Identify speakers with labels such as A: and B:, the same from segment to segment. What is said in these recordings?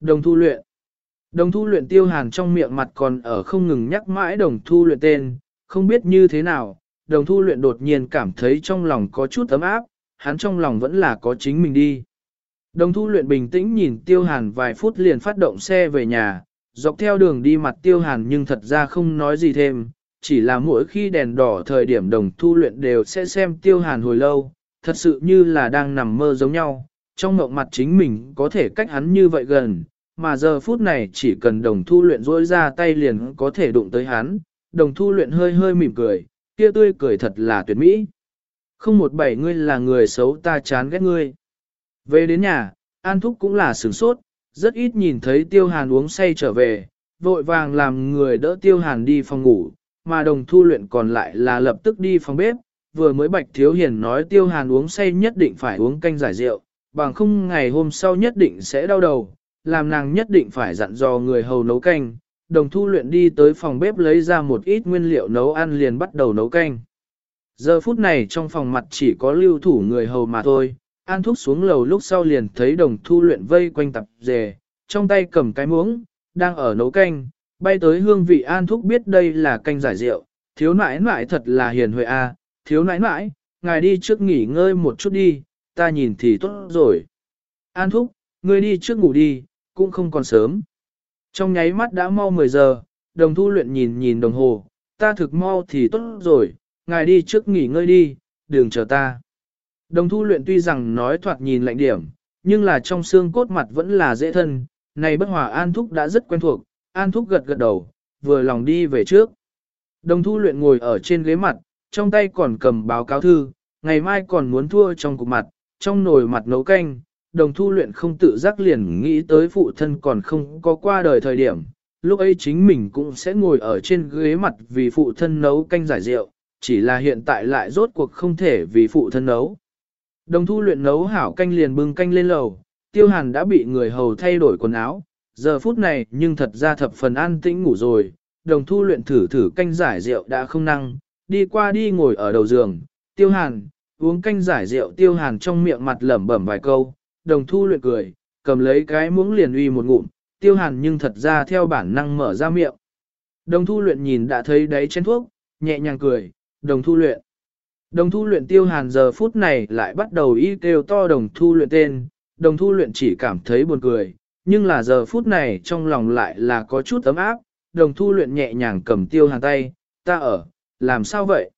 A: Đồng thu luyện. Đồng thu luyện tiêu hàn trong miệng mặt còn ở không ngừng nhắc mãi đồng thu luyện tên, không biết như thế nào, đồng thu luyện đột nhiên cảm thấy trong lòng có chút ấm áp, hắn trong lòng vẫn là có chính mình đi. Đồng thu luyện bình tĩnh nhìn tiêu hàn vài phút liền phát động xe về nhà, dọc theo đường đi mặt tiêu hàn nhưng thật ra không nói gì thêm, chỉ là mỗi khi đèn đỏ thời điểm đồng thu luyện đều sẽ xem tiêu hàn hồi lâu, thật sự như là đang nằm mơ giống nhau, trong mộng mặt chính mình có thể cách hắn như vậy gần, mà giờ phút này chỉ cần đồng thu luyện rỗi ra tay liền có thể đụng tới hắn, đồng thu luyện hơi hơi mỉm cười, kia tươi cười thật là tuyệt mỹ. Không một bảy ngươi là người xấu ta chán ghét ngươi. Về đến nhà, An Thúc cũng là sửng sốt, rất ít nhìn thấy Tiêu Hàn uống say trở về, vội vàng làm người đỡ Tiêu Hàn đi phòng ngủ, mà đồng thu luyện còn lại là lập tức đi phòng bếp, vừa mới Bạch Thiếu Hiền nói Tiêu Hàn uống say nhất định phải uống canh giải rượu, bằng không ngày hôm sau nhất định sẽ đau đầu, làm nàng nhất định phải dặn dò người hầu nấu canh. Đồng thu luyện đi tới phòng bếp lấy ra một ít nguyên liệu nấu ăn liền bắt đầu nấu canh. Giờ phút này trong phòng mặt chỉ có lưu thủ người hầu mà thôi, An Thúc xuống lầu lúc sau liền thấy đồng thu luyện vây quanh tập dề, trong tay cầm cái muỗng, đang ở nấu canh, bay tới hương vị An Thúc biết đây là canh giải rượu, thiếu nãi nãi thật là hiền huệ a, thiếu nãi nãi, ngài đi trước nghỉ ngơi một chút đi, ta nhìn thì tốt rồi. An Thúc, ngươi đi trước ngủ đi, cũng không còn sớm. Trong nháy mắt đã mau 10 giờ, đồng thu luyện nhìn nhìn đồng hồ, ta thực mau thì tốt rồi, ngài đi trước nghỉ ngơi đi, đừng chờ ta. Đồng thu luyện tuy rằng nói thoạt nhìn lạnh điểm, nhưng là trong xương cốt mặt vẫn là dễ thân, này bất hòa An Thúc đã rất quen thuộc, An Thúc gật gật đầu, vừa lòng đi về trước. Đồng thu luyện ngồi ở trên ghế mặt, trong tay còn cầm báo cáo thư, ngày mai còn muốn thua trong cục mặt, trong nồi mặt nấu canh, đồng thu luyện không tự giác liền nghĩ tới phụ thân còn không có qua đời thời điểm, lúc ấy chính mình cũng sẽ ngồi ở trên ghế mặt vì phụ thân nấu canh giải rượu, chỉ là hiện tại lại rốt cuộc không thể vì phụ thân nấu. Đồng thu luyện nấu hảo canh liền bưng canh lên lầu, tiêu hàn đã bị người hầu thay đổi quần áo, giờ phút này nhưng thật ra thập phần an tĩnh ngủ rồi, đồng thu luyện thử thử canh giải rượu đã không năng, đi qua đi ngồi ở đầu giường, tiêu hàn, uống canh giải rượu tiêu hàn trong miệng mặt lẩm bẩm vài câu, đồng thu luyện cười, cầm lấy cái muỗng liền uy một ngụm, tiêu hàn nhưng thật ra theo bản năng mở ra miệng. Đồng thu luyện nhìn đã thấy đáy chén thuốc, nhẹ nhàng cười, đồng thu luyện. Đồng thu luyện tiêu hàn giờ phút này lại bắt đầu y kêu to đồng thu luyện tên, đồng thu luyện chỉ cảm thấy buồn cười, nhưng là giờ phút này trong lòng lại là có chút ấm áp, đồng thu luyện nhẹ nhàng cầm tiêu hàn tay, ta ở, làm sao vậy?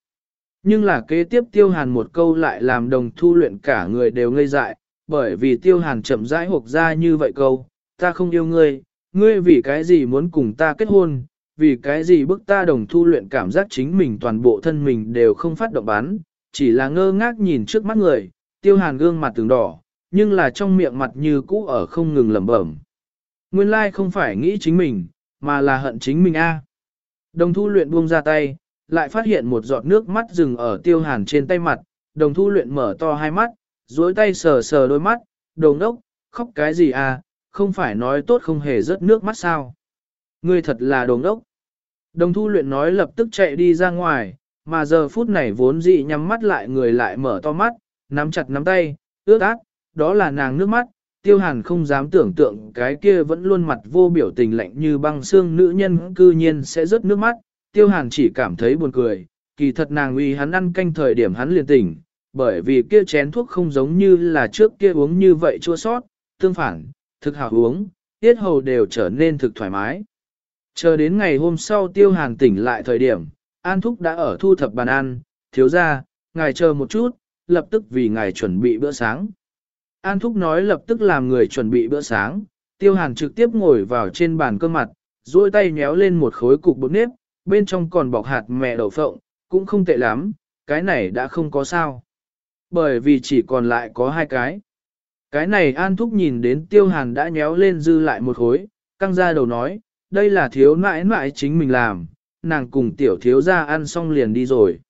A: Nhưng là kế tiếp tiêu hàn một câu lại làm đồng thu luyện cả người đều ngây dại, bởi vì tiêu hàn chậm rãi hộp ra như vậy câu, ta không yêu ngươi, ngươi vì cái gì muốn cùng ta kết hôn, vì cái gì bức ta đồng thu luyện cảm giác chính mình toàn bộ thân mình đều không phát động bán, chỉ là ngơ ngác nhìn trước mắt người, tiêu hàn gương mặt từng đỏ, nhưng là trong miệng mặt như cũ ở không ngừng lẩm bẩm. Nguyên lai không phải nghĩ chính mình, mà là hận chính mình a. Đồng thu luyện buông ra tay, lại phát hiện một giọt nước mắt dừng ở tiêu hàn trên tay mặt, đồng thu luyện mở to hai mắt, duỗi tay sờ sờ đôi mắt, đồng đốc, khóc cái gì à, không phải nói tốt không hề rớt nước mắt sao. Ngươi thật là đồng đốc. Đồng thu luyện nói lập tức chạy đi ra ngoài, mà giờ phút này vốn dị nhắm mắt lại người lại mở to mắt, nắm chặt nắm tay, ướt át, đó là nàng nước mắt. Tiêu hàn không dám tưởng tượng cái kia vẫn luôn mặt vô biểu tình lạnh như băng xương nữ nhân cư nhiên sẽ rớt nước mắt. Tiêu hàn chỉ cảm thấy buồn cười, kỳ thật nàng uy hắn ăn canh thời điểm hắn liền tỉnh, bởi vì kia chén thuốc không giống như là trước kia uống như vậy chua sót, tương phản, thực hảo uống, tiết hầu đều trở nên thực thoải mái. Chờ đến ngày hôm sau tiêu hàn tỉnh lại thời điểm, An Thúc đã ở thu thập bàn ăn, thiếu ra, ngài chờ một chút, lập tức vì ngài chuẩn bị bữa sáng. An Thúc nói lập tức làm người chuẩn bị bữa sáng, tiêu hàn trực tiếp ngồi vào trên bàn cơm mặt, duỗi tay nhéo lên một khối cục bột nếp, bên trong còn bọc hạt mẹ đậu phộng, cũng không tệ lắm, cái này đã không có sao. Bởi vì chỉ còn lại có hai cái. Cái này An Thúc nhìn đến tiêu hàn đã nhéo lên dư lại một khối, căng ra đầu nói, đây là thiếu nãi nãi chính mình làm, nàng cùng tiểu thiếu ra ăn xong liền đi rồi.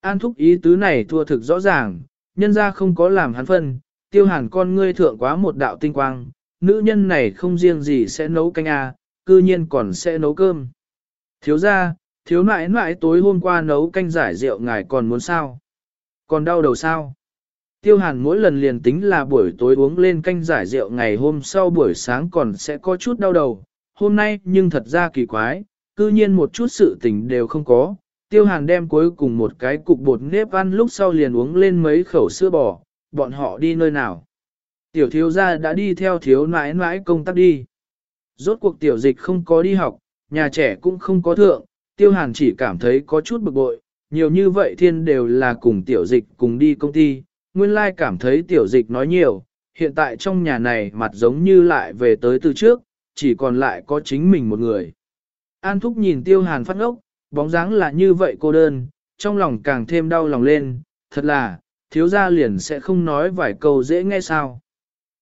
A: An thúc ý tứ này thua thực rõ ràng, nhân ra không có làm hắn phân, tiêu hàn con ngươi thượng quá một đạo tinh quang, nữ nhân này không riêng gì sẽ nấu canh à, cư nhiên còn sẽ nấu cơm. Thiếu ra, thiếu nãi nãi tối hôm qua nấu canh giải rượu ngài còn muốn sao? Còn đau đầu sao? Tiêu hàn mỗi lần liền tính là buổi tối uống lên canh giải rượu ngày hôm sau buổi sáng còn sẽ có chút đau đầu, hôm nay nhưng thật ra kỳ quái, cư nhiên một chút sự tình đều không có. Tiêu hàn đem cuối cùng một cái cục bột nếp ăn lúc sau liền uống lên mấy khẩu sữa bò, bọn họ đi nơi nào. Tiểu thiếu gia đã đi theo thiếu nãi nãi công tác đi. Rốt cuộc tiểu dịch không có đi học, nhà trẻ cũng không có thượng, tiêu hàn chỉ cảm thấy có chút bực bội, nhiều như vậy thiên đều là cùng tiểu dịch cùng đi công ty, nguyên lai cảm thấy tiểu dịch nói nhiều, hiện tại trong nhà này mặt giống như lại về tới từ trước, chỉ còn lại có chính mình một người. An Thúc nhìn tiêu hàn phát ngốc, bóng dáng là như vậy cô đơn, trong lòng càng thêm đau lòng lên, thật là, thiếu gia liền sẽ không nói vài câu dễ nghe sao.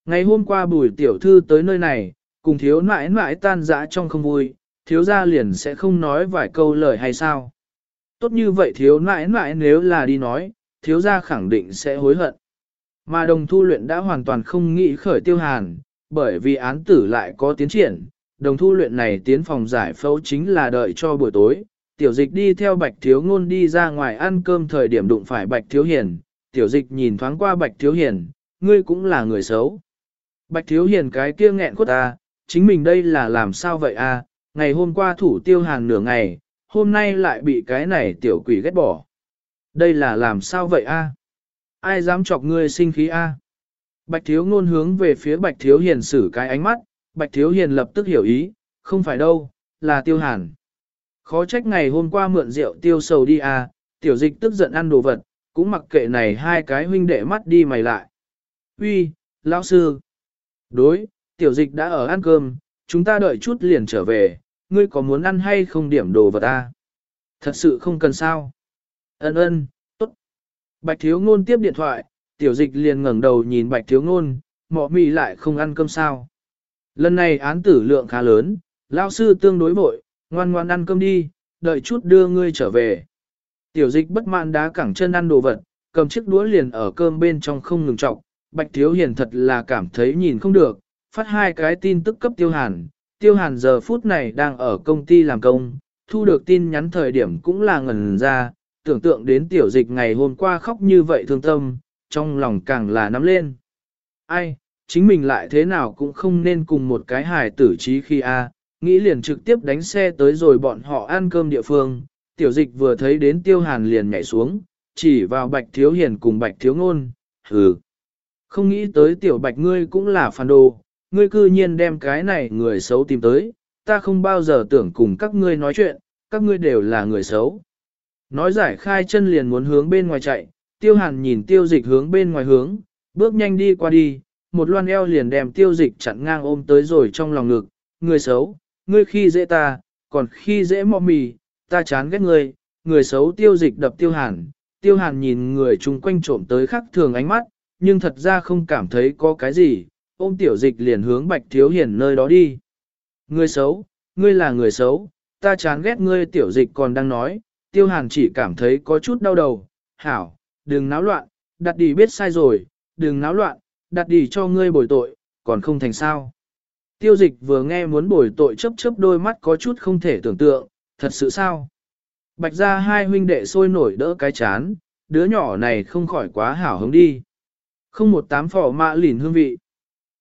A: Ngày hôm qua bùi tiểu thư tới nơi này, cùng thiếu nãi nãi tan dã trong không vui, thiếu gia liền sẽ không nói vài câu lời hay sao. Tốt như vậy thiếu nãi nãi nếu là đi nói, thiếu gia khẳng định sẽ hối hận. Mà đồng thu luyện đã hoàn toàn không nghĩ khởi tiêu hàn, bởi vì án tử lại có tiến triển, đồng thu luyện này tiến phòng giải phẫu chính là đợi cho buổi tối, tiểu dịch đi theo bạch thiếu ngôn đi ra ngoài ăn cơm thời điểm đụng phải bạch thiếu hiền, tiểu dịch nhìn thoáng qua bạch thiếu hiền, ngươi cũng là người xấu. Bạch thiếu hiền cái kia nghẹn khuất ta, chính mình đây là làm sao vậy a? À? Ngày hôm qua thủ tiêu hàng nửa ngày, hôm nay lại bị cái này tiểu quỷ ghét bỏ. Đây là làm sao vậy a? Ai dám chọc ngươi sinh khí a? Bạch thiếu ngôn hướng về phía bạch thiếu hiền xử cái ánh mắt, bạch thiếu hiền lập tức hiểu ý, không phải đâu, là tiêu hàn. Khó trách ngày hôm qua mượn rượu tiêu sầu đi a, tiểu dịch tức giận ăn đồ vật, cũng mặc kệ này hai cái huynh đệ mắt đi mày lại. Uy, lão sư. Đối, tiểu dịch đã ở ăn cơm, chúng ta đợi chút liền trở về, ngươi có muốn ăn hay không điểm đồ vật ta? Thật sự không cần sao. Ân ân, tốt. Bạch thiếu ngôn tiếp điện thoại, tiểu dịch liền ngẩng đầu nhìn bạch thiếu ngôn, mọ mì lại không ăn cơm sao. Lần này án tử lượng khá lớn, lao sư tương đối vội, ngoan ngoan ăn cơm đi, đợi chút đưa ngươi trở về. Tiểu dịch bất mãn đá cẳng chân ăn đồ vật, cầm chiếc đũa liền ở cơm bên trong không ngừng trọng, bạch thiếu hiền thật là cảm thấy nhìn không được, phát hai cái tin tức cấp tiêu hàn. Tiêu hàn giờ phút này đang ở công ty làm công, thu được tin nhắn thời điểm cũng là ngần ra, tưởng tượng đến tiểu dịch ngày hôm qua khóc như vậy thương tâm, trong lòng càng là nắm lên. Ai, chính mình lại thế nào cũng không nên cùng một cái hài tử trí khi a nghĩ liền trực tiếp đánh xe tới rồi bọn họ ăn cơm địa phương, tiểu dịch vừa thấy đến tiêu hàn liền nhảy xuống, chỉ vào bạch thiếu hiền cùng bạch thiếu ngôn, hừ. Không nghĩ tới tiểu bạch ngươi cũng là phản đồ, ngươi cư nhiên đem cái này người xấu tìm tới, ta không bao giờ tưởng cùng các ngươi nói chuyện, các ngươi đều là người xấu. Nói giải khai chân liền muốn hướng bên ngoài chạy, tiêu hàn nhìn tiêu dịch hướng bên ngoài hướng, bước nhanh đi qua đi, một loan eo liền đem tiêu dịch chặn ngang ôm tới rồi trong lòng ngực, người xấu, ngươi khi dễ ta, còn khi dễ mọ mì, ta chán ghét ngươi, người xấu tiêu dịch đập tiêu hàn, tiêu hàn nhìn người chung quanh trộm tới khắc thường ánh mắt, nhưng thật ra không cảm thấy có cái gì, ôm tiểu dịch liền hướng bạch thiếu hiển nơi đó đi. Ngươi xấu, ngươi là người xấu, ta chán ghét ngươi tiểu dịch còn đang nói, tiêu hàn chỉ cảm thấy có chút đau đầu, hảo, đừng náo loạn, đặt đi biết sai rồi, đừng náo loạn, đặt đi cho ngươi bồi tội, còn không thành sao. Tiêu dịch vừa nghe muốn bồi tội chấp chấp đôi mắt có chút không thể tưởng tượng, thật sự sao? Bạch ra hai huynh đệ sôi nổi đỡ cái chán, đứa nhỏ này không khỏi quá hảo hứng đi. Không một tám phỏ mạ lìn hương vị.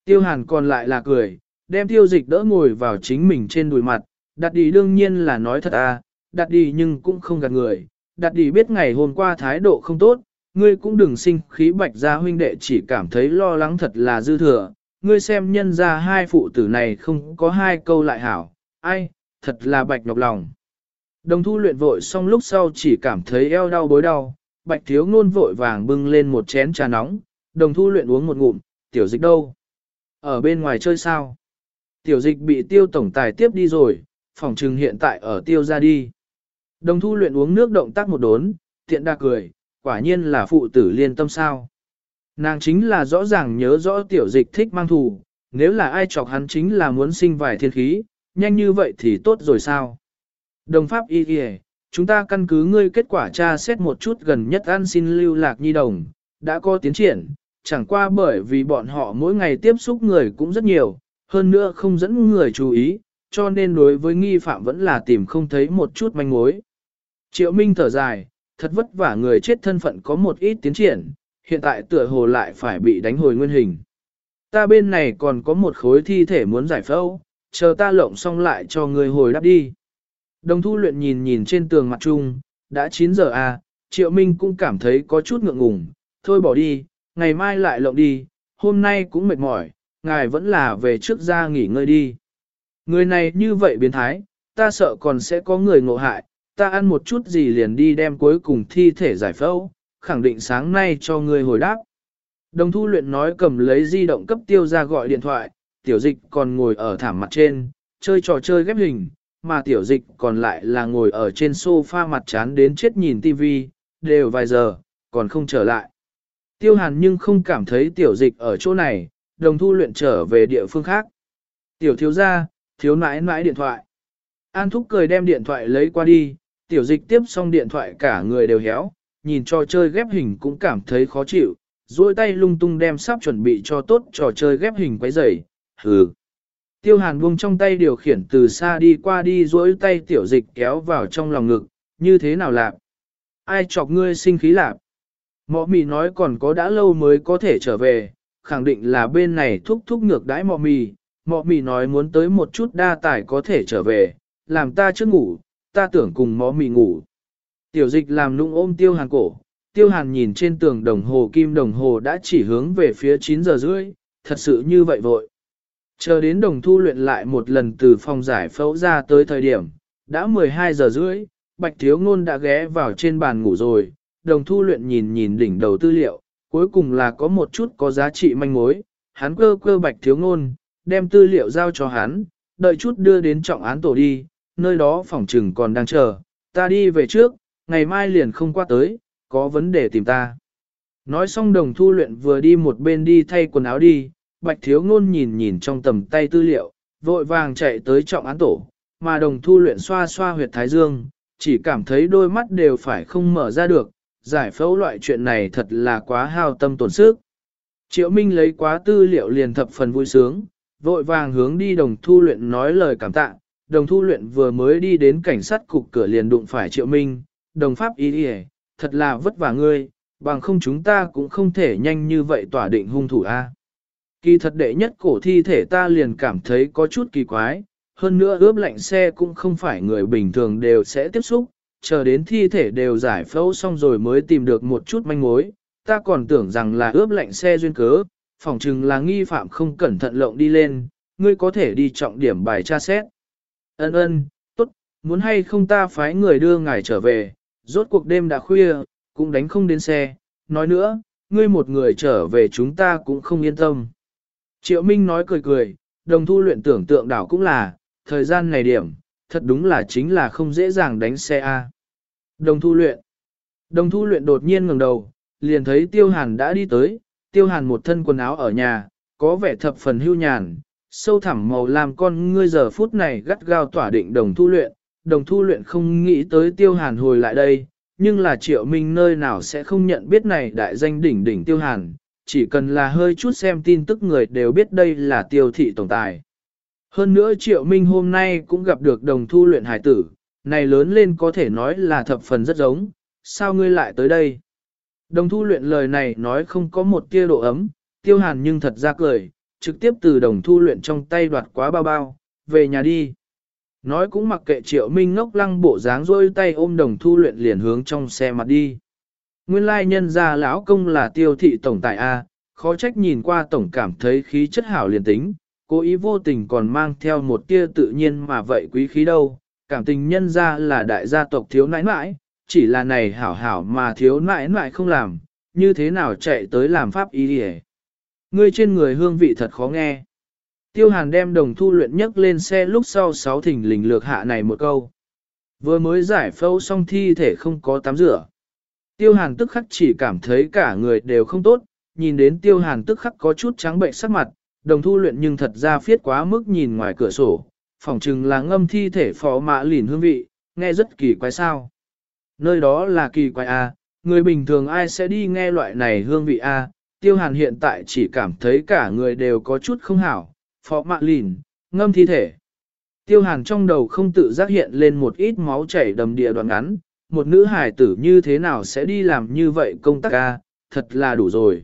A: Tiêu hàn còn lại là cười, đem tiêu dịch đỡ ngồi vào chính mình trên đùi mặt, đặt đi đương nhiên là nói thật à, đặt đi nhưng cũng không gạt người, đặt đi biết ngày hôm qua thái độ không tốt, ngươi cũng đừng sinh khí bạch gia huynh đệ chỉ cảm thấy lo lắng thật là dư thừa, ngươi xem nhân ra hai phụ tử này không có hai câu lại hảo, ai, thật là bạch nhọc lòng. Đồng thu luyện vội xong lúc sau chỉ cảm thấy eo đau bối đau, bạch thiếu ngôn vội vàng bưng lên một chén trà nóng, đồng thu luyện uống một ngụm, tiểu dịch đâu? Ở bên ngoài chơi sao? Tiểu dịch bị tiêu tổng tài tiếp đi rồi, phòng trừng hiện tại ở tiêu ra đi. Đồng thu luyện uống nước động tác một đốn, tiện đa cười, quả nhiên là phụ tử liên tâm sao. Nàng chính là rõ ràng nhớ rõ tiểu dịch thích mang thù, nếu là ai chọc hắn chính là muốn sinh vài thiên khí, nhanh như vậy thì tốt rồi sao. Đồng pháp y kìa, chúng ta căn cứ ngươi kết quả tra xét một chút gần nhất ăn xin lưu lạc nhi đồng, đã có tiến triển, chẳng qua bởi vì bọn họ mỗi ngày tiếp xúc người cũng rất nhiều, hơn nữa không dẫn người chú ý, cho nên đối với nghi phạm vẫn là tìm không thấy một chút manh mối. Triệu Minh thở dài, thật vất vả người chết thân phận có một ít tiến triển, hiện tại tựa hồ lại phải bị đánh hồi nguyên hình. Ta bên này còn có một khối thi thể muốn giải phẫu, chờ ta lộng xong lại cho người hồi đáp đi. Đồng thu luyện nhìn nhìn trên tường mặt trung, đã 9 giờ à, Triệu Minh cũng cảm thấy có chút ngượng ngùng, thôi bỏ đi, ngày mai lại lộng đi, hôm nay cũng mệt mỏi, ngài vẫn là về trước ra nghỉ ngơi đi. Người này như vậy biến thái, ta sợ còn sẽ có người ngộ hại, ta ăn một chút gì liền đi đem cuối cùng thi thể giải phẫu, khẳng định sáng nay cho người hồi đáp. Đồng thu luyện nói cầm lấy di động cấp tiêu ra gọi điện thoại, tiểu dịch còn ngồi ở thảm mặt trên, chơi trò chơi ghép hình, mà tiểu dịch còn lại là ngồi ở trên sofa mặt chán đến chết nhìn tivi, đều vài giờ, còn không trở lại. Tiêu hàn nhưng không cảm thấy tiểu dịch ở chỗ này, đồng thu luyện trở về địa phương khác. Tiểu thiếu ra, thiếu nãi nãi điện thoại. An thúc cười đem điện thoại lấy qua đi, tiểu dịch tiếp xong điện thoại cả người đều héo, nhìn trò chơi ghép hình cũng cảm thấy khó chịu, duỗi tay lung tung đem sắp chuẩn bị cho tốt trò chơi ghép hình quấy rầy, hừ. Tiêu hàn buông trong tay điều khiển từ xa đi qua đi duỗi tay tiểu dịch kéo vào trong lòng ngực, như thế nào lạc? Ai chọc ngươi sinh khí lạc? Mọ mì nói còn có đã lâu mới có thể trở về, khẳng định là bên này thúc thúc ngược đãi mọ mì. Mọ mì nói muốn tới một chút đa tải có thể trở về, làm ta chưa ngủ, ta tưởng cùng mọ mì ngủ. Tiểu dịch làm nụng ôm tiêu hàn cổ, tiêu hàn nhìn trên tường đồng hồ kim đồng hồ đã chỉ hướng về phía 9 giờ rưỡi, thật sự như vậy vội. Chờ đến đồng thu luyện lại một lần từ phòng giải phẫu ra tới thời điểm, đã 12 giờ rưỡi, bạch thiếu ngôn đã ghé vào trên bàn ngủ rồi, đồng thu luyện nhìn nhìn đỉnh đầu tư liệu, cuối cùng là có một chút có giá trị manh mối, hắn cơ cơ bạch thiếu ngôn, đem tư liệu giao cho hắn, đợi chút đưa đến trọng án tổ đi, nơi đó phòng trừng còn đang chờ, ta đi về trước, ngày mai liền không qua tới, có vấn đề tìm ta. Nói xong đồng thu luyện vừa đi một bên đi thay quần áo đi, bạch thiếu ngôn nhìn nhìn trong tầm tay tư liệu, vội vàng chạy tới trọng án tổ, mà đồng thu luyện xoa xoa huyệt thái dương, chỉ cảm thấy đôi mắt đều phải không mở ra được, giải phẫu loại chuyện này thật là quá hao tâm tổn sức. Triệu Minh lấy quá tư liệu liền thập phần vui sướng, vội vàng hướng đi đồng thu luyện nói lời cảm tạ, đồng thu luyện vừa mới đi đến cảnh sát cục cửa liền đụng phải Triệu Minh, đồng pháp ý đi thật là vất vả ngươi, bằng không chúng ta cũng không thể nhanh như vậy tỏa định hung thủ a. Kỳ thật đệ nhất cổ thi thể ta liền cảm thấy có chút kỳ quái, hơn nữa ướp lạnh xe cũng không phải người bình thường đều sẽ tiếp xúc, chờ đến thi thể đều giải phẫu xong rồi mới tìm được một chút manh mối, ta còn tưởng rằng là ướp lạnh xe duyên cớ, phỏng chừng là nghi phạm không cẩn thận lộng đi lên, ngươi có thể đi trọng điểm bài tra xét. Ân ân, tốt, muốn hay không ta phái người đưa ngài trở về, rốt cuộc đêm đã khuya, cũng đánh không đến xe, nói nữa, ngươi một người trở về chúng ta cũng không yên tâm. Triệu Minh nói cười cười, đồng thu luyện tưởng tượng đảo cũng là, thời gian này điểm, thật đúng là chính là không dễ dàng đánh xe A. Đồng thu luyện. Đồng thu luyện đột nhiên ngẩng đầu, liền thấy tiêu hàn đã đi tới, tiêu hàn một thân quần áo ở nhà, có vẻ thập phần hưu nhàn, sâu thẳm màu làm con ngươi giờ phút này gắt gao tỏa định đồng thu luyện, đồng thu luyện không nghĩ tới tiêu hàn hồi lại đây, nhưng là triệu minh nơi nào sẽ không nhận biết này đại danh đỉnh đỉnh tiêu hàn, chỉ cần là hơi chút xem tin tức người đều biết đây là tiêu thị tổng tài. Hơn nữa triệu minh hôm nay cũng gặp được đồng thu luyện hải tử, này lớn lên có thể nói là thập phần rất giống, sao ngươi lại tới đây? Đồng thu luyện lời này nói không có một tia độ ấm, tiêu hàn nhưng thật ra cười, trực tiếp từ đồng thu luyện trong tay đoạt quá bao bao, về nhà đi. Nói cũng mặc kệ triệu minh ngốc lăng bộ dáng rôi tay ôm đồng thu luyện liền hướng trong xe mặt đi. Nguyên lai nhân gia lão công là tiêu thị tổng tài A, khó trách nhìn qua tổng cảm thấy khí chất hảo liền tính, cố ý vô tình còn mang theo một tia tự nhiên mà vậy quý khí đâu, cảm tình nhân ra là đại gia tộc thiếu nãi nãi, chỉ là này hảo hảo mà thiếu nãi nãi không làm, như thế nào chạy tới làm pháp ý đi Ngươi trên người hương vị thật khó nghe. Tiêu hàn đem đồng thu luyện nhấc lên xe lúc sau sáu thỉnh lình lược hạ này một câu. Vừa mới giải phẫu xong thi thể không có tắm rửa. Tiêu hàn tức khắc chỉ cảm thấy cả người đều không tốt, nhìn đến tiêu hàn tức khắc có chút trắng bệnh sắc mặt, đồng thu luyện nhưng thật ra phiết quá mức nhìn ngoài cửa sổ, phỏng chừng là ngâm thi thể phó mã lìn hương vị, nghe rất kỳ quái sao. Nơi đó là kỳ quái A, người bình thường ai sẽ đi nghe loại này hương vị A, tiêu hàn hiện tại chỉ cảm thấy cả người đều có chút không hảo, phó mã lìn, ngâm thi thể. Tiêu hàn trong đầu không tự giác hiện lên một ít máu chảy đầm địa đoạn ngắn, một nữ hài tử như thế nào sẽ đi làm như vậy công tác A, thật là đủ rồi.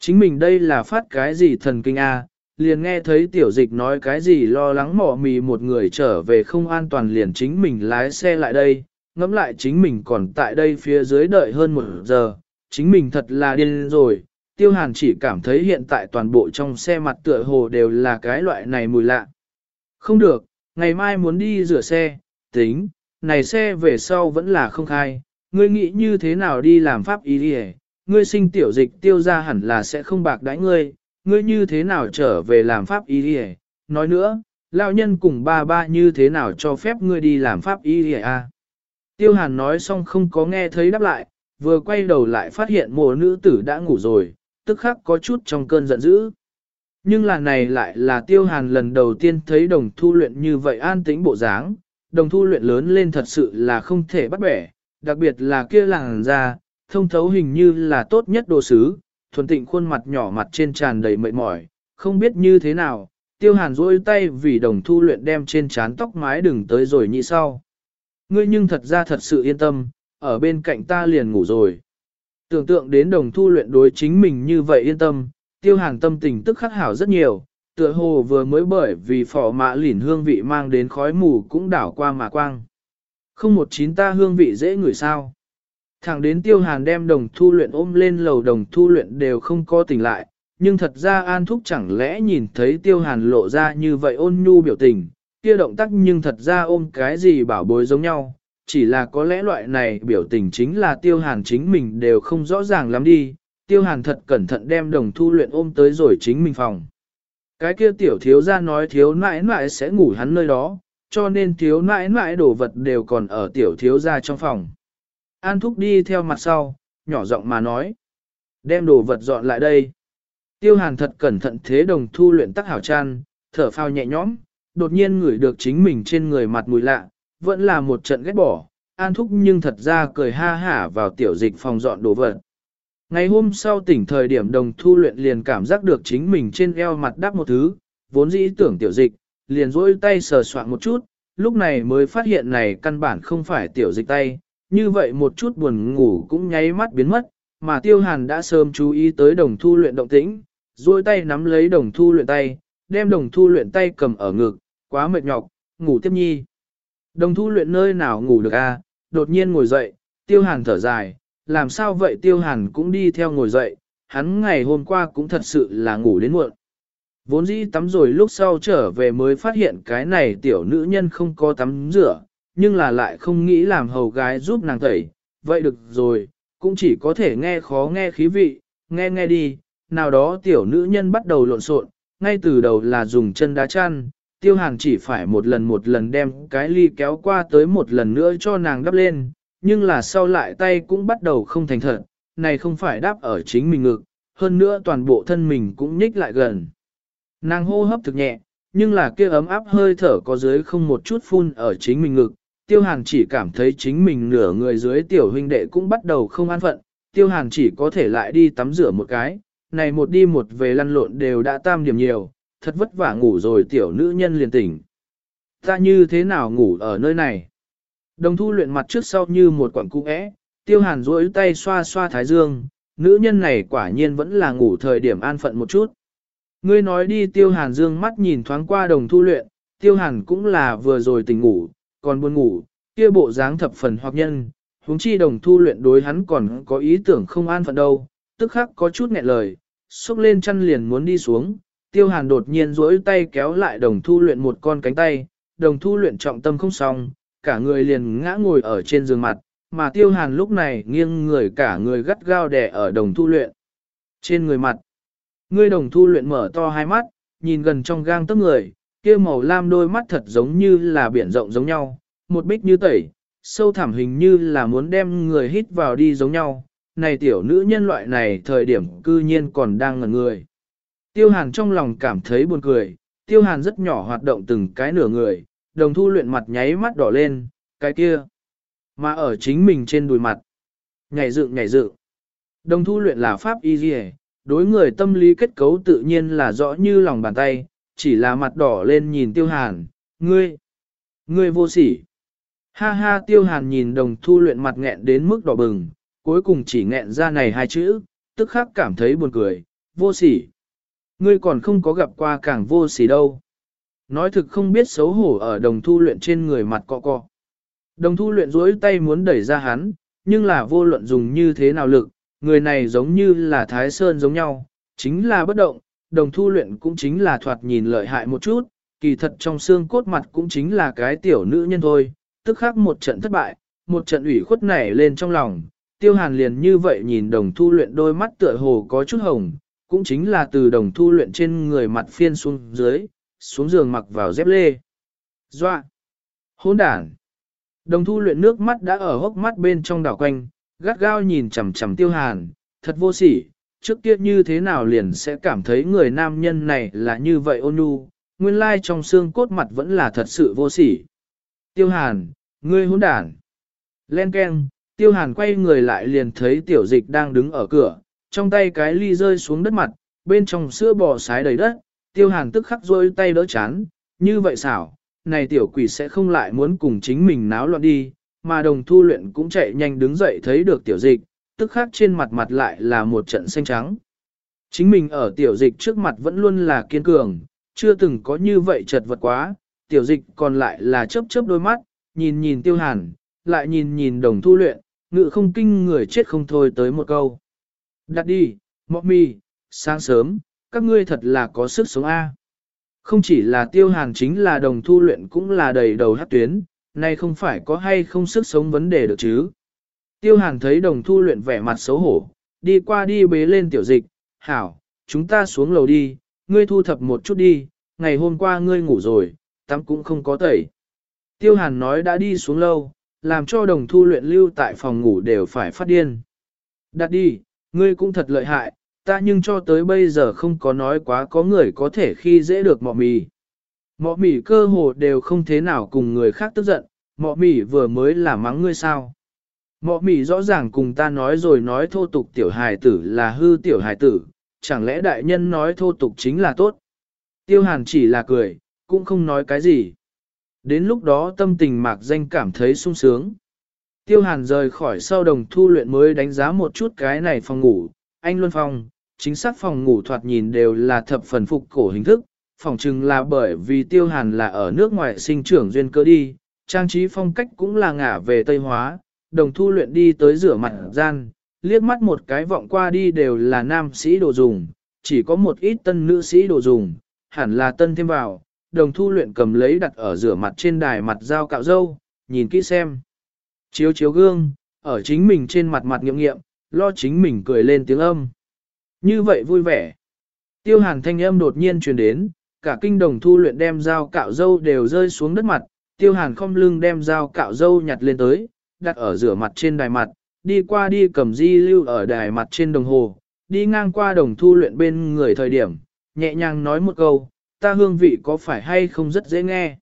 A: Chính mình đây là phát cái gì thần kinh a? liền nghe thấy tiểu dịch nói cái gì lo lắng mỏ mì một người trở về không an toàn liền chính mình lái xe lại đây, ngẫm lại chính mình còn tại đây phía dưới đợi hơn một giờ, chính mình thật là điên rồi. Tiêu hàn chỉ cảm thấy hiện tại toàn bộ trong xe mặt tựa hồ đều là cái loại này mùi lạ. Không được, ngày mai muốn đi rửa xe, tính, này xe về sau vẫn là không khai, ngươi nghĩ như thế nào đi làm pháp y đi ngươi sinh tiểu dịch tiêu ra hẳn là sẽ không bạc đãi ngươi, ngươi như thế nào trở về làm pháp y? đi nói nữa, lão nhân cùng ba ba như thế nào cho phép ngươi đi làm pháp y? đi à. Tiêu hàn nói xong không có nghe thấy đáp lại, vừa quay đầu lại phát hiện mùa nữ tử đã ngủ rồi, tức khắc có chút trong cơn giận dữ. Nhưng là này lại là tiêu hàn lần đầu tiên thấy đồng thu luyện như vậy an tĩnh bộ dáng, đồng thu luyện lớn lên thật sự là không thể bắt bẻ, đặc biệt là kia làng ra, thông thấu hình như là tốt nhất đồ sứ, thuần tịnh khuôn mặt nhỏ mặt trên tràn đầy mệt mỏi, không biết như thế nào, tiêu hàn rôi tay vì đồng thu luyện đem trên trán tóc mái đừng tới rồi nhị sau. Ngươi nhưng thật ra thật sự yên tâm, ở bên cạnh ta liền ngủ rồi. Tưởng tượng đến đồng thu luyện đối chính mình như vậy yên tâm, tiêu hàn tâm tình tức khắc hảo rất nhiều, tựa hồ vừa mới bởi vì phỏ mạ lỉn hương vị mang đến khói mù cũng đảo qua mà quang. Không một chín ta hương vị dễ ngửi sao. Thẳng đến tiêu hàn đem đồng thu luyện ôm lên lầu đồng thu luyện đều không có tỉnh lại, nhưng thật ra an thúc chẳng lẽ nhìn thấy tiêu hàn lộ ra như vậy ôn nhu biểu tình, kia động tác nhưng thật ra ôm cái gì bảo bối giống nhau, chỉ là có lẽ loại này biểu tình chính là tiêu hàn chính mình đều không rõ ràng lắm đi, tiêu hàn thật cẩn thận đem đồng thu luyện ôm tới rồi chính mình phòng. Cái kia tiểu thiếu ra nói thiếu nãi nãi sẽ ngủ hắn nơi đó, cho nên thiếu nãi nãi đồ vật đều còn ở tiểu thiếu ra trong phòng. An thúc đi theo mặt sau, nhỏ giọng mà nói. Đem đồ vật dọn lại đây. Tiêu hàn thật cẩn thận thế đồng thu luyện tắc hảo chan, thở phao nhẹ nhõm, đột nhiên ngửi được chính mình trên người mặt mùi lạ, vẫn là một trận ghét bỏ. An thúc nhưng thật ra cười ha hả vào tiểu dịch phòng dọn đồ vật. Ngày hôm sau tỉnh thời điểm đồng thu luyện liền cảm giác được chính mình trên eo mặt đắp một thứ, vốn dĩ tưởng tiểu dịch, liền rỗi tay sờ soạn một chút, lúc này mới phát hiện này căn bản không phải tiểu dịch tay, như vậy một chút buồn ngủ cũng nháy mắt biến mất, mà tiêu hàn đã sớm chú ý tới đồng thu luyện động tĩnh, duỗi tay nắm lấy đồng thu luyện tay, đem đồng thu luyện tay cầm ở ngực, quá mệt nhọc, ngủ tiếp nhi. Đồng thu luyện nơi nào ngủ được a? đột nhiên ngồi dậy, tiêu hàn thở dài, làm sao vậy tiêu hàn cũng đi theo ngồi dậy, hắn ngày hôm qua cũng thật sự là ngủ đến muộn. Vốn dĩ tắm rồi lúc sau trở về mới phát hiện cái này tiểu nữ nhân không có tắm rửa, nhưng là lại không nghĩ làm hầu gái giúp nàng tẩy, vậy được rồi, cũng chỉ có thể nghe khó nghe khí vị, nghe nghe đi, nào đó tiểu nữ nhân bắt đầu lộn xộn, ngay từ đầu là dùng chân đá chăn, tiêu hàn chỉ phải một lần một lần đem cái ly kéo qua tới một lần nữa cho nàng đắp lên, nhưng là sau lại tay cũng bắt đầu không thành thật, này không phải đáp ở chính mình ngực, hơn nữa toàn bộ thân mình cũng nhích lại gần. Nàng hô hấp thực nhẹ, nhưng là kia ấm áp hơi thở có dưới không một chút phun ở chính mình ngực, tiêu hàn chỉ cảm thấy chính mình nửa người dưới tiểu huynh đệ cũng bắt đầu không an phận, tiêu hàn chỉ có thể lại đi tắm rửa một cái, này một đi một về lăn lộn đều đã tam điểm nhiều, thật vất vả ngủ rồi tiểu nữ nhân liền tỉnh. Ta như thế nào ngủ ở nơi này? Đồng thu luyện mặt trước sau như một quảng cung ẽ, tiêu hàn duỗi tay xoa xoa thái dương, nữ nhân này quả nhiên vẫn là ngủ thời điểm an phận một chút. Ngươi nói đi tiêu hàn dương mắt nhìn thoáng qua đồng thu luyện, tiêu hàn cũng là vừa rồi tỉnh ngủ, còn buồn ngủ, kia bộ dáng thập phần hoặc nhân, huống chi đồng thu luyện đối hắn còn có ý tưởng không an phận đâu, tức khắc có chút nghẹn lời, xúc lên chăn liền muốn đi xuống, tiêu hàn đột nhiên duỗi tay kéo lại đồng thu luyện một con cánh tay, đồng thu luyện trọng tâm không xong, cả người liền ngã ngồi ở trên giường mặt, mà tiêu hàn lúc này nghiêng người cả người gắt gao đè ở đồng thu luyện. Trên người mặt, người đồng thu luyện mở to hai mắt, nhìn gần trong gang tấc người, kia màu lam đôi mắt thật giống như là biển rộng giống nhau, một bích như tẩy, sâu thẳm hình như là muốn đem người hít vào đi giống nhau. Này tiểu nữ nhân loại này thời điểm cư nhiên còn đang ngẩn người. Tiêu hàn trong lòng cảm thấy buồn cười, tiêu hàn rất nhỏ hoạt động từng cái nửa người, đồng thu luyện mặt nháy mắt đỏ lên, cái kia. Mà ở chính mình trên đùi mặt. Nhảy dựng nhảy dựng. Đồng thu luyện là pháp y dì đối người tâm lý kết cấu tự nhiên là rõ như lòng bàn tay, chỉ là mặt đỏ lên nhìn tiêu hàn, ngươi, ngươi vô sỉ. Ha ha tiêu hàn nhìn đồng thu luyện mặt nghẹn đến mức đỏ bừng, cuối cùng chỉ nghẹn ra này hai chữ, tức khắc cảm thấy buồn cười, vô sỉ. Ngươi còn không có gặp qua càng vô sỉ đâu. Nói thực không biết xấu hổ ở đồng thu luyện trên người mặt cọ cọ. Đồng thu luyện duỗi tay muốn đẩy ra hắn, nhưng là vô luận dùng như thế nào lực, người này giống như là thái sơn giống nhau, chính là bất động, đồng thu luyện cũng chính là thoạt nhìn lợi hại một chút, kỳ thật trong xương cốt mặt cũng chính là cái tiểu nữ nhân thôi, tức khắc một trận thất bại, một trận ủy khuất nảy lên trong lòng, tiêu hàn liền như vậy nhìn đồng thu luyện đôi mắt tựa hồ có chút hồng, cũng chính là từ đồng thu luyện trên người mặt phiên xuống dưới, xuống giường mặc vào dép lê. Doa! Hôn đản! Đồng thu luyện nước mắt đã ở hốc mắt bên trong đảo quanh, gắt gao nhìn chằm chằm tiêu hàn, thật vô sỉ, trước kia như thế nào liền sẽ cảm thấy người nam nhân này là như vậy ôn nhu, nguyên lai trong xương cốt mặt vẫn là thật sự vô sỉ. Tiêu hàn, ngươi hỗn đản. Len keng, tiêu hàn quay người lại liền thấy tiểu dịch đang đứng ở cửa, trong tay cái ly rơi xuống đất mặt, bên trong sữa bò sái đầy đất, tiêu hàn tức khắc rôi tay đỡ chán, như vậy xảo, này tiểu quỷ sẽ không lại muốn cùng chính mình náo loạn đi, mà đồng thu luyện cũng chạy nhanh đứng dậy thấy được tiểu dịch, tức khắc trên mặt mặt lại là một trận xanh trắng. Chính mình ở tiểu dịch trước mặt vẫn luôn là kiên cường, chưa từng có như vậy chật vật quá, tiểu dịch còn lại là chớp chớp đôi mắt, nhìn nhìn tiêu hàn, lại nhìn nhìn đồng thu luyện, ngự không kinh người chết không thôi tới một câu. Đặt đi, mọc mì, sáng sớm, các ngươi thật là có sức sống A. Không chỉ là tiêu hàn chính là đồng thu luyện cũng là đầy đầu hát tuyến, nay không phải có hay không sức sống vấn đề được chứ. Tiêu hàn thấy đồng thu luyện vẻ mặt xấu hổ, đi qua đi bế lên tiểu dịch, hảo, chúng ta xuống lầu đi, ngươi thu thập một chút đi, ngày hôm qua ngươi ngủ rồi, tắm cũng không có tẩy. Tiêu hàn nói đã đi xuống lâu, làm cho đồng thu luyện lưu tại phòng ngủ đều phải phát điên. Đặt đi, ngươi cũng thật lợi hại, ta nhưng cho tới bây giờ không có nói quá có người có thể khi dễ được mọ mì. Mọ mì cơ hồ đều không thế nào cùng người khác tức giận, mọ mì vừa mới là mắng ngươi sao. Mọ mỉ rõ ràng cùng ta nói rồi nói thô tục tiểu hài tử là hư tiểu hài tử, chẳng lẽ đại nhân nói thô tục chính là tốt. Tiêu hàn chỉ là cười, cũng không nói cái gì. Đến lúc đó tâm tình mạc danh cảm thấy sung sướng. Tiêu hàn rời khỏi sau đồng thu luyện mới đánh giá một chút cái này phòng ngủ, anh Luân Phong, chính xác phòng ngủ thoạt nhìn đều là thập phần phục cổ hình thức, phòng chừng là bởi vì tiêu hàn là ở nước ngoài sinh trưởng duyên cơ đi, trang trí phong cách cũng là ngả về Tây Hóa, đồng thu luyện đi tới rửa mặt gian, liếc mắt một cái vọng qua đi đều là nam sĩ đồ dùng, chỉ có một ít tân nữ sĩ đồ dùng, hẳn là tân thêm vào, đồng thu luyện cầm lấy đặt ở rửa mặt trên đài mặt dao cạo dâu, nhìn kỹ xem. Chiếu chiếu gương, ở chính mình trên mặt mặt nghiệm nghiệm, lo chính mình cười lên tiếng âm. Như vậy vui vẻ. Tiêu hàn thanh âm đột nhiên truyền đến, cả kinh đồng thu luyện đem dao cạo dâu đều rơi xuống đất mặt, tiêu hàn không lưng đem dao cạo dâu nhặt lên tới, đặt ở rửa mặt trên đài mặt, đi qua đi cầm di lưu ở đài mặt trên đồng hồ, đi ngang qua đồng thu luyện bên người thời điểm, nhẹ nhàng nói một câu, ta hương vị có phải hay không rất dễ nghe.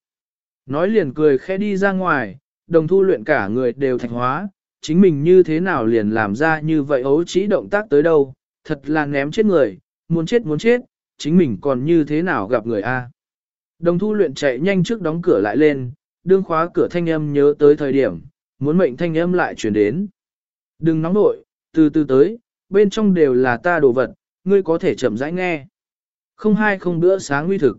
A: Nói liền cười khẽ đi ra ngoài, đồng thu luyện cả người đều thành hóa, chính mình như thế nào liền làm ra như vậy ấu trí động tác tới đâu, thật là ném chết người, muốn chết muốn chết, chính mình còn như thế nào gặp người a? Đồng thu luyện chạy nhanh trước đóng cửa lại lên, đương khóa cửa thanh âm nhớ tới thời điểm, muốn mệnh thanh âm lại chuyển đến. Đừng nóng nội, từ từ tới, bên trong đều là ta đồ vật, ngươi có thể chậm rãi nghe. Không hai không bữa sáng nguy thực.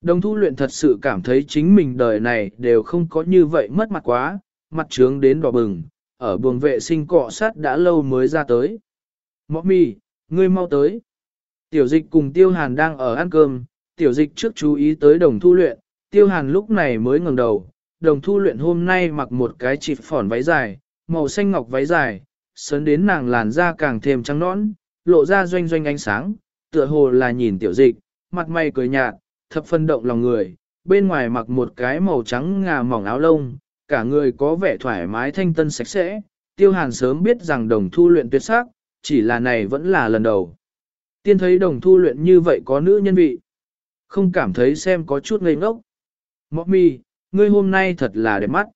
A: Đồng thu luyện thật sự cảm thấy chính mình đời này đều không có như vậy mất mặt quá, mặt trướng đến đỏ bừng, ở buồng vệ sinh cọ sát đã lâu mới ra tới. Mọ mì, ngươi mau tới. Tiểu dịch cùng tiêu hàn đang ở ăn cơm, tiểu dịch trước chú ý tới đồng thu luyện, tiêu hàn lúc này mới ngẩng đầu. Đồng thu luyện hôm nay mặc một cái chịp phỏn váy dài, màu xanh ngọc váy dài, sớn đến nàng làn da càng thêm trắng nõn, lộ ra doanh doanh ánh sáng, tựa hồ là nhìn tiểu dịch, mặt mày cười nhạt, thập phân động lòng người, bên ngoài mặc một cái màu trắng ngà mỏng áo lông, cả người có vẻ thoải mái thanh tân sạch sẽ, tiêu hàn sớm biết rằng đồng thu luyện tuyệt sắc, chỉ là này vẫn là lần đầu. Tiên thấy đồng thu luyện như vậy có nữ nhân vị, không cảm thấy xem có chút ngây ngốc. Mọc mi, ngươi hôm nay thật là đẹp mắt.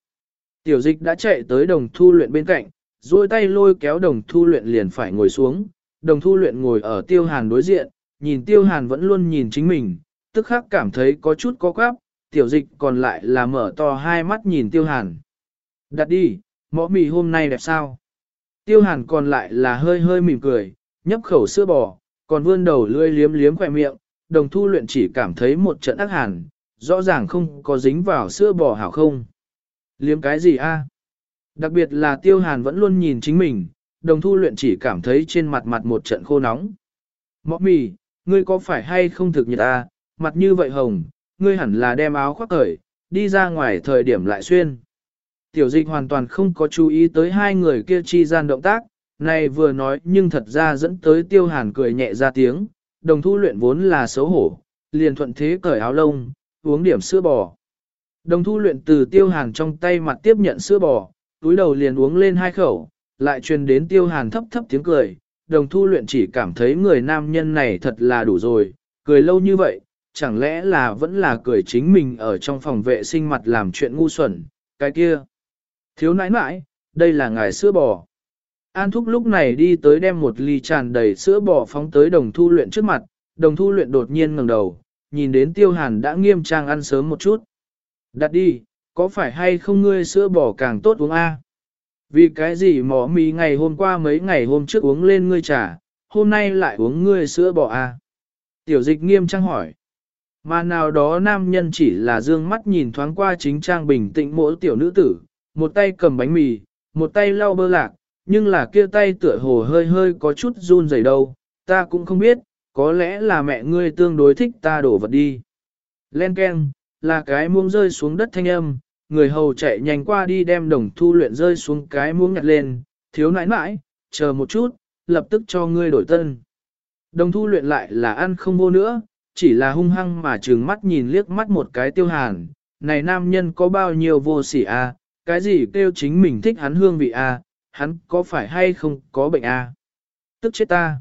A: Tiểu dịch đã chạy tới đồng thu luyện bên cạnh, duỗi tay lôi kéo đồng thu luyện liền phải ngồi xuống, đồng thu luyện ngồi ở tiêu hàn đối diện, nhìn tiêu hàn vẫn luôn nhìn chính mình, tức khắc cảm thấy có chút có quáp, tiểu dịch còn lại là mở to hai mắt nhìn tiêu hàn. Đặt đi, mõ mì hôm nay đẹp sao? Tiêu hàn còn lại là hơi hơi mỉm cười, nhấp khẩu sữa bò, còn vươn đầu lươi liếm liếm khỏe miệng, đồng thu luyện chỉ cảm thấy một trận ác hàn, rõ ràng không có dính vào sữa bò hảo không. Liếm cái gì a? Đặc biệt là tiêu hàn vẫn luôn nhìn chính mình, đồng thu luyện chỉ cảm thấy trên mặt mặt một trận khô nóng. Mọ mì, ngươi có phải hay không thực nhiệt a? Mặt như vậy hồng, ngươi hẳn là đem áo khoác cởi, đi ra ngoài thời điểm lại xuyên. Tiểu dịch hoàn toàn không có chú ý tới hai người kia chi gian động tác, này vừa nói nhưng thật ra dẫn tới tiêu hàn cười nhẹ ra tiếng, đồng thu luyện vốn là xấu hổ, liền thuận thế cởi áo lông, uống điểm sữa bò. Đồng thu luyện từ tiêu hàn trong tay mặt tiếp nhận sữa bò, túi đầu liền uống lên hai khẩu, lại truyền đến tiêu hàn thấp thấp tiếng cười. Đồng thu luyện chỉ cảm thấy người nam nhân này thật là đủ rồi, cười lâu như vậy, chẳng lẽ là vẫn là cười chính mình ở trong phòng vệ sinh mặt làm chuyện ngu xuẩn, cái kia. Thiếu nãi nãi, đây là ngài sữa bò. An Thúc lúc này đi tới đem một ly tràn đầy sữa bò phóng tới đồng thu luyện trước mặt, đồng thu luyện đột nhiên ngẩng đầu, nhìn đến tiêu hàn đã nghiêm trang ăn sớm một chút. Đặt đi, có phải hay không ngươi sữa bò càng tốt uống a? Vì cái gì mỏ mì ngày hôm qua mấy ngày hôm trước uống lên ngươi trà, hôm nay lại uống ngươi sữa bò a? Tiểu dịch nghiêm trang hỏi. Mà nào đó nam nhân chỉ là dương mắt nhìn thoáng qua chính trang bình tĩnh mỗi tiểu nữ tử, một tay cầm bánh mì, một tay lau bơ lạc, nhưng là kia tay tựa hồ hơi hơi có chút run rẩy đâu, ta cũng không biết, có lẽ là mẹ ngươi tương đối thích ta đổ vật đi. Len Ken, là cái muông rơi xuống đất thanh âm, người hầu chạy nhanh qua đi đem đồng thu luyện rơi xuống cái muông nhặt lên, thiếu nãi nãi, chờ một chút, lập tức cho ngươi đổi tân. Đồng thu luyện lại là ăn không vô nữa, chỉ là hung hăng mà trừng mắt nhìn liếc mắt một cái tiêu hàn, này nam nhân có bao nhiêu vô sỉ a, à? cái gì kêu chính mình thích hắn hương vị a, à? hắn có phải hay không có bệnh a? À? Tức chết ta.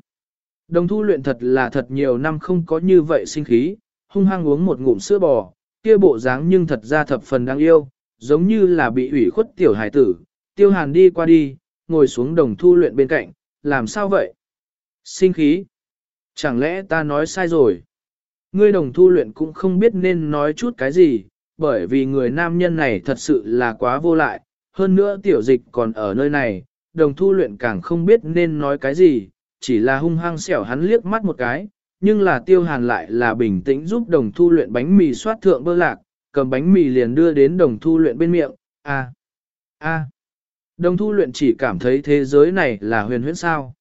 A: Đồng thu luyện thật là thật nhiều năm không có như vậy sinh khí, hung hăng uống một ngụm sữa bò, kia bộ dáng nhưng thật ra thập phần đáng yêu, giống như là bị ủy khuất tiểu hải tử. Tiêu hàn đi qua đi, ngồi xuống đồng thu luyện bên cạnh, làm sao vậy? Sinh khí. Chẳng lẽ ta nói sai rồi? Ngươi đồng thu luyện cũng không biết nên nói chút cái gì, bởi vì người nam nhân này thật sự là quá vô lại, hơn nữa tiểu dịch còn ở nơi này, đồng thu luyện càng không biết nên nói cái gì, chỉ là hung hăng xẻo hắn liếc mắt một cái, nhưng là tiêu hàn lại là bình tĩnh giúp đồng thu luyện bánh mì soát thượng bơ lạc, cầm bánh mì liền đưa đến đồng thu luyện bên miệng, a a. Đồng thu luyện chỉ cảm thấy thế giới này là huyền huyễn sao.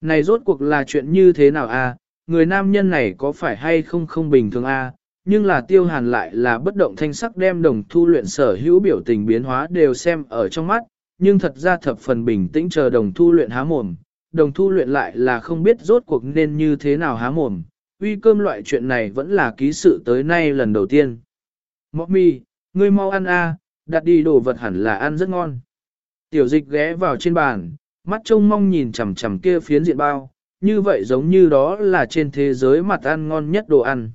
A: Này rốt cuộc là chuyện như thế nào a? Người nam nhân này có phải hay không không bình thường a? Nhưng là tiêu hàn lại là bất động thanh sắc đem đồng thu luyện sở hữu biểu tình biến hóa đều xem ở trong mắt, nhưng thật ra thập phần bình tĩnh chờ đồng thu luyện há mồm, đồng thu luyện lại là không biết rốt cuộc nên như thế nào há mồm, uy cơm loại chuyện này vẫn là ký sự tới nay lần đầu tiên. Mọc mi, ngươi mau ăn a, đặt đi đồ vật hẳn là ăn rất ngon. Tiểu dịch ghé vào trên bàn, mắt trông mong nhìn chằm chằm kia phiến diện bao, như vậy giống như đó là trên thế giới mặt ăn ngon nhất đồ ăn.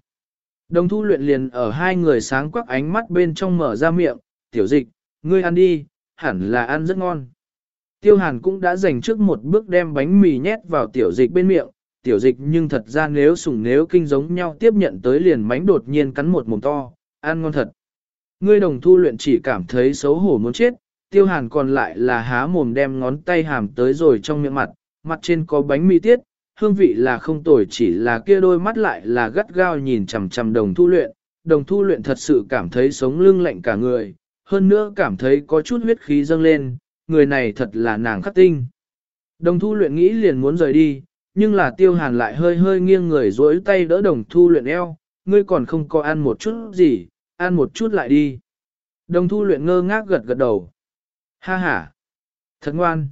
A: Đồng thu luyện liền ở hai người sáng quắc ánh mắt bên trong mở ra miệng, tiểu dịch, ngươi ăn đi, hẳn là ăn rất ngon. Tiêu hàn cũng đã dành trước một bước đem bánh mì nhét vào tiểu dịch bên miệng, tiểu dịch nhưng thật ra nếu sủng nếu kinh giống nhau tiếp nhận tới liền bánh đột nhiên cắn một mồm to, ăn ngon thật. Ngươi đồng thu luyện chỉ cảm thấy xấu hổ muốn chết, tiêu hàn còn lại là há mồm đem ngón tay hàm tới rồi trong miệng mặt, mặt trên có bánh mì tiết, hương vị là không tồi chỉ là kia đôi mắt lại là gắt gao nhìn chằm chằm đồng thu luyện, đồng thu luyện thật sự cảm thấy sống lưng lạnh cả người, hơn nữa cảm thấy có chút huyết khí dâng lên, người này thật là nàng khắc tinh. Đồng thu luyện nghĩ liền muốn rời đi, nhưng là tiêu hàn lại hơi hơi nghiêng người dối tay đỡ đồng thu luyện eo, ngươi còn không có ăn một chút gì, ăn một chút lại đi. Đồng thu luyện ngơ ngác gật gật đầu. Ha ha! Thật ngoan!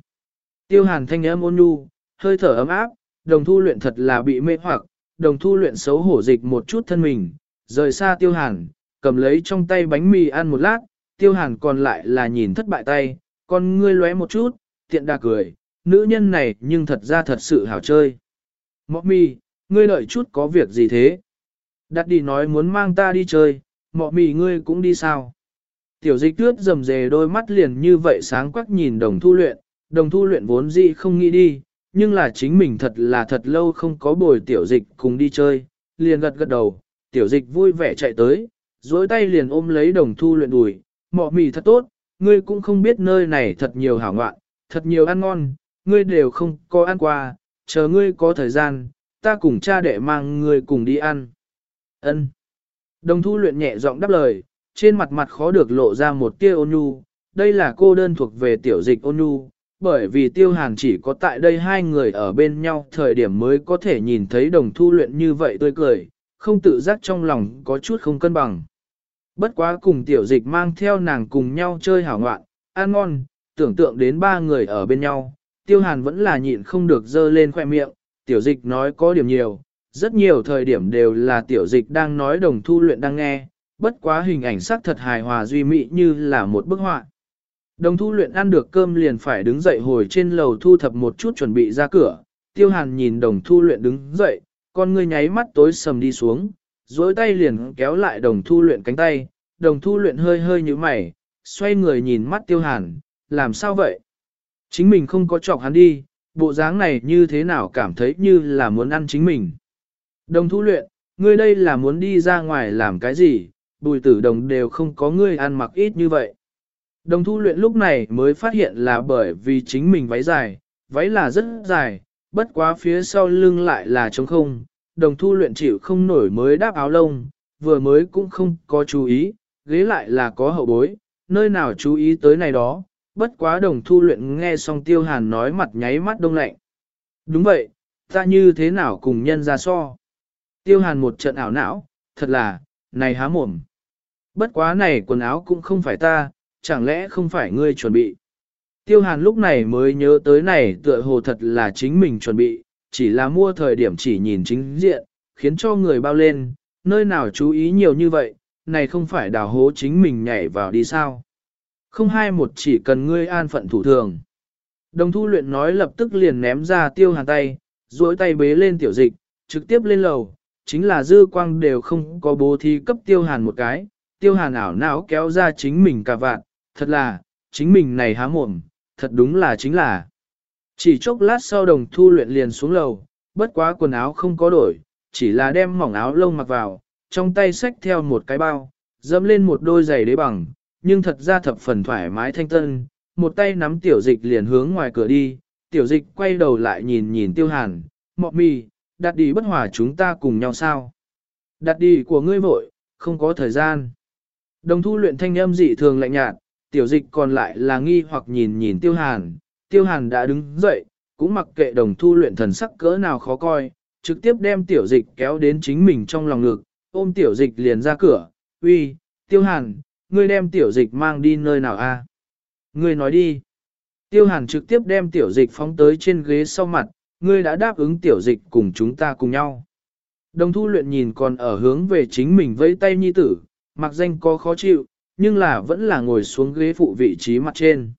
A: Tiêu hàn thanh âm ôn nhu, hơi thở ấm áp, đồng thu luyện thật là bị mê hoặc, đồng thu luyện xấu hổ dịch một chút thân mình, rời xa tiêu hàn, cầm lấy trong tay bánh mì ăn một lát, tiêu hàn còn lại là nhìn thất bại tay, con ngươi lóe một chút, tiện đà cười, nữ nhân này nhưng thật ra thật sự hảo chơi. Mọ mì, ngươi đợi chút có việc gì thế? Đặt đi nói muốn mang ta đi chơi, mọ mì ngươi cũng đi sao? Tiểu dịch tuyết rầm rề đôi mắt liền như vậy sáng quắc nhìn đồng thu luyện, đồng thu luyện vốn dĩ không nghĩ đi, nhưng là chính mình thật là thật lâu không có bồi tiểu dịch cùng đi chơi, liền gật gật đầu, tiểu dịch vui vẻ chạy tới, dối tay liền ôm lấy đồng thu luyện đùi, mọ mì thật tốt, ngươi cũng không biết nơi này thật nhiều hảo ngoạn, thật nhiều ăn ngon, ngươi đều không có ăn qua, chờ ngươi có thời gian, ta cùng cha đệ mang ngươi cùng đi ăn. Ân. Đồng thu luyện nhẹ giọng đáp lời, trên mặt mặt khó được lộ ra một tia ôn nhu, đây là cô đơn thuộc về tiểu dịch ôn nhu, bởi vì tiêu hàn chỉ có tại đây hai người ở bên nhau thời điểm mới có thể nhìn thấy đồng thu luyện như vậy tươi cười, không tự giác trong lòng có chút không cân bằng. Bất quá cùng tiểu dịch mang theo nàng cùng nhau chơi hảo ngoạn, ăn ngon, tưởng tượng đến ba người ở bên nhau, tiêu hàn vẫn là nhịn không được dơ lên khoe miệng, tiểu dịch nói có điểm nhiều, rất nhiều thời điểm đều là tiểu dịch đang nói đồng thu luyện đang nghe, bất quá hình ảnh sắc thật hài hòa duy mỹ như là một bức họa. Đồng thu luyện ăn được cơm liền phải đứng dậy hồi trên lầu thu thập một chút chuẩn bị ra cửa, tiêu hàn nhìn đồng thu luyện đứng dậy, con ngươi nháy mắt tối sầm đi xuống, dối tay liền kéo lại đồng thu luyện cánh tay, đồng thu luyện hơi hơi như mày, xoay người nhìn mắt tiêu hàn, làm sao vậy? Chính mình không có chọc hắn đi, bộ dáng này như thế nào cảm thấy như là muốn ăn chính mình. Đồng thu luyện, ngươi đây là muốn đi ra ngoài làm cái gì, bùi tử đồng đều không có ngươi ăn mặc ít như vậy. Đồng thu luyện lúc này mới phát hiện là bởi vì chính mình váy dài, váy là rất dài, bất quá phía sau lưng lại là trống không. Đồng thu luyện chịu không nổi mới đáp áo lông, vừa mới cũng không có chú ý, ghế lại là có hậu bối, nơi nào chú ý tới này đó, bất quá đồng thu luyện nghe xong tiêu hàn nói mặt nháy mắt đông lạnh. Đúng vậy, ta như thế nào cùng nhân ra so. Tiêu hàn một trận ảo não, thật là, này há mồm. Bất quá này quần áo cũng không phải ta, chẳng lẽ không phải ngươi chuẩn bị. Tiêu hàn lúc này mới nhớ tới này tựa hồ thật là chính mình chuẩn bị, chỉ là mua thời điểm chỉ nhìn chính diện, khiến cho người bao lên, nơi nào chú ý nhiều như vậy, này không phải đào hố chính mình nhảy vào đi sao. Không hai một chỉ cần ngươi an phận thủ thường. Đồng thu luyện nói lập tức liền ném ra tiêu hàn tay, duỗi tay bế lên tiểu dịch, trực tiếp lên lầu, chính là dư quang đều không có bố thi cấp tiêu hàn một cái, tiêu hàn ảo não kéo ra chính mình cả vạn, thật là, chính mình này há mồm, thật đúng là chính là. Chỉ chốc lát sau đồng thu luyện liền xuống lầu, bất quá quần áo không có đổi, chỉ là đem mỏng áo lông mặc vào, trong tay xách theo một cái bao, dẫm lên một đôi giày đế bằng, nhưng thật ra thập phần thoải mái thanh tân, một tay nắm tiểu dịch liền hướng ngoài cửa đi, tiểu dịch quay đầu lại nhìn nhìn tiêu hàn, mọ mì, đặt đi bất hòa chúng ta cùng nhau sao. Đặt đi của ngươi vội, không có thời gian. Đồng thu luyện thanh âm dị thường lạnh nhạt, tiểu dịch còn lại là nghi hoặc nhìn nhìn tiêu hàn, tiêu hàn đã đứng dậy, cũng mặc kệ đồng thu luyện thần sắc cỡ nào khó coi, trực tiếp đem tiểu dịch kéo đến chính mình trong lòng ngực, ôm tiểu dịch liền ra cửa, uy, tiêu hàn, ngươi đem tiểu dịch mang đi nơi nào a? Ngươi nói đi. Tiêu hàn trực tiếp đem tiểu dịch phóng tới trên ghế sau mặt, ngươi đã đáp ứng tiểu dịch cùng chúng ta cùng nhau. Đồng thu luyện nhìn còn ở hướng về chính mình vẫy tay nhi tử, mặc danh có khó chịu, nhưng là vẫn là ngồi xuống ghế phụ vị trí mặt trên.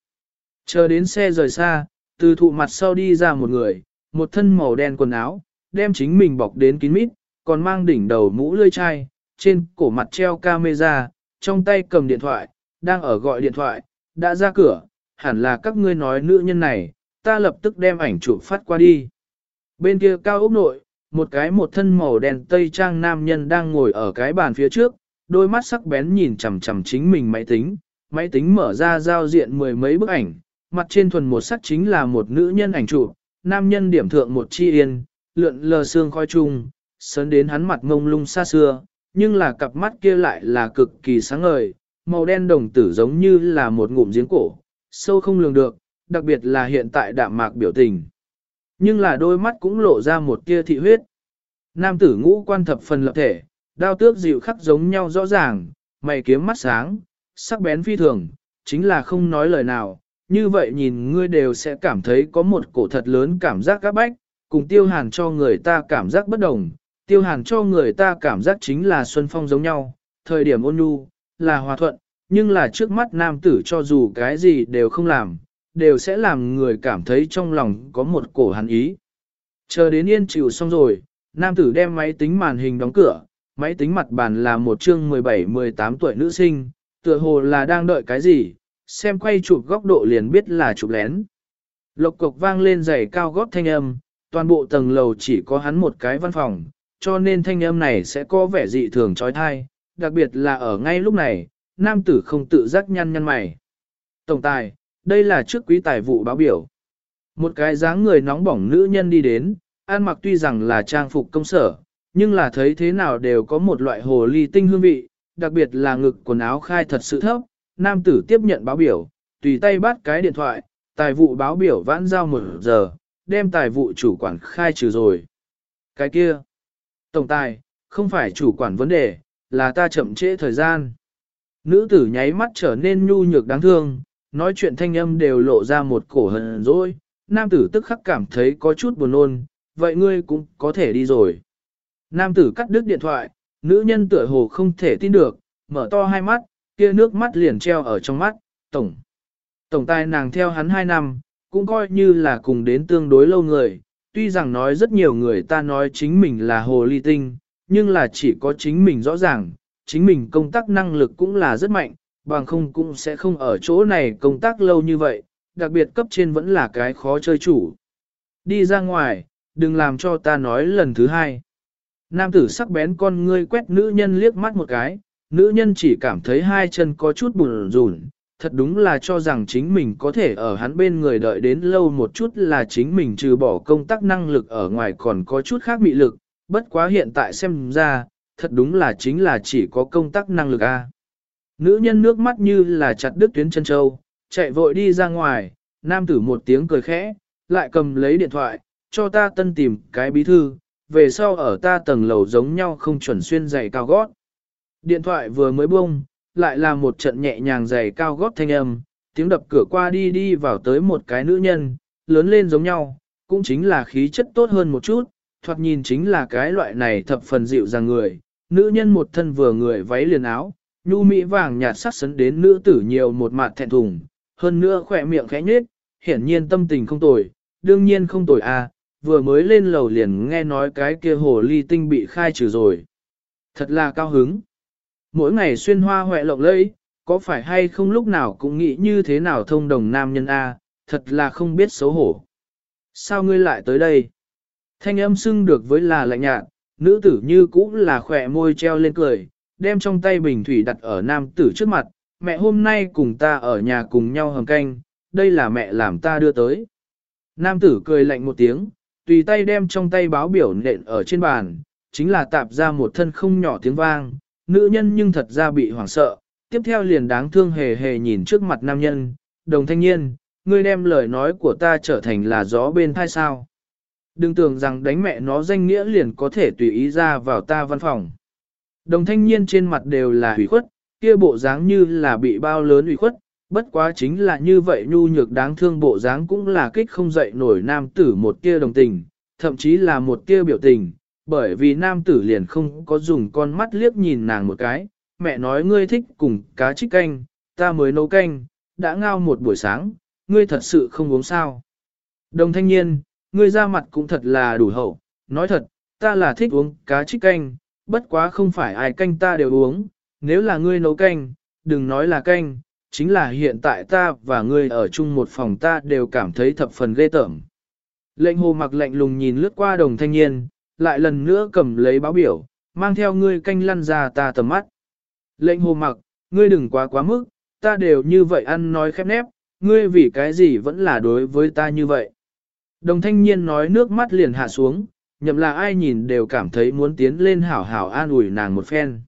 A: Chờ đến xe rời xa, từ thụ mặt sau đi ra một người, một thân màu đen quần áo, đem chính mình bọc đến kín mít, còn mang đỉnh đầu mũ lươi chai, trên cổ mặt treo camera, trong tay cầm điện thoại, đang ở gọi điện thoại, đã ra cửa, hẳn là các ngươi nói nữ nhân này, ta lập tức đem ảnh chụp phát qua đi. Bên kia cao ốc nội, một cái một thân màu đen tây trang nam nhân đang ngồi ở cái bàn phía trước, đôi mắt sắc bén nhìn chằm chằm chính mình máy tính, máy tính mở ra giao diện mười mấy bức ảnh, mặt trên thuần một sắc chính là một nữ nhân ảnh trụ, nam nhân điểm thượng một chi yên, lượn lờ xương khói chung, sớn đến hắn mặt ngông lung xa xưa, nhưng là cặp mắt kia lại là cực kỳ sáng ngời, màu đen đồng tử giống như là một ngụm giếng cổ, sâu không lường được, đặc biệt là hiện tại đạm mạc biểu tình. Nhưng là đôi mắt cũng lộ ra một tia thị huyết. Nam tử ngũ quan thập phần lập thể, đao tước dịu khắc giống nhau rõ ràng, mày kiếm mắt sáng, sắc bén phi thường, chính là không nói lời nào, như vậy nhìn ngươi đều sẽ cảm thấy có một cổ thật lớn cảm giác các bách, cùng tiêu hàn cho người ta cảm giác bất đồng, tiêu hàn cho người ta cảm giác chính là xuân phong giống nhau, thời điểm ôn nhu, là hòa thuận, nhưng là trước mắt nam tử cho dù cái gì đều không làm, đều sẽ làm người cảm thấy trong lòng có một cổ hàn ý. Chờ đến yên chịu xong rồi, nam tử đem máy tính màn hình đóng cửa, máy tính mặt bàn là một chương 17-18 tuổi nữ sinh, tựa hồ là đang đợi cái gì, xem quay chụp góc độ liền biết là chụp lén. Lộc cục vang lên giày cao gót thanh âm, toàn bộ tầng lầu chỉ có hắn một cái văn phòng, cho nên thanh âm này sẽ có vẻ dị thường trói thai, đặc biệt là ở ngay lúc này, nam tử không tự giác nhăn nhăn mày. Tổng tài, đây là trước quý tài vụ báo biểu. Một cái dáng người nóng bỏng nữ nhân đi đến, an mặc tuy rằng là trang phục công sở, nhưng là thấy thế nào đều có một loại hồ ly tinh hương vị, đặc biệt là ngực quần áo khai thật sự thấp. Nam tử tiếp nhận báo biểu, tùy tay bắt cái điện thoại, tài vụ báo biểu vãn giao một giờ, đem tài vụ chủ quản khai trừ rồi. Cái kia, tổng tài, không phải chủ quản vấn đề, là ta chậm trễ thời gian. Nữ tử nháy mắt trở nên nhu nhược đáng thương, nói chuyện thanh âm đều lộ ra một cổ hận rồi. Nam tử tức khắc cảm thấy có chút buồn nôn, vậy ngươi cũng có thể đi rồi. Nam tử cắt đứt điện thoại, nữ nhân tựa hồ không thể tin được, mở to hai mắt, kia nước mắt liền treo ở trong mắt, tổng. Tổng tài nàng theo hắn hai năm, cũng coi như là cùng đến tương đối lâu người, tuy rằng nói rất nhiều người ta nói chính mình là hồ ly tinh, nhưng là chỉ có chính mình rõ ràng, chính mình công tác năng lực cũng là rất mạnh, bằng không cũng sẽ không ở chỗ này công tác lâu như vậy, đặc biệt cấp trên vẫn là cái khó chơi chủ. Đi ra ngoài, đừng làm cho ta nói lần thứ hai. Nam tử sắc bén con ngươi quét nữ nhân liếc mắt một cái, nữ nhân chỉ cảm thấy hai chân có chút bùn rùn, thật đúng là cho rằng chính mình có thể ở hắn bên người đợi đến lâu một chút là chính mình trừ bỏ công tác năng lực ở ngoài còn có chút khác bị lực, bất quá hiện tại xem ra, thật đúng là chính là chỉ có công tác năng lực a. Nữ nhân nước mắt như là chặt đứt tuyến chân châu, chạy vội đi ra ngoài, nam tử một tiếng cười khẽ, lại cầm lấy điện thoại, cho ta tân tìm cái bí thư, về sau ở ta tầng lầu giống nhau không chuẩn xuyên giày cao gót. Điện thoại vừa mới bông, lại là một trận nhẹ nhàng giày cao gót thanh âm, tiếng đập cửa qua đi đi vào tới một cái nữ nhân, lớn lên giống nhau, cũng chính là khí chất tốt hơn một chút, thoạt nhìn chính là cái loại này thập phần dịu dàng người. Nữ nhân một thân vừa người váy liền áo, nhu mỹ vàng nhạt sắc sấn đến nữ tử nhiều một mặt thẹn thùng, hơn nữa khỏe miệng khẽ nhếch, hiển nhiên tâm tình không tồi, đương nhiên không tồi à, vừa mới lên lầu liền nghe nói cái kia hồ ly tinh bị khai trừ rồi. Thật là cao hứng. Mỗi ngày xuyên hoa hoẹ lộng lẫy, có phải hay không lúc nào cũng nghĩ như thế nào thông đồng nam nhân A, thật là không biết xấu hổ. Sao ngươi lại tới đây? Thanh âm xưng được với là lạnh nhạt, nữ tử như cũ là khỏe môi treo lên cười, đem trong tay bình thủy đặt ở nam tử trước mặt, mẹ hôm nay cùng ta ở nhà cùng nhau hầm canh, đây là mẹ làm ta đưa tới. Nam tử cười lạnh một tiếng, tùy tay đem trong tay báo biểu nện ở trên bàn, chính là tạp ra một thân không nhỏ tiếng vang, nữ nhân nhưng thật ra bị hoảng sợ, tiếp theo liền đáng thương hề hề nhìn trước mặt nam nhân, đồng thanh niên, ngươi đem lời nói của ta trở thành là gió bên thai sao. Đừng tưởng rằng đánh mẹ nó danh nghĩa liền có thể tùy ý ra vào ta văn phòng. Đồng thanh niên trên mặt đều là hủy khuất, kia bộ dáng như là bị bao lớn hủy khuất, bất quá chính là như vậy nhu nhược đáng thương bộ dáng cũng là kích không dậy nổi nam tử một kia đồng tình, thậm chí là một kia biểu tình, bởi vì nam tử liền không có dùng con mắt liếc nhìn nàng một cái, mẹ nói ngươi thích cùng cá trích canh, ta mới nấu canh, đã ngao một buổi sáng, ngươi thật sự không uống sao. Đồng thanh niên, ngươi ra mặt cũng thật là đủ hậu, nói thật, ta là thích uống cá trích canh, bất quá không phải ai canh ta đều uống, nếu là ngươi nấu canh, đừng nói là canh, chính là hiện tại ta và ngươi ở chung một phòng ta đều cảm thấy thập phần ghê tởm. Lệnh hồ mặc lạnh lùng nhìn lướt qua đồng thanh niên, lại lần nữa cầm lấy báo biểu, mang theo ngươi canh lăn ra ta tầm mắt. Lệnh hồ mặc, ngươi đừng quá quá mức, ta đều như vậy ăn nói khép nép, ngươi vì cái gì vẫn là đối với ta như vậy. Đồng thanh niên nói nước mắt liền hạ xuống, nhậm là ai nhìn đều cảm thấy muốn tiến lên hảo hảo an ủi nàng một phen.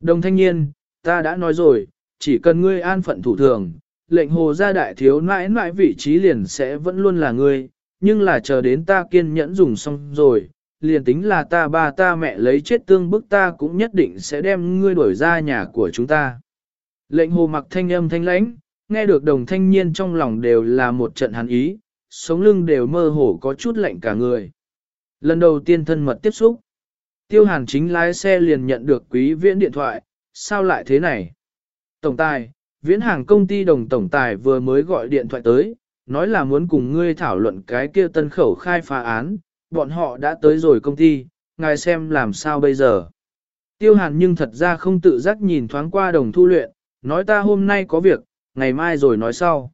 A: Đồng thanh niên, ta đã nói rồi, chỉ cần ngươi an phận thủ thường, lệnh hồ gia đại thiếu nãi nãi vị trí liền sẽ vẫn luôn là ngươi, nhưng là chờ đến ta kiên nhẫn dùng xong rồi, liền tính là ta ba ta mẹ lấy chết tương bức ta cũng nhất định sẽ đem ngươi đuổi ra nhà của chúng ta. Lệnh hồ mặc thanh âm thanh lãnh, nghe được đồng thanh niên trong lòng đều là một trận hắn ý, sống lưng đều mơ hồ có chút lạnh cả người. Lần đầu tiên thân mật tiếp xúc, tiêu hàn chính lái xe liền nhận được quý viễn điện thoại, sao lại thế này? Tổng tài, viễn hàng công ty đồng tổng tài vừa mới gọi điện thoại tới, nói là muốn cùng ngươi thảo luận cái kia tân khẩu khai phá án, bọn họ đã tới rồi công ty, ngài xem làm sao bây giờ. Tiêu hàn nhưng thật ra không tự giác nhìn thoáng qua đồng thu luyện, nói ta hôm nay có việc, ngày mai rồi nói sau.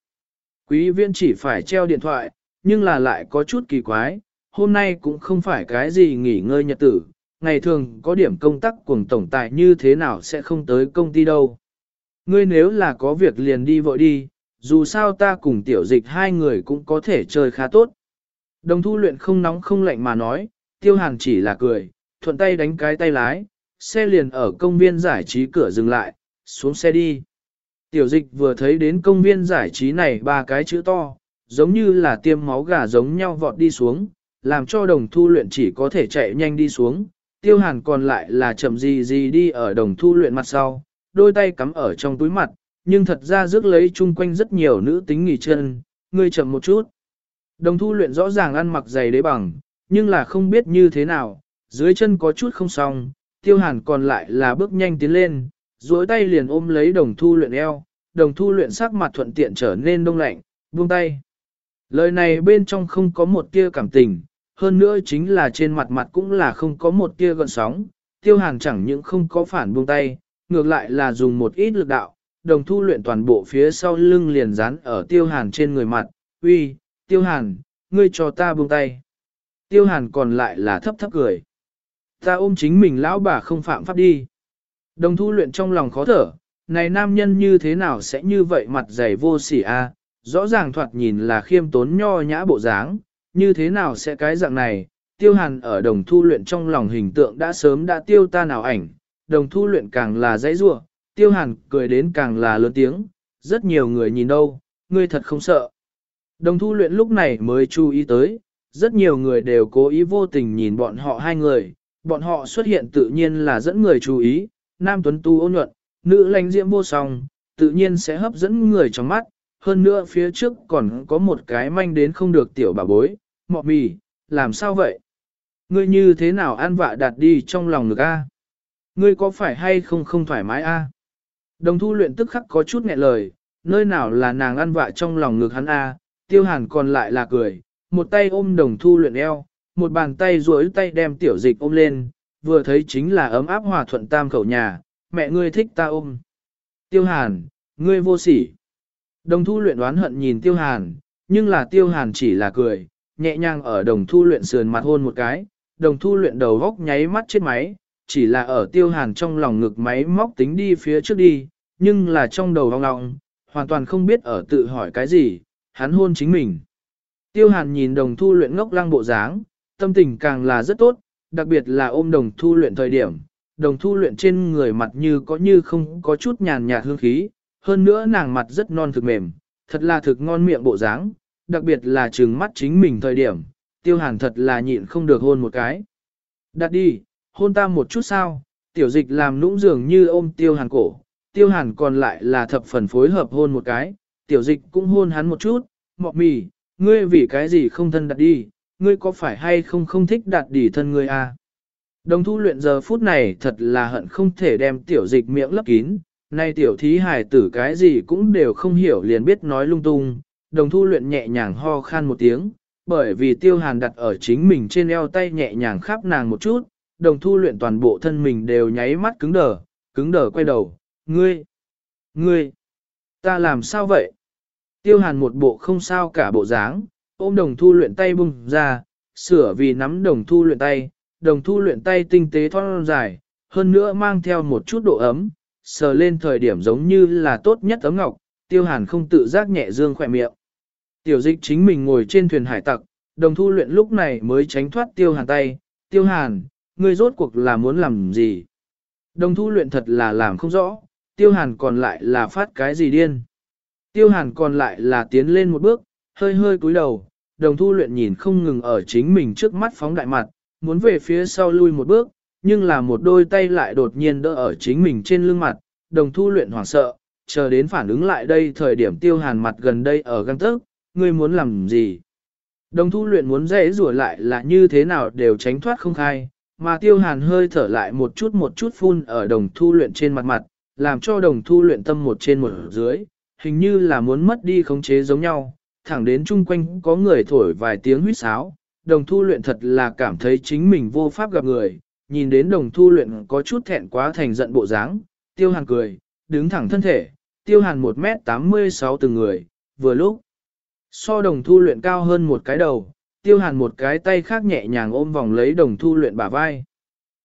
A: Quý viên chỉ phải treo điện thoại, nhưng là lại có chút kỳ quái, hôm nay cũng không phải cái gì nghỉ ngơi nhật tử, ngày thường có điểm công tác cùng tổng tài như thế nào sẽ không tới công ty đâu. Ngươi nếu là có việc liền đi vội đi, dù sao ta cùng tiểu dịch hai người cũng có thể chơi khá tốt. Đồng thu luyện không nóng không lạnh mà nói, tiêu hàn chỉ là cười, thuận tay đánh cái tay lái, xe liền ở công viên giải trí cửa dừng lại, xuống xe đi. Tiểu dịch vừa thấy đến công viên giải trí này ba cái chữ to, giống như là tiêm máu gà giống nhau vọt đi xuống, làm cho đồng thu luyện chỉ có thể chạy nhanh đi xuống, tiêu hàn còn lại là chậm gì gì đi ở đồng thu luyện mặt sau, đôi tay cắm ở trong túi mặt, nhưng thật ra rước lấy chung quanh rất nhiều nữ tính nghỉ chân, ngươi chậm một chút. Đồng thu luyện rõ ràng ăn mặc giày đế bằng, nhưng là không biết như thế nào, dưới chân có chút không xong, tiêu hàn còn lại là bước nhanh tiến lên, duỗi tay liền ôm lấy đồng thu luyện eo, đồng thu luyện sắc mặt thuận tiện trở nên đông lạnh, buông tay. Lời này bên trong không có một tia cảm tình, hơn nữa chính là trên mặt mặt cũng là không có một tia gợn sóng, tiêu hàn chẳng những không có phản buông tay, ngược lại là dùng một ít lực đạo, đồng thu luyện toàn bộ phía sau lưng liền dán ở tiêu hàn trên người mặt, uy, tiêu hàn, ngươi cho ta buông tay. Tiêu hàn còn lại là thấp thấp cười. Ta ôm chính mình lão bà không phạm pháp đi. Đồng thu luyện trong lòng khó thở, này nam nhân như thế nào sẽ như vậy mặt dày vô sỉ a? rõ ràng thoạt nhìn là khiêm tốn nho nhã bộ dáng, như thế nào sẽ cái dạng này, tiêu hàn ở đồng thu luyện trong lòng hình tượng đã sớm đã tiêu ta nào ảnh, đồng thu luyện càng là dãy rua, tiêu hàn cười đến càng là lớn tiếng, rất nhiều người nhìn đâu, ngươi thật không sợ. Đồng thu luyện lúc này mới chú ý tới, rất nhiều người đều cố ý vô tình nhìn bọn họ hai người, bọn họ xuất hiện tự nhiên là dẫn người chú ý, nam tuấn tu ôn nhuận, nữ lãnh diễm vô song, tự nhiên sẽ hấp dẫn người trong mắt, hơn nữa phía trước còn có một cái manh đến không được tiểu bà bối, mọ mì, làm sao vậy? Ngươi như thế nào an vạ đạt đi trong lòng ngực a? Ngươi có phải hay không không thoải mái a? Đồng thu luyện tức khắc có chút nghẹn lời, nơi nào là nàng ăn vạ trong lòng ngực hắn a? Tiêu hàn còn lại là cười, một tay ôm đồng thu luyện eo, một bàn tay duỗi tay đem tiểu dịch ôm lên, vừa thấy chính là ấm áp hòa thuận tam khẩu nhà, mẹ ngươi thích ta ôm. Tiêu hàn, ngươi vô sỉ. Đồng thu luyện đoán hận nhìn tiêu hàn, nhưng là tiêu hàn chỉ là cười, nhẹ nhàng ở đồng thu luyện sườn mặt hôn một cái, đồng thu luyện đầu góc nháy mắt chết máy, chỉ là ở tiêu hàn trong lòng ngực máy móc tính đi phía trước đi, nhưng là trong đầu vòng lòng, hoàn toàn không biết ở tự hỏi cái gì, hắn hôn chính mình. Tiêu hàn nhìn đồng thu luyện ngốc lăng bộ dáng, tâm tình càng là rất tốt, đặc biệt là ôm đồng thu luyện thời điểm, đồng thu luyện trên người mặt như có như không có chút nhàn nhạt hương khí, hơn nữa nàng mặt rất non thực mềm, thật là thực ngon miệng bộ dáng, đặc biệt là trừng mắt chính mình thời điểm, tiêu hàn thật là nhịn không được hôn một cái. Đặt đi, hôn ta một chút sao, tiểu dịch làm nũng dường như ôm tiêu hàn cổ, tiêu hàn còn lại là thập phần phối hợp hôn một cái, tiểu dịch cũng hôn hắn một chút, mọ mì, ngươi vì cái gì không thân đặt đi, ngươi có phải hay không không thích đặt đi thân ngươi à? Đồng thu luyện giờ phút này thật là hận không thể đem tiểu dịch miệng lấp kín, nay tiểu thí hài tử cái gì cũng đều không hiểu liền biết nói lung tung, đồng thu luyện nhẹ nhàng ho khan một tiếng, bởi vì tiêu hàn đặt ở chính mình trên eo tay nhẹ nhàng khắp nàng một chút, đồng thu luyện toàn bộ thân mình đều nháy mắt cứng đờ, cứng đờ quay đầu, ngươi, ngươi, ta làm sao vậy? Tiêu hàn một bộ không sao cả bộ dáng, ôm đồng thu luyện tay bung ra, sửa vì nắm đồng thu luyện tay, đồng thu luyện tay tinh tế thon dài, hơn nữa mang theo một chút độ ấm, sờ lên thời điểm giống như là tốt nhất ấm ngọc, tiêu hàn không tự giác nhẹ dương khỏe miệng. Tiểu dịch chính mình ngồi trên thuyền hải tặc, đồng thu luyện lúc này mới tránh thoát tiêu hàn tay, tiêu hàn, ngươi rốt cuộc là muốn làm gì? Đồng thu luyện thật là làm không rõ, tiêu hàn còn lại là phát cái gì điên? Tiêu hàn còn lại là tiến lên một bước, hơi hơi cúi đầu, đồng thu luyện nhìn không ngừng ở chính mình trước mắt phóng đại mặt, muốn về phía sau lui một bước, nhưng là một đôi tay lại đột nhiên đỡ ở chính mình trên lưng mặt, đồng thu luyện hoảng sợ, chờ đến phản ứng lại đây thời điểm tiêu hàn mặt gần đây ở găng tớc, ngươi muốn làm gì? Đồng thu luyện muốn dễ rủa lại là như thế nào đều tránh thoát không khai, mà tiêu hàn hơi thở lại một chút một chút phun ở đồng thu luyện trên mặt mặt, làm cho đồng thu luyện tâm một trên một dưới, hình như là muốn mất đi khống chế giống nhau, thẳng đến chung quanh có người thổi vài tiếng huýt sáo, đồng thu luyện thật là cảm thấy chính mình vô pháp gặp người, nhìn đến đồng thu luyện có chút thẹn quá thành giận bộ dáng, tiêu hàn cười, đứng thẳng thân thể, tiêu hàn 1m86 từng người, vừa lúc. So đồng thu luyện cao hơn một cái đầu, tiêu hàn một cái tay khác nhẹ nhàng ôm vòng lấy đồng thu luyện bả vai.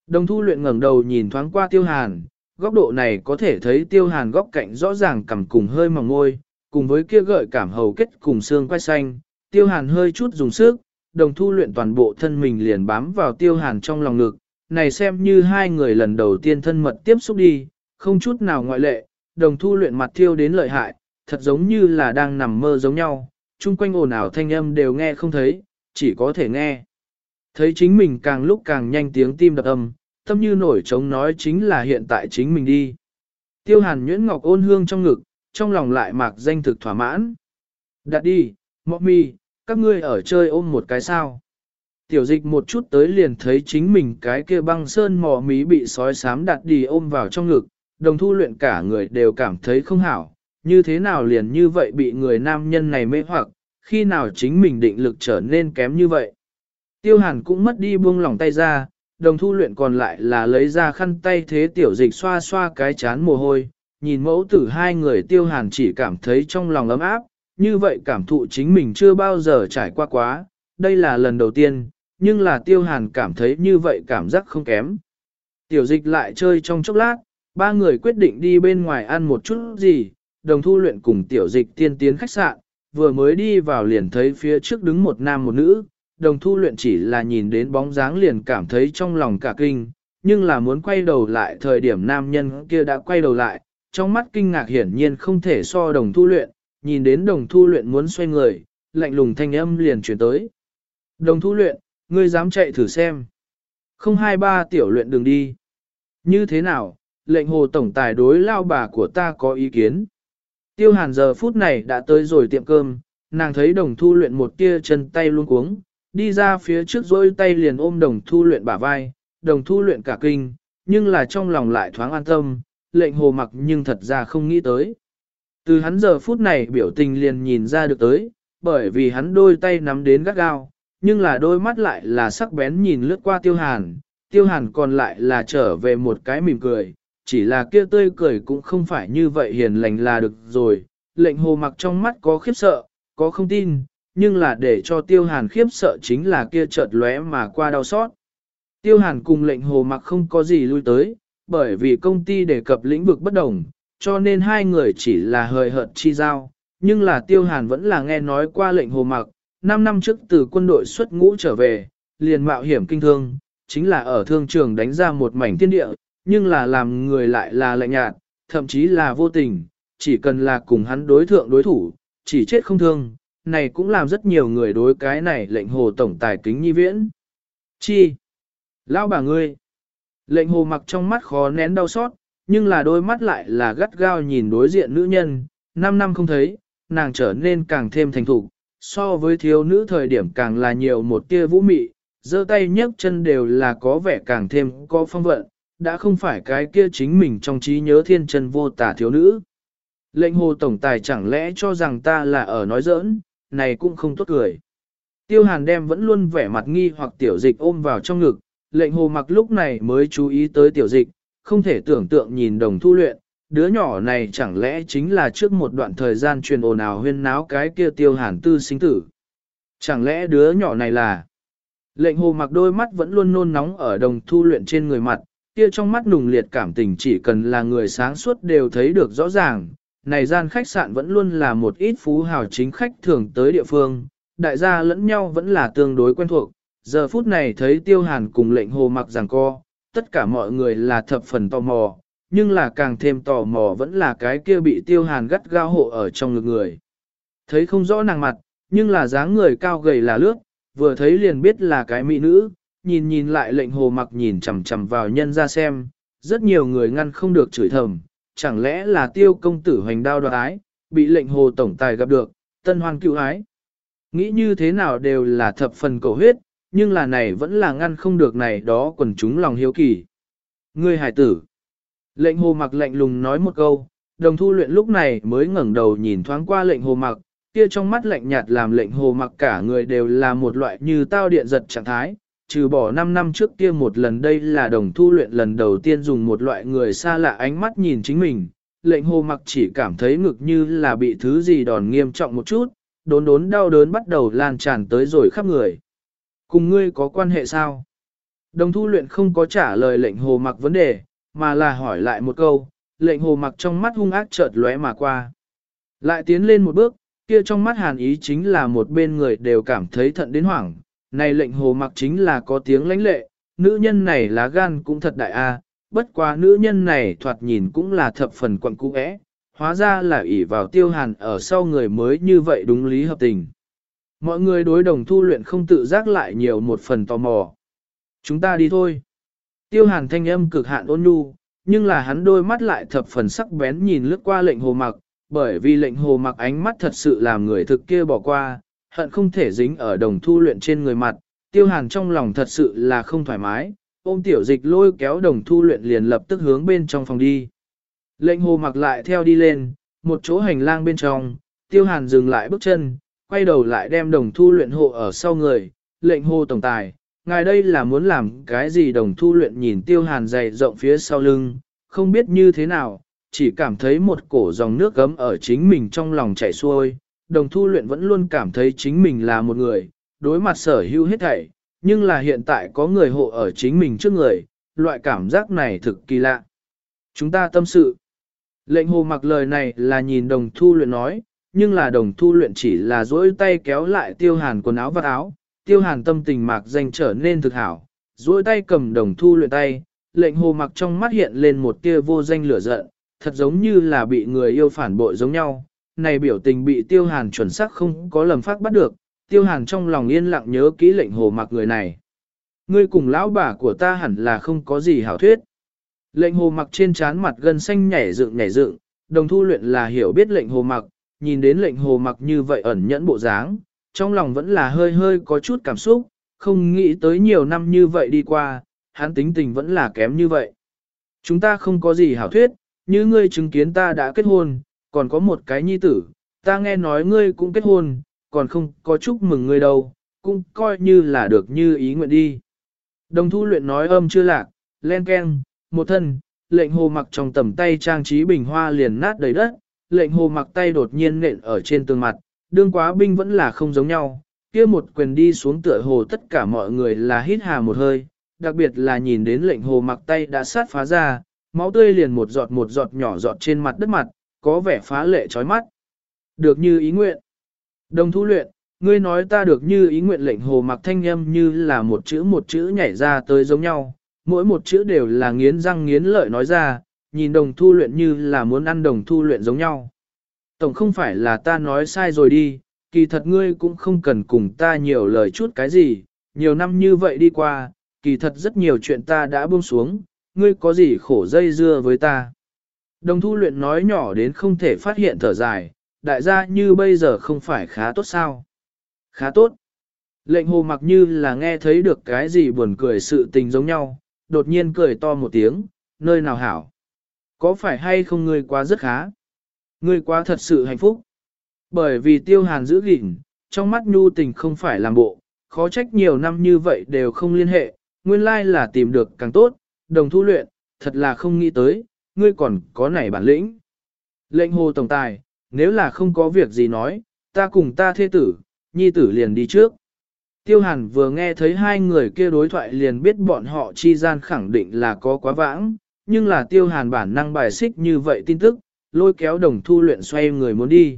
A: Đồng thu luyện ngẩng đầu nhìn thoáng qua tiêu hàn, góc độ này có thể thấy tiêu hàn góc cạnh rõ ràng cầm cùng hơi mỏng môi, cùng với kia gợi cảm hầu kết cùng xương quai xanh, tiêu hàn hơi chút dùng sức, đồng thu luyện toàn bộ thân mình liền bám vào tiêu hàn trong lòng ngực, này xem như hai người lần đầu tiên thân mật tiếp xúc đi, không chút nào ngoại lệ, đồng thu luyện mặt thiêu đến lợi hại, thật giống như là đang nằm mơ giống nhau, chung quanh ồn ào thanh âm đều nghe không thấy, chỉ có thể nghe. Thấy chính mình càng lúc càng nhanh tiếng tim đập âm, tâm như nổi trống nói chính là hiện tại chính mình đi. Tiêu hàn nhuyễn ngọc ôn hương trong ngực, trong lòng lại mạc danh thực thỏa mãn. Đặt đi, mọ mi, các ngươi ở chơi ôm một cái sao. Tiểu dịch một chút tới liền thấy chính mình cái kia băng sơn mò mí bị sói sám đặt đi ôm vào trong ngực, đồng thu luyện cả người đều cảm thấy không hảo, như thế nào liền như vậy bị người nam nhân này mê hoặc, khi nào chính mình định lực trở nên kém như vậy. Tiêu hàn cũng mất đi buông lỏng tay ra, đồng thu luyện còn lại là lấy ra khăn tay thế tiểu dịch xoa xoa cái chán mồ hôi, nhìn mẫu tử hai người tiêu hàn chỉ cảm thấy trong lòng ấm áp, như vậy cảm thụ chính mình chưa bao giờ trải qua quá, đây là lần đầu tiên, nhưng là tiêu hàn cảm thấy như vậy cảm giác không kém. Tiểu dịch lại chơi trong chốc lát, ba người quyết định đi bên ngoài ăn một chút gì, đồng thu luyện cùng tiểu dịch tiên tiến khách sạn, vừa mới đi vào liền thấy phía trước đứng một nam một nữ, đồng thu luyện chỉ là nhìn đến bóng dáng liền cảm thấy trong lòng cả kinh, nhưng là muốn quay đầu lại thời điểm nam nhân kia đã quay đầu lại, trong mắt kinh ngạc hiển nhiên không thể so đồng thu luyện, nhìn đến đồng thu luyện muốn xoay người, lạnh lùng thanh âm liền chuyển tới. Đồng thu luyện, ngươi dám chạy thử xem. Không hai ba tiểu luyện đừng đi. Như thế nào, lệnh hồ tổng tài đối lao bà của ta có ý kiến. Tiêu hàn giờ phút này đã tới rồi tiệm cơm, nàng thấy đồng thu luyện một tia chân tay luôn cuống, đi ra phía trước dôi tay liền ôm đồng thu luyện bả vai, đồng thu luyện cả kinh, nhưng là trong lòng lại thoáng an tâm, lệnh hồ mặc nhưng thật ra không nghĩ tới. Từ hắn giờ phút này biểu tình liền nhìn ra được tới, bởi vì hắn đôi tay nắm đến gắt gao, nhưng là đôi mắt lại là sắc bén nhìn lướt qua tiêu hàn, tiêu hàn còn lại là trở về một cái mỉm cười, chỉ là kia tươi cười cũng không phải như vậy hiền lành là được rồi, lệnh hồ mặc trong mắt có khiếp sợ, có không tin, nhưng là để cho tiêu hàn khiếp sợ chính là kia chợt lóe mà qua đau xót. Tiêu hàn cùng lệnh hồ mặc không có gì lui tới, bởi vì công ty đề cập lĩnh vực bất đồng, cho nên hai người chỉ là hời hợt chi giao, nhưng là tiêu hàn vẫn là nghe nói qua lệnh hồ mặc, 5 năm trước từ quân đội xuất ngũ trở về, liền mạo hiểm kinh thương, chính là ở thương trường đánh ra một mảnh thiên địa, nhưng là làm người lại là lạnh nhạt, thậm chí là vô tình, chỉ cần là cùng hắn đối thượng đối thủ, chỉ chết không thương, này cũng làm rất nhiều người đối cái này lệnh hồ tổng tài kính nhi viễn. Chi? Lão bà ngươi? Lệnh hồ mặc trong mắt khó nén đau xót, nhưng là đôi mắt lại là gắt gao nhìn đối diện nữ nhân, 5 năm không thấy, nàng trở nên càng thêm thành thục, so với thiếu nữ thời điểm càng là nhiều một tia vũ mị, giơ tay nhấc chân đều là có vẻ càng thêm có phong vận, đã không phải cái kia chính mình trong trí nhớ thiên chân vô tả thiếu nữ. Lệnh hồ tổng tài chẳng lẽ cho rằng ta là ở nói giỡn, này cũng không tốt cười. Tiêu hàn đem vẫn luôn vẻ mặt nghi hoặc tiểu dịch ôm vào trong ngực, lệnh hồ mặc lúc này mới chú ý tới tiểu dịch, không thể tưởng tượng nhìn đồng thu luyện, đứa nhỏ này chẳng lẽ chính là trước một đoạn thời gian truyền ồn ào huyên náo cái kia tiêu hàn tư sinh tử. Chẳng lẽ đứa nhỏ này là... Lệnh hồ mặc đôi mắt vẫn luôn nôn nóng ở đồng thu luyện trên người mặt, kia trong mắt nùng liệt cảm tình chỉ cần là người sáng suốt đều thấy được rõ ràng. Này gian khách sạn vẫn luôn là một ít phú hào chính khách thường tới địa phương, đại gia lẫn nhau vẫn là tương đối quen thuộc. Giờ phút này thấy tiêu hàn cùng lệnh hồ mặc rằng co, tất cả mọi người là thập phần tò mò, nhưng là càng thêm tò mò vẫn là cái kia bị tiêu hàn gắt gao hộ ở trong ngực người. Thấy không rõ nàng mặt, nhưng là dáng người cao gầy là lướt, vừa thấy liền biết là cái mỹ nữ, nhìn nhìn lại lệnh hồ mặc nhìn chằm chằm vào nhân ra xem, rất nhiều người ngăn không được chửi thầm, chẳng lẽ là tiêu công tử hoành đao đoạt ái, bị lệnh hồ tổng tài gặp được, tân hoan cựu ái. Nghĩ như thế nào đều là thập phần cầu huyết, nhưng là này vẫn là ngăn không được này đó quần chúng lòng hiếu kỳ. Ngươi hải tử. Lệnh hồ mặc lạnh lùng nói một câu, đồng thu luyện lúc này mới ngẩng đầu nhìn thoáng qua lệnh hồ mặc, kia trong mắt lạnh nhạt làm lệnh hồ mặc cả người đều là một loại như tao điện giật trạng thái, trừ bỏ 5 năm trước kia một lần đây là đồng thu luyện lần đầu tiên dùng một loại người xa lạ ánh mắt nhìn chính mình, lệnh hồ mặc chỉ cảm thấy ngực như là bị thứ gì đòn nghiêm trọng một chút, đốn đốn đau đớn bắt đầu lan tràn tới rồi khắp người. Cùng ngươi có quan hệ sao? Đồng thu luyện không có trả lời lệnh hồ mặc vấn đề, mà là hỏi lại một câu, lệnh hồ mặc trong mắt hung ác chợt lóe mà qua. Lại tiến lên một bước, kia trong mắt hàn ý chính là một bên người đều cảm thấy thận đến hoảng. Này lệnh hồ mặc chính là có tiếng lãnh lệ, nữ nhân này lá gan cũng thật đại a, bất quá nữ nhân này thoạt nhìn cũng là thập phần quận cũ ẽ, hóa ra là ỷ vào tiêu hàn ở sau người mới như vậy đúng lý hợp tình. Mọi người đối đồng thu luyện không tự giác lại nhiều một phần tò mò. Chúng ta đi thôi. Tiêu hàn thanh âm cực hạn ôn nhu, nhưng là hắn đôi mắt lại thập phần sắc bén nhìn lướt qua lệnh hồ mặc, bởi vì lệnh hồ mặc ánh mắt thật sự làm người thực kia bỏ qua, hận không thể dính ở đồng thu luyện trên người mặt, tiêu hàn trong lòng thật sự là không thoải mái, ôm tiểu dịch lôi kéo đồng thu luyện liền lập tức hướng bên trong phòng đi. Lệnh hồ mặc lại theo đi lên, một chỗ hành lang bên trong, tiêu hàn dừng lại bước chân, quay đầu lại đem đồng thu luyện hộ ở sau người, lệnh hồ tổng tài, ngài đây là muốn làm cái gì đồng thu luyện nhìn tiêu hàn dày rộng phía sau lưng, không biết như thế nào, chỉ cảm thấy một cổ dòng nước gấm ở chính mình trong lòng chảy xuôi, đồng thu luyện vẫn luôn cảm thấy chính mình là một người, đối mặt sở hữu hết thảy, nhưng là hiện tại có người hộ ở chính mình trước người, loại cảm giác này thực kỳ lạ. Chúng ta tâm sự. Lệnh hồ mặc lời này là nhìn đồng thu luyện nói, nhưng là đồng thu luyện chỉ là dỗi tay kéo lại tiêu hàn quần áo và áo, tiêu hàn tâm tình mạc danh trở nên thực hảo, dỗi tay cầm đồng thu luyện tay, lệnh hồ mặc trong mắt hiện lên một tia vô danh lửa giận, thật giống như là bị người yêu phản bội giống nhau, này biểu tình bị tiêu hàn chuẩn xác không có lầm phát bắt được, tiêu hàn trong lòng yên lặng nhớ kỹ lệnh hồ mặc người này. Ngươi cùng lão bà của ta hẳn là không có gì hảo thuyết. Lệnh hồ mặc trên trán mặt gân xanh nhảy dựng nhảy dựng, đồng thu luyện là hiểu biết lệnh hồ mặc, nhìn đến lệnh hồ mặc như vậy ẩn nhẫn bộ dáng, trong lòng vẫn là hơi hơi có chút cảm xúc, không nghĩ tới nhiều năm như vậy đi qua, hắn tính tình vẫn là kém như vậy. Chúng ta không có gì hảo thuyết, như ngươi chứng kiến ta đã kết hôn, còn có một cái nhi tử, ta nghe nói ngươi cũng kết hôn, còn không có chúc mừng ngươi đâu, cũng coi như là được như ý nguyện đi. Đồng thu luyện nói âm chưa lạc, len ken, một thân, lệnh hồ mặc trong tầm tay trang trí bình hoa liền nát đầy đất, lệnh hồ mặc tay đột nhiên nện ở trên tường mặt, đương quá binh vẫn là không giống nhau, kia một quyền đi xuống tựa hồ tất cả mọi người là hít hà một hơi, đặc biệt là nhìn đến lệnh hồ mặc tay đã sát phá ra, máu tươi liền một giọt một giọt nhỏ giọt trên mặt đất mặt, có vẻ phá lệ chói mắt. Được như ý nguyện. Đồng thu luyện, ngươi nói ta được như ý nguyện lệnh hồ mặc thanh âm như là một chữ một chữ nhảy ra tới giống nhau, mỗi một chữ đều là nghiến răng nghiến lợi nói ra, nhìn đồng thu luyện như là muốn ăn đồng thu luyện giống nhau. Tổng không phải là ta nói sai rồi đi, kỳ thật ngươi cũng không cần cùng ta nhiều lời chút cái gì, nhiều năm như vậy đi qua, kỳ thật rất nhiều chuyện ta đã buông xuống, ngươi có gì khổ dây dưa với ta. Đồng thu luyện nói nhỏ đến không thể phát hiện thở dài, đại gia như bây giờ không phải khá tốt sao? Khá tốt. Lệnh hồ mặc như là nghe thấy được cái gì buồn cười sự tình giống nhau, đột nhiên cười to một tiếng, nơi nào hảo. Có phải hay không ngươi quá rất khá? Ngươi quá thật sự hạnh phúc. Bởi vì tiêu hàn giữ gìn, trong mắt nhu tình không phải làm bộ, khó trách nhiều năm như vậy đều không liên hệ, nguyên lai là tìm được càng tốt, đồng thu luyện, thật là không nghĩ tới, ngươi còn có này bản lĩnh. Lệnh hồ tổng tài, nếu là không có việc gì nói, ta cùng ta thê tử, nhi tử liền đi trước. Tiêu hàn vừa nghe thấy hai người kia đối thoại liền biết bọn họ chi gian khẳng định là có quá vãng, nhưng là tiêu hàn bản năng bài xích như vậy tin tức, lôi kéo đồng thu luyện xoay người muốn đi.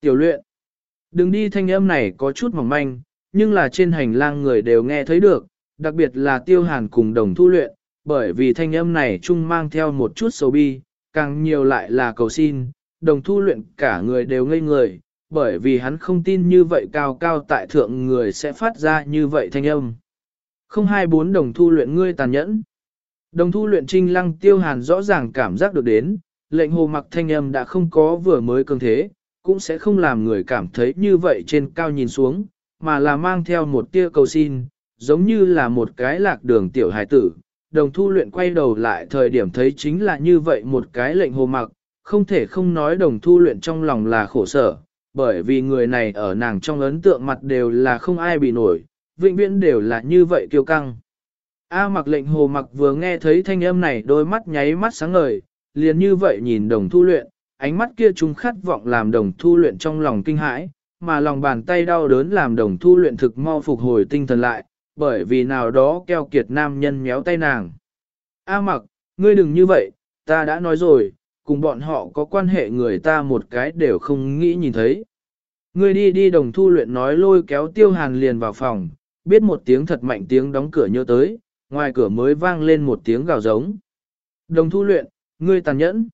A: Tiểu luyện, đừng đi thanh âm này có chút mỏng manh, nhưng là trên hành lang người đều nghe thấy được, đặc biệt là tiêu hàn cùng đồng thu luyện, bởi vì thanh âm này chung mang theo một chút xấu bi, càng nhiều lại là cầu xin, đồng thu luyện cả người đều ngây người, bởi vì hắn không tin như vậy cao cao tại thượng người sẽ phát ra như vậy thanh âm. Không hai bốn đồng thu luyện ngươi tàn nhẫn. Đồng thu luyện trinh lăng tiêu hàn rõ ràng cảm giác được đến, lệnh hồ mặc thanh âm đã không có vừa mới cường thế, cũng sẽ không làm người cảm thấy như vậy trên cao nhìn xuống, mà là mang theo một tia cầu xin, giống như là một cái lạc đường tiểu hải tử. Đồng thu luyện quay đầu lại thời điểm thấy chính là như vậy một cái lệnh hồ mặc, không thể không nói đồng thu luyện trong lòng là khổ sở, bởi vì người này ở nàng trong ấn tượng mặt đều là không ai bị nổi, vĩnh viễn đều là như vậy kiêu căng. A mặc lệnh hồ mặc vừa nghe thấy thanh âm này đôi mắt nháy mắt sáng ngời, liền như vậy nhìn đồng thu luyện, ánh mắt kia chúng khát vọng làm đồng thu luyện trong lòng kinh hãi, mà lòng bàn tay đau đớn làm đồng thu luyện thực mau phục hồi tinh thần lại, bởi vì nào đó keo kiệt nam nhân méo tay nàng. A mặc, ngươi đừng như vậy, ta đã nói rồi, cùng bọn họ có quan hệ người ta một cái đều không nghĩ nhìn thấy. Ngươi đi đi đồng thu luyện nói lôi kéo tiêu hàn liền vào phòng, biết một tiếng thật mạnh tiếng đóng cửa nhớ tới, ngoài cửa mới vang lên một tiếng gào giống. Đồng thu luyện, ngươi tàn nhẫn.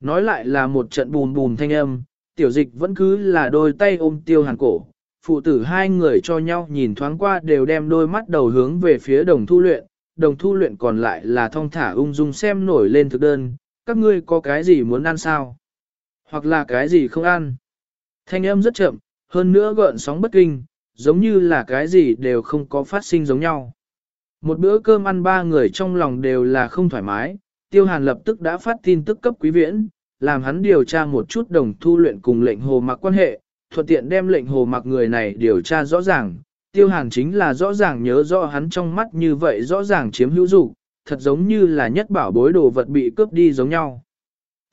A: Nói lại là một trận bùn bùn thanh âm, tiểu dịch vẫn cứ là đôi tay ôm tiêu hàn cổ. Phụ tử hai người cho nhau nhìn thoáng qua đều đem đôi mắt đầu hướng về phía đồng thu luyện, đồng thu luyện còn lại là thong thả ung dung xem nổi lên thực đơn, các ngươi có cái gì muốn ăn sao? Hoặc là cái gì không ăn? Thanh âm rất chậm, hơn nữa gợn sóng bất kinh, giống như là cái gì đều không có phát sinh giống nhau. Một bữa cơm ăn ba người trong lòng đều là không thoải mái, Tiêu Hàn lập tức đã phát tin tức cấp quý viễn, làm hắn điều tra một chút đồng thu luyện cùng lệnh hồ mặc quan hệ, thuận tiện đem lệnh hồ mặc người này điều tra rõ ràng. Tiêu Hàn chính là rõ ràng nhớ rõ hắn trong mắt như vậy rõ ràng chiếm hữu dụ thật giống như là nhất bảo bối đồ vật bị cướp đi giống nhau.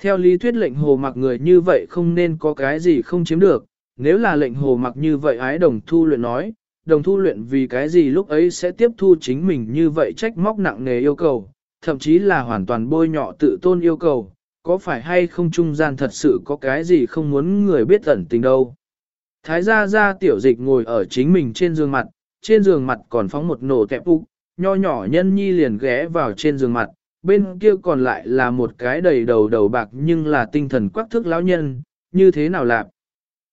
A: Theo lý thuyết lệnh hồ mặc người như vậy không nên có cái gì không chiếm được, nếu là lệnh hồ mặc như vậy ái đồng thu luyện nói, đồng thu luyện vì cái gì lúc ấy sẽ tiếp thu chính mình như vậy trách móc nặng nề yêu cầu, thậm chí là hoàn toàn bôi nhọ tự tôn yêu cầu, có phải hay không trung gian thật sự có cái gì không muốn người biết ẩn tình đâu. Thái gia gia tiểu dịch ngồi ở chính mình trên giường mặt, trên giường mặt còn phóng một nổ kẹp úc, nho nhỏ nhân nhi liền ghé vào trên giường mặt, bên kia còn lại là một cái đầy đầu đầu bạc nhưng là tinh thần quắc thước lão nhân, như thế nào lạp?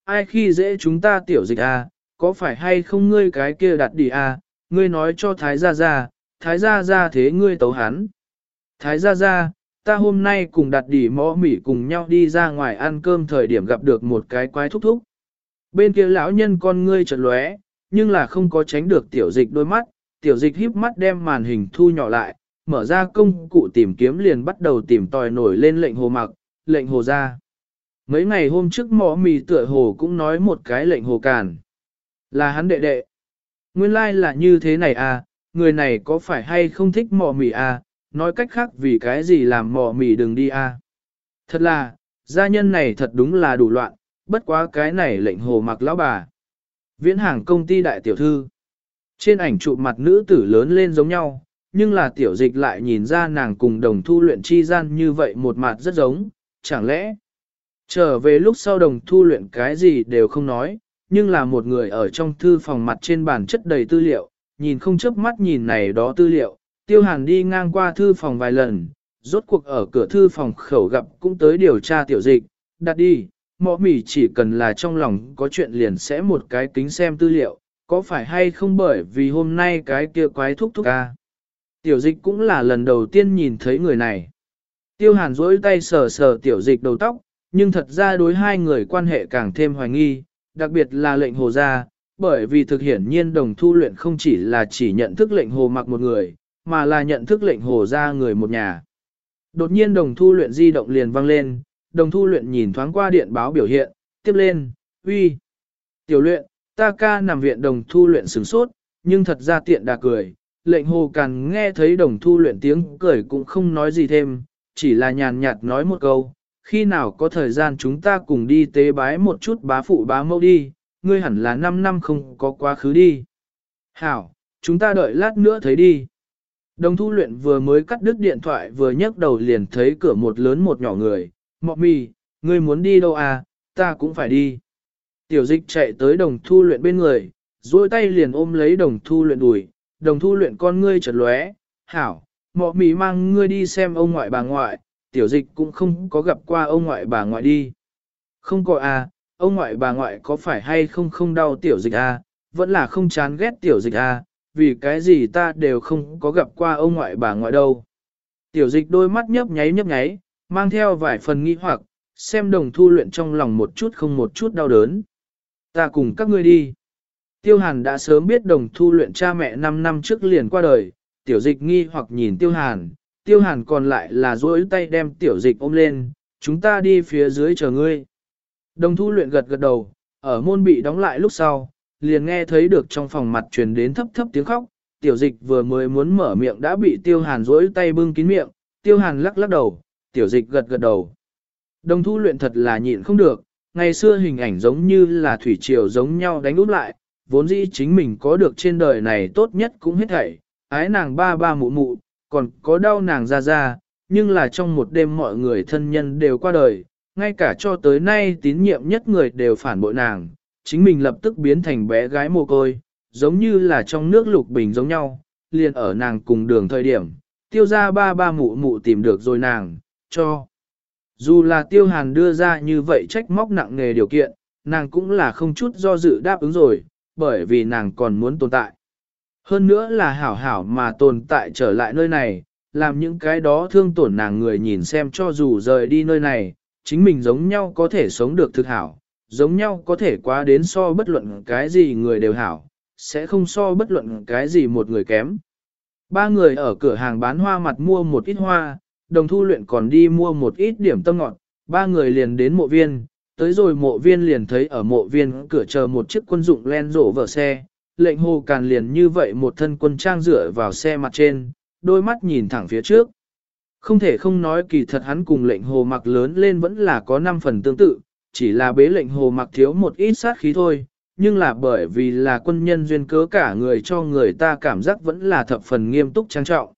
A: Ai khi dễ chúng ta tiểu dịch a à, có phải hay không ngươi cái kia đặt đi a à, ngươi nói cho thái gia gia, thái gia gia thế ngươi tấu hắn. Thái gia gia, ta hôm nay cùng đặt đỉ mõ mỉ cùng nhau đi ra ngoài ăn cơm thời điểm gặp được một cái quái thúc thúc. Bên kia lão nhân con ngươi chợt lóe, nhưng là không có tránh được tiểu dịch đôi mắt, tiểu dịch híp mắt đem màn hình thu nhỏ lại, mở ra công cụ tìm kiếm liền bắt đầu tìm tòi nổi lên lệnh hồ mặc, lệnh hồ ra. Mấy ngày hôm trước mỏ mì tựa hồ cũng nói một cái lệnh hồ càn. Là hắn đệ đệ. Nguyên lai like là như thế này à, người này có phải hay không thích mỏ mì à, nói cách khác vì cái gì làm mỏ mì đừng đi à. Thật là, gia nhân này thật đúng là đủ loạn, bất quá cái này lệnh hồ mặc lão bà. Viễn hàng công ty đại tiểu thư. Trên ảnh chụp mặt nữ tử lớn lên giống nhau, nhưng là tiểu dịch lại nhìn ra nàng cùng đồng thu luyện chi gian như vậy một mặt rất giống, chẳng lẽ trở về lúc sau đồng thu luyện cái gì đều không nói, nhưng là một người ở trong thư phòng mặt trên bàn chất đầy tư liệu, nhìn không chớp mắt nhìn này đó tư liệu, tiêu hàn đi ngang qua thư phòng vài lần, rốt cuộc ở cửa thư phòng khẩu gặp cũng tới điều tra tiểu dịch, đặt đi, mọ mỉ chỉ cần là trong lòng có chuyện liền sẽ một cái kính xem tư liệu, có phải hay không bởi vì hôm nay cái kia quái thúc thúc ca. Tiểu dịch cũng là lần đầu tiên nhìn thấy người này. Tiêu hàn rỗi tay sờ sờ tiểu dịch đầu tóc, nhưng thật ra đối hai người quan hệ càng thêm hoài nghi, đặc biệt là lệnh hồ gia, bởi vì thực hiển nhiên đồng thu luyện không chỉ là chỉ nhận thức lệnh hồ mặc một người, mà là nhận thức lệnh hồ gia người một nhà. Đột nhiên đồng thu luyện di động liền vang lên, đồng thu luyện nhìn thoáng qua điện báo biểu hiện, tiếp lên, uy. Tiểu luyện, ta ca nằm viện đồng thu luyện sửng sốt, nhưng thật ra tiện đà cười, lệnh hồ càng nghe thấy đồng thu luyện tiếng cười cũng không nói gì thêm, chỉ là nhàn nhạt nói một câu, khi nào có thời gian chúng ta cùng đi tế bái một chút bá phụ bá mẫu đi, ngươi hẳn là 5 năm không có quá khứ đi. Hảo, chúng ta đợi lát nữa thấy đi. Đồng thu luyện vừa mới cắt đứt điện thoại vừa nhấc đầu liền thấy cửa một lớn một nhỏ người, mọ mì, ngươi muốn đi đâu à, ta cũng phải đi. Tiểu dịch chạy tới đồng thu luyện bên người, duỗi tay liền ôm lấy đồng thu luyện đùi, đồng thu luyện con ngươi trật lóe, hảo, mọ mì mang ngươi đi xem ông ngoại bà ngoại, tiểu dịch cũng không có gặp qua ông ngoại bà ngoại đi. Không có à, ông ngoại bà ngoại có phải hay không không đau tiểu dịch à, vẫn là không chán ghét tiểu dịch à, vì cái gì ta đều không có gặp qua ông ngoại bà ngoại đâu. Tiểu dịch đôi mắt nhấp nháy nhấp nháy, mang theo vài phần nghi hoặc, xem đồng thu luyện trong lòng một chút không một chút đau đớn. Ta cùng các ngươi đi. Tiêu Hàn đã sớm biết đồng thu luyện cha mẹ 5 năm trước liền qua đời, tiểu dịch nghi hoặc nhìn Tiêu Hàn, Tiêu Hàn còn lại là duỗi tay đem tiểu dịch ôm lên, chúng ta đi phía dưới chờ ngươi. Đồng thu luyện gật gật đầu, ở môn bị đóng lại lúc sau, liền nghe thấy được trong phòng mặt truyền đến thấp thấp tiếng khóc, tiểu dịch vừa mới muốn mở miệng đã bị Tiêu Hàn duỗi tay bưng kín miệng, Tiêu Hàn lắc lắc đầu, tiểu dịch gật gật đầu. Đồng thu luyện thật là nhịn không được, ngày xưa hình ảnh giống như là thủy triều giống nhau đánh úp lại, vốn dĩ chính mình có được trên đời này tốt nhất cũng hết thảy, ái nàng ba ba mụ mụ, còn có đau nàng ra ra, nhưng là trong một đêm mọi người thân nhân đều qua đời, ngay cả cho tới nay tín nhiệm nhất người đều phản bội nàng, chính mình lập tức biến thành bé gái mồ côi, giống như là trong nước lục bình giống nhau, liền ở nàng cùng đường thời điểm, tiêu ra ba ba mụ mụ tìm được rồi nàng, cho. Dù là tiêu hàn đưa ra như vậy trách móc nặng nghề điều kiện, nàng cũng là không chút do dự đáp ứng rồi, bởi vì nàng còn muốn tồn tại. Hơn nữa là hảo hảo mà tồn tại trở lại nơi này, làm những cái đó thương tổn nàng người nhìn xem cho dù rời đi nơi này, chính mình giống nhau có thể sống được thực hảo, giống nhau có thể quá đến so bất luận cái gì người đều hảo, sẽ không so bất luận cái gì một người kém. Ba người ở cửa hàng bán hoa mặt mua một ít hoa, đồng thu luyện còn đi mua một ít điểm tâm ngọt, ba người liền đến mộ viên, tới rồi mộ viên liền thấy ở mộ viên cửa chờ một chiếc quân dụng len rổ vở xe, lệnh hồ càn liền như vậy một thân quân trang dựa vào xe mặt trên, đôi mắt nhìn thẳng phía trước. Không thể không nói kỳ thật hắn cùng lệnh hồ mặc lớn lên vẫn là có 5 phần tương tự, chỉ là bế lệnh hồ mặc thiếu một ít sát khí thôi, nhưng là bởi vì là quân nhân duyên cớ cả người cho người ta cảm giác vẫn là thập phần nghiêm túc trang trọng.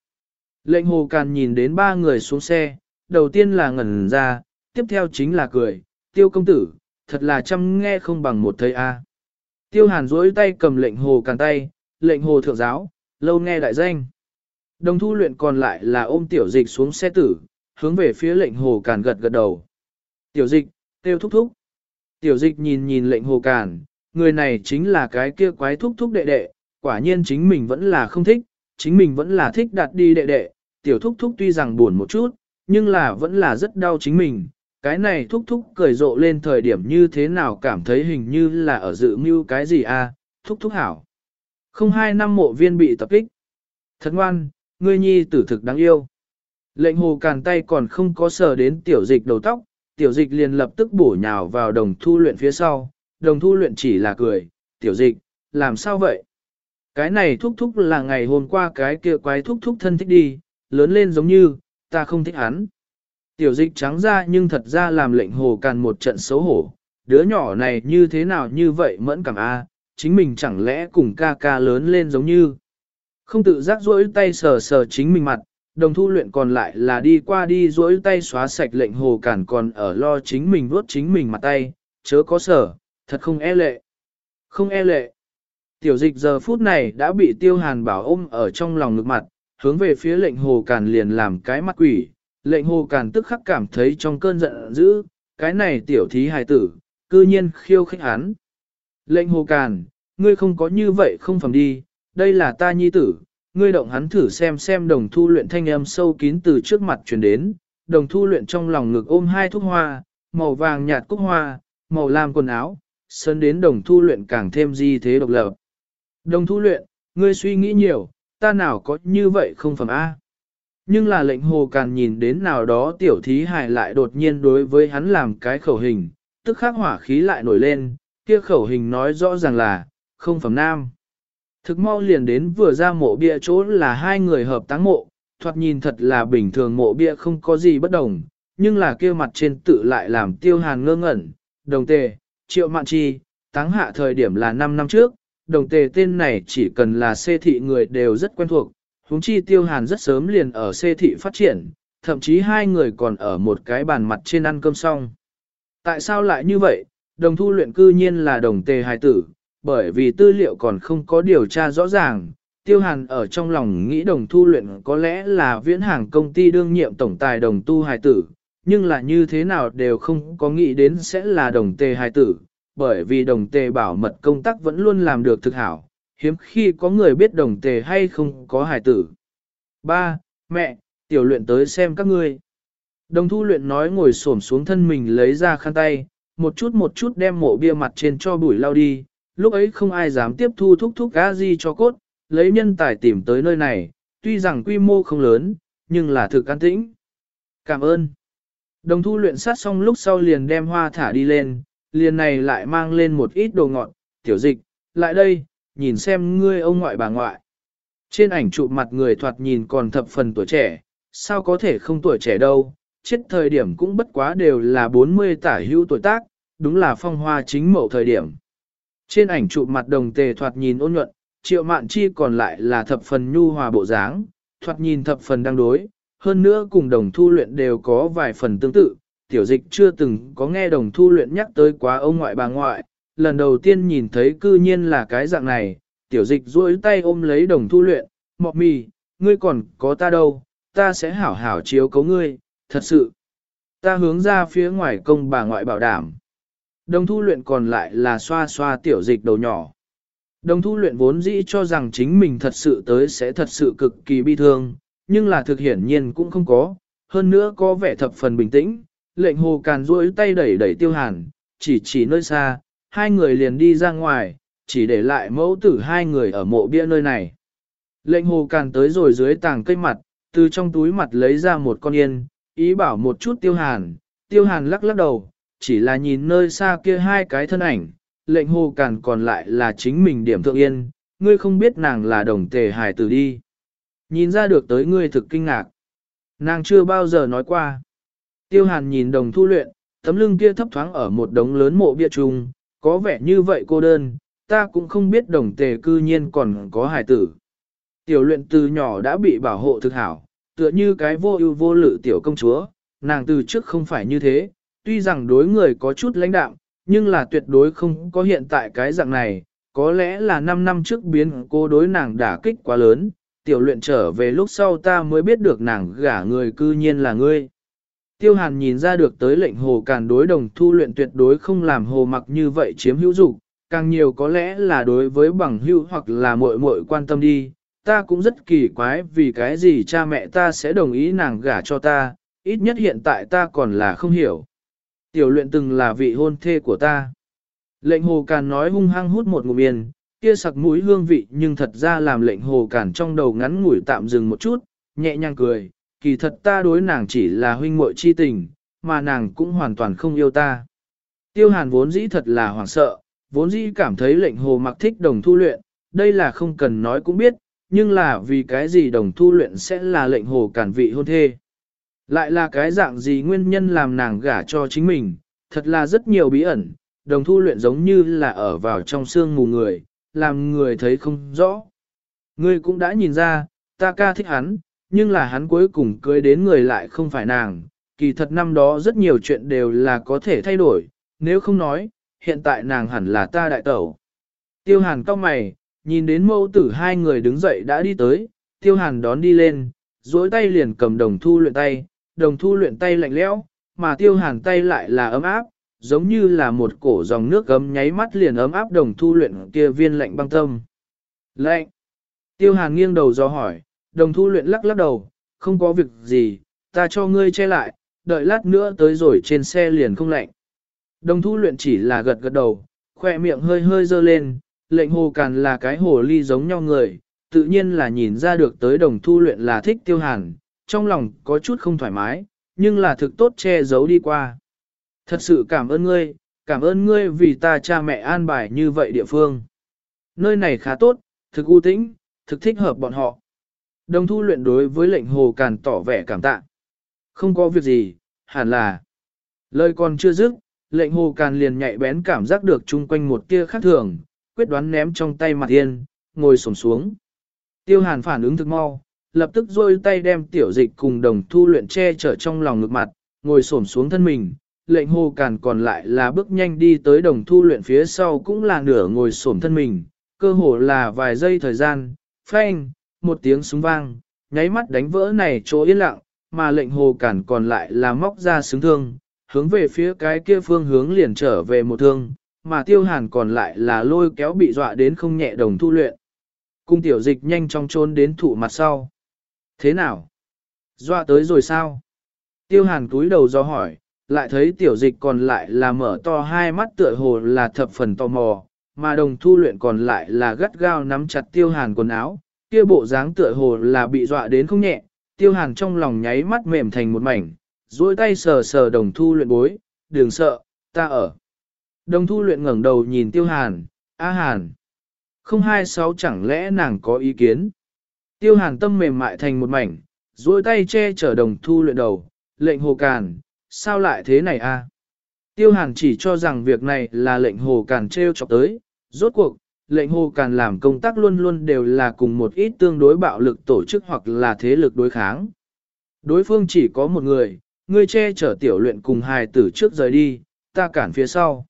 A: Lệnh hồ càn nhìn đến ba người xuống xe, đầu tiên là ngẩn ra, tiếp theo chính là cười, tiêu công tử, thật là chăm nghe không bằng một thầy A. Tiêu hàn duỗi tay cầm lệnh hồ càn tay, lệnh hồ thượng giáo, lâu nghe đại danh. Đồng thu luyện còn lại là ôm tiểu dịch xuống xe tử, hướng về phía lệnh hồ càn gật gật đầu. Tiểu dịch, tiêu thúc thúc. Tiểu dịch nhìn nhìn lệnh hồ càn, người này chính là cái kia quái thúc thúc đệ đệ, quả nhiên chính mình vẫn là không thích, chính mình vẫn là thích đặt đi đệ đệ, tiểu thúc thúc tuy rằng buồn một chút, nhưng là vẫn là rất đau chính mình. Cái này thúc thúc cười rộ lên thời điểm như thế nào cảm thấy hình như là ở dự mưu cái gì a à? thúc thúc hảo. Không hai năm mộ viên bị tập kích. Thật ngoan, ngươi nhi tử thực đáng yêu. Lệnh hồ càn tay còn không có sờ đến tiểu dịch đầu tóc, tiểu dịch liền lập tức bổ nhào vào đồng thu luyện phía sau, đồng thu luyện chỉ là cười, tiểu dịch, làm sao vậy? Cái này thúc thúc là ngày hôm qua cái kia quái thúc thúc thân thích đi, lớn lên giống như, ta không thích hắn. Tiểu dịch trắng ra nhưng thật ra làm lệnh hồ càn một trận xấu hổ, đứa nhỏ này như thế nào như vậy mẫn cảm a, chính mình chẳng lẽ cùng ca ca lớn lên giống như. Không tự giác rỗi tay sờ sờ chính mình mặt, đồng thu luyện còn lại là đi qua đi rỗi tay xóa sạch lệnh hồ cản còn ở lo chính mình vuốt chính mình mặt tay, chớ có sở, thật không e lệ. Không e lệ. Tiểu dịch giờ phút này đã bị tiêu hàn bảo ôm ở trong lòng ngực mặt, hướng về phía lệnh hồ càn liền làm cái mặt quỷ. Lệnh hồ càn tức khắc cảm thấy trong cơn giận dữ, cái này tiểu thí hài tử, cư nhiên khiêu khích hắn. Lệnh hồ càn, ngươi không có như vậy không phẩm đi, đây là ta nhi tử, ngươi động hắn thử xem xem đồng thu luyện thanh âm sâu kín từ trước mặt truyền đến, đồng thu luyện trong lòng ngực ôm hai thuốc hoa, màu vàng nhạt cúc hoa, màu lam quần áo, sơn đến đồng thu luyện càng thêm di thế độc lập. Đồng thu luyện, ngươi suy nghĩ nhiều, ta nào có như vậy không phẩm A. Nhưng là lệnh hồ càng nhìn đến nào đó tiểu thí hài lại đột nhiên đối với hắn làm cái khẩu hình, tức khắc hỏa khí lại nổi lên, kia khẩu hình nói rõ ràng là, không phẩm nam. Thực mau liền đến vừa ra mộ bia chỗ là hai người hợp táng mộ, thoạt nhìn thật là bình thường mộ bia không có gì bất đồng, nhưng là kia mặt trên tự lại làm tiêu hàn ngơ ngẩn, đồng tề, triệu mạn chi, táng hạ thời điểm là 5 năm trước, đồng tề tên này chỉ cần là xê thị người đều rất quen thuộc, huống chi tiêu hàn rất sớm liền ở xê thị phát triển, thậm chí hai người còn ở một cái bàn mặt trên ăn cơm xong. Tại sao lại như vậy, đồng thu luyện cư nhiên là đồng tề hài tử, bởi vì tư liệu còn không có điều tra rõ ràng, tiêu hàn ở trong lòng nghĩ đồng thu luyện có lẽ là viễn hàng công ty đương nhiệm tổng tài đồng tu hài tử, nhưng là như thế nào đều không có nghĩ đến sẽ là đồng tề hài tử, bởi vì đồng tề bảo mật công tác vẫn luôn làm được thực hảo, hiếm khi có người biết đồng tề hay không có hài tử. Ba, mẹ, tiểu luyện tới xem các ngươi. Đồng thu luyện nói ngồi xổm xuống thân mình lấy ra khăn tay, một chút một chút đem mộ bia mặt trên cho bụi lao đi, lúc ấy không ai dám tiếp thu thúc thúc cá gì cho cốt, lấy nhân tài tìm tới nơi này, tuy rằng quy mô không lớn, nhưng là thực an tĩnh. Cảm ơn. Đồng thu luyện sát xong lúc sau liền đem hoa thả đi lên, liền này lại mang lên một ít đồ ngọt, tiểu dịch, lại đây, nhìn xem ngươi ông ngoại bà ngoại. Trên ảnh chụp mặt người thoạt nhìn còn thập phần tuổi trẻ, sao có thể không tuổi trẻ đâu, chết thời điểm cũng bất quá đều là 40 tả hữu tuổi tác, đúng là phong hoa chính mẫu thời điểm. Trên ảnh chụp mặt đồng tề thoạt nhìn ôn nhuận, triệu mạn chi còn lại là thập phần nhu hòa bộ dáng, thoạt nhìn thập phần đang đối, hơn nữa cùng đồng thu luyện đều có vài phần tương tự, tiểu dịch chưa từng có nghe đồng thu luyện nhắc tới quá ông ngoại bà ngoại, lần đầu tiên nhìn thấy cư nhiên là cái dạng này, tiểu dịch duỗi tay ôm lấy đồng thu luyện, mọc mì, ngươi còn có ta đâu, ta sẽ hảo hảo chiếu cấu ngươi, thật sự. Ta hướng ra phía ngoài công bà ngoại bảo đảm. Đồng thu luyện còn lại là xoa xoa tiểu dịch đầu nhỏ. Đồng thu luyện vốn dĩ cho rằng chính mình thật sự tới sẽ thật sự cực kỳ bi thương, nhưng là thực hiển nhiên cũng không có, hơn nữa có vẻ thập phần bình tĩnh, lệnh hồ càn duỗi tay đẩy đẩy tiêu hàn, chỉ chỉ nơi xa, hai người liền đi ra ngoài, chỉ để lại mẫu tử hai người ở mộ bia nơi này. Lệnh hồ càn tới rồi dưới tàng cây mặt, từ trong túi mặt lấy ra một con yên, ý bảo một chút tiêu hàn, tiêu hàn lắc lắc đầu, chỉ là nhìn nơi xa kia hai cái thân ảnh, lệnh hồ càn còn lại là chính mình điểm thượng yên, ngươi không biết nàng là đồng tề hải tử đi. Nhìn ra được tới ngươi thực kinh ngạc. Nàng chưa bao giờ nói qua. Tiêu hàn nhìn đồng thu luyện, tấm lưng kia thấp thoáng ở một đống lớn mộ bia trùng, có vẻ như vậy cô đơn, ta cũng không biết đồng tề cư nhiên còn có hải tử. Tiểu luyện từ nhỏ đã bị bảo hộ thực hảo, tựa như cái vô ưu vô lự tiểu công chúa, nàng từ trước không phải như thế, tuy rằng đối người có chút lãnh đạm, nhưng là tuyệt đối không có hiện tại cái dạng này, có lẽ là 5 năm trước biến cô đối nàng đả kích quá lớn, tiểu luyện trở về lúc sau ta mới biết được nàng gả người cư nhiên là ngươi. Tiêu hàn nhìn ra được tới lệnh hồ càn đối đồng thu luyện tuyệt đối không làm hồ mặc như vậy chiếm hữu dục càng nhiều có lẽ là đối với bằng hữu hoặc là muội muội quan tâm đi. Ta cũng rất kỳ quái vì cái gì cha mẹ ta sẽ đồng ý nàng gả cho ta, ít nhất hiện tại ta còn là không hiểu. Tiểu luyện từng là vị hôn thê của ta. Lệnh hồ càn nói hung hăng hút một ngụm yên, kia sặc mũi hương vị nhưng thật ra làm lệnh hồ càn trong đầu ngắn ngủi tạm dừng một chút, nhẹ nhàng cười, kỳ thật ta đối nàng chỉ là huynh muội chi tình, mà nàng cũng hoàn toàn không yêu ta. Tiêu hàn vốn dĩ thật là hoảng sợ, vốn dĩ cảm thấy lệnh hồ mặc thích đồng thu luyện, đây là không cần nói cũng biết, nhưng là vì cái gì đồng thu luyện sẽ là lệnh hồ cản vị hôn thê. Lại là cái dạng gì nguyên nhân làm nàng gả cho chính mình, thật là rất nhiều bí ẩn, đồng thu luyện giống như là ở vào trong xương mù người, làm người thấy không rõ. Ngươi cũng đã nhìn ra, ta ca thích hắn, nhưng là hắn cuối cùng cưới đến người lại không phải nàng, kỳ thật năm đó rất nhiều chuyện đều là có thể thay đổi, nếu không nói, hiện tại nàng hẳn là ta đại tẩu. Tiêu hàn cao mày, nhìn đến mẫu tử hai người đứng dậy đã đi tới, tiêu hàn đón đi lên, duỗi tay liền cầm đồng thu luyện tay, đồng thu luyện tay lạnh lẽo, mà tiêu hàn tay lại là ấm áp, giống như là một cổ dòng nước gấm nháy mắt liền ấm áp đồng thu luyện kia viên lạnh băng tâm. Lạnh! Tiêu hàn nghiêng đầu do hỏi, đồng thu luyện lắc lắc đầu, không có việc gì, ta cho ngươi che lại, đợi lát nữa tới rồi trên xe liền không lạnh. Đồng thu luyện chỉ là gật gật đầu, khoe miệng hơi hơi dơ lên, lệnh hồ càn là cái hồ ly giống nhau người, tự nhiên là nhìn ra được tới đồng thu luyện là thích tiêu hàn, trong lòng có chút không thoải mái, nhưng là thực tốt che giấu đi qua. Thật sự cảm ơn ngươi, cảm ơn ngươi vì ta cha mẹ an bài như vậy địa phương. Nơi này khá tốt, thực u tĩnh, thực thích hợp bọn họ. Đồng thu luyện đối với lệnh hồ càn tỏ vẻ cảm tạ. Không có việc gì, hẳn là. Lời còn chưa dứt, lệnh hồ càn liền nhạy bén cảm giác được chung quanh một kia khác thường, quyết đoán ném trong tay mặt yên, ngồi sổm xuống. Tiêu hàn phản ứng thực mau, lập tức rôi tay đem tiểu dịch cùng đồng thu luyện che chở trong lòng ngực mặt, ngồi xổm xuống thân mình. Lệnh hồ càn còn lại là bước nhanh đi tới đồng thu luyện phía sau cũng là nửa ngồi xổm thân mình, cơ hồ là vài giây thời gian, phanh, một tiếng súng vang, nháy mắt đánh vỡ này chỗ yên lặng, mà lệnh hồ cản còn lại là móc ra súng thương, hướng về phía cái kia phương hướng liền trở về một thương, mà tiêu hàn còn lại là lôi kéo bị dọa đến không nhẹ đồng thu luyện. Cung tiểu dịch nhanh chóng trốn đến thủ mặt sau. Thế nào? Dọa tới rồi sao? Tiêu hàn cúi đầu do hỏi, lại thấy tiểu dịch còn lại là mở to hai mắt tựa hồ là thập phần tò mò, mà đồng thu luyện còn lại là gắt gao nắm chặt tiêu hàn quần áo, kia bộ dáng tựa hồ là bị dọa đến không nhẹ, tiêu hàn trong lòng nháy mắt mềm thành một mảnh, duỗi tay sờ sờ đồng thu luyện bối, đừng sợ, ta ở. Đồng thu luyện ngẩng đầu nhìn tiêu hàn, a hàn. Không hai sáu chẳng lẽ nàng có ý kiến. Tiêu hàn tâm mềm mại thành một mảnh, duỗi tay che chở đồng thu luyện đầu, lệnh hồ càn, sao lại thế này a? Tiêu hàn chỉ cho rằng việc này là lệnh hồ càn treo chọc tới, rốt cuộc, lệnh hồ càn làm công tác luôn luôn đều là cùng một ít tương đối bạo lực tổ chức hoặc là thế lực đối kháng. Đối phương chỉ có một người, ngươi che chở tiểu luyện cùng hài tử trước rời đi, ta cản phía sau.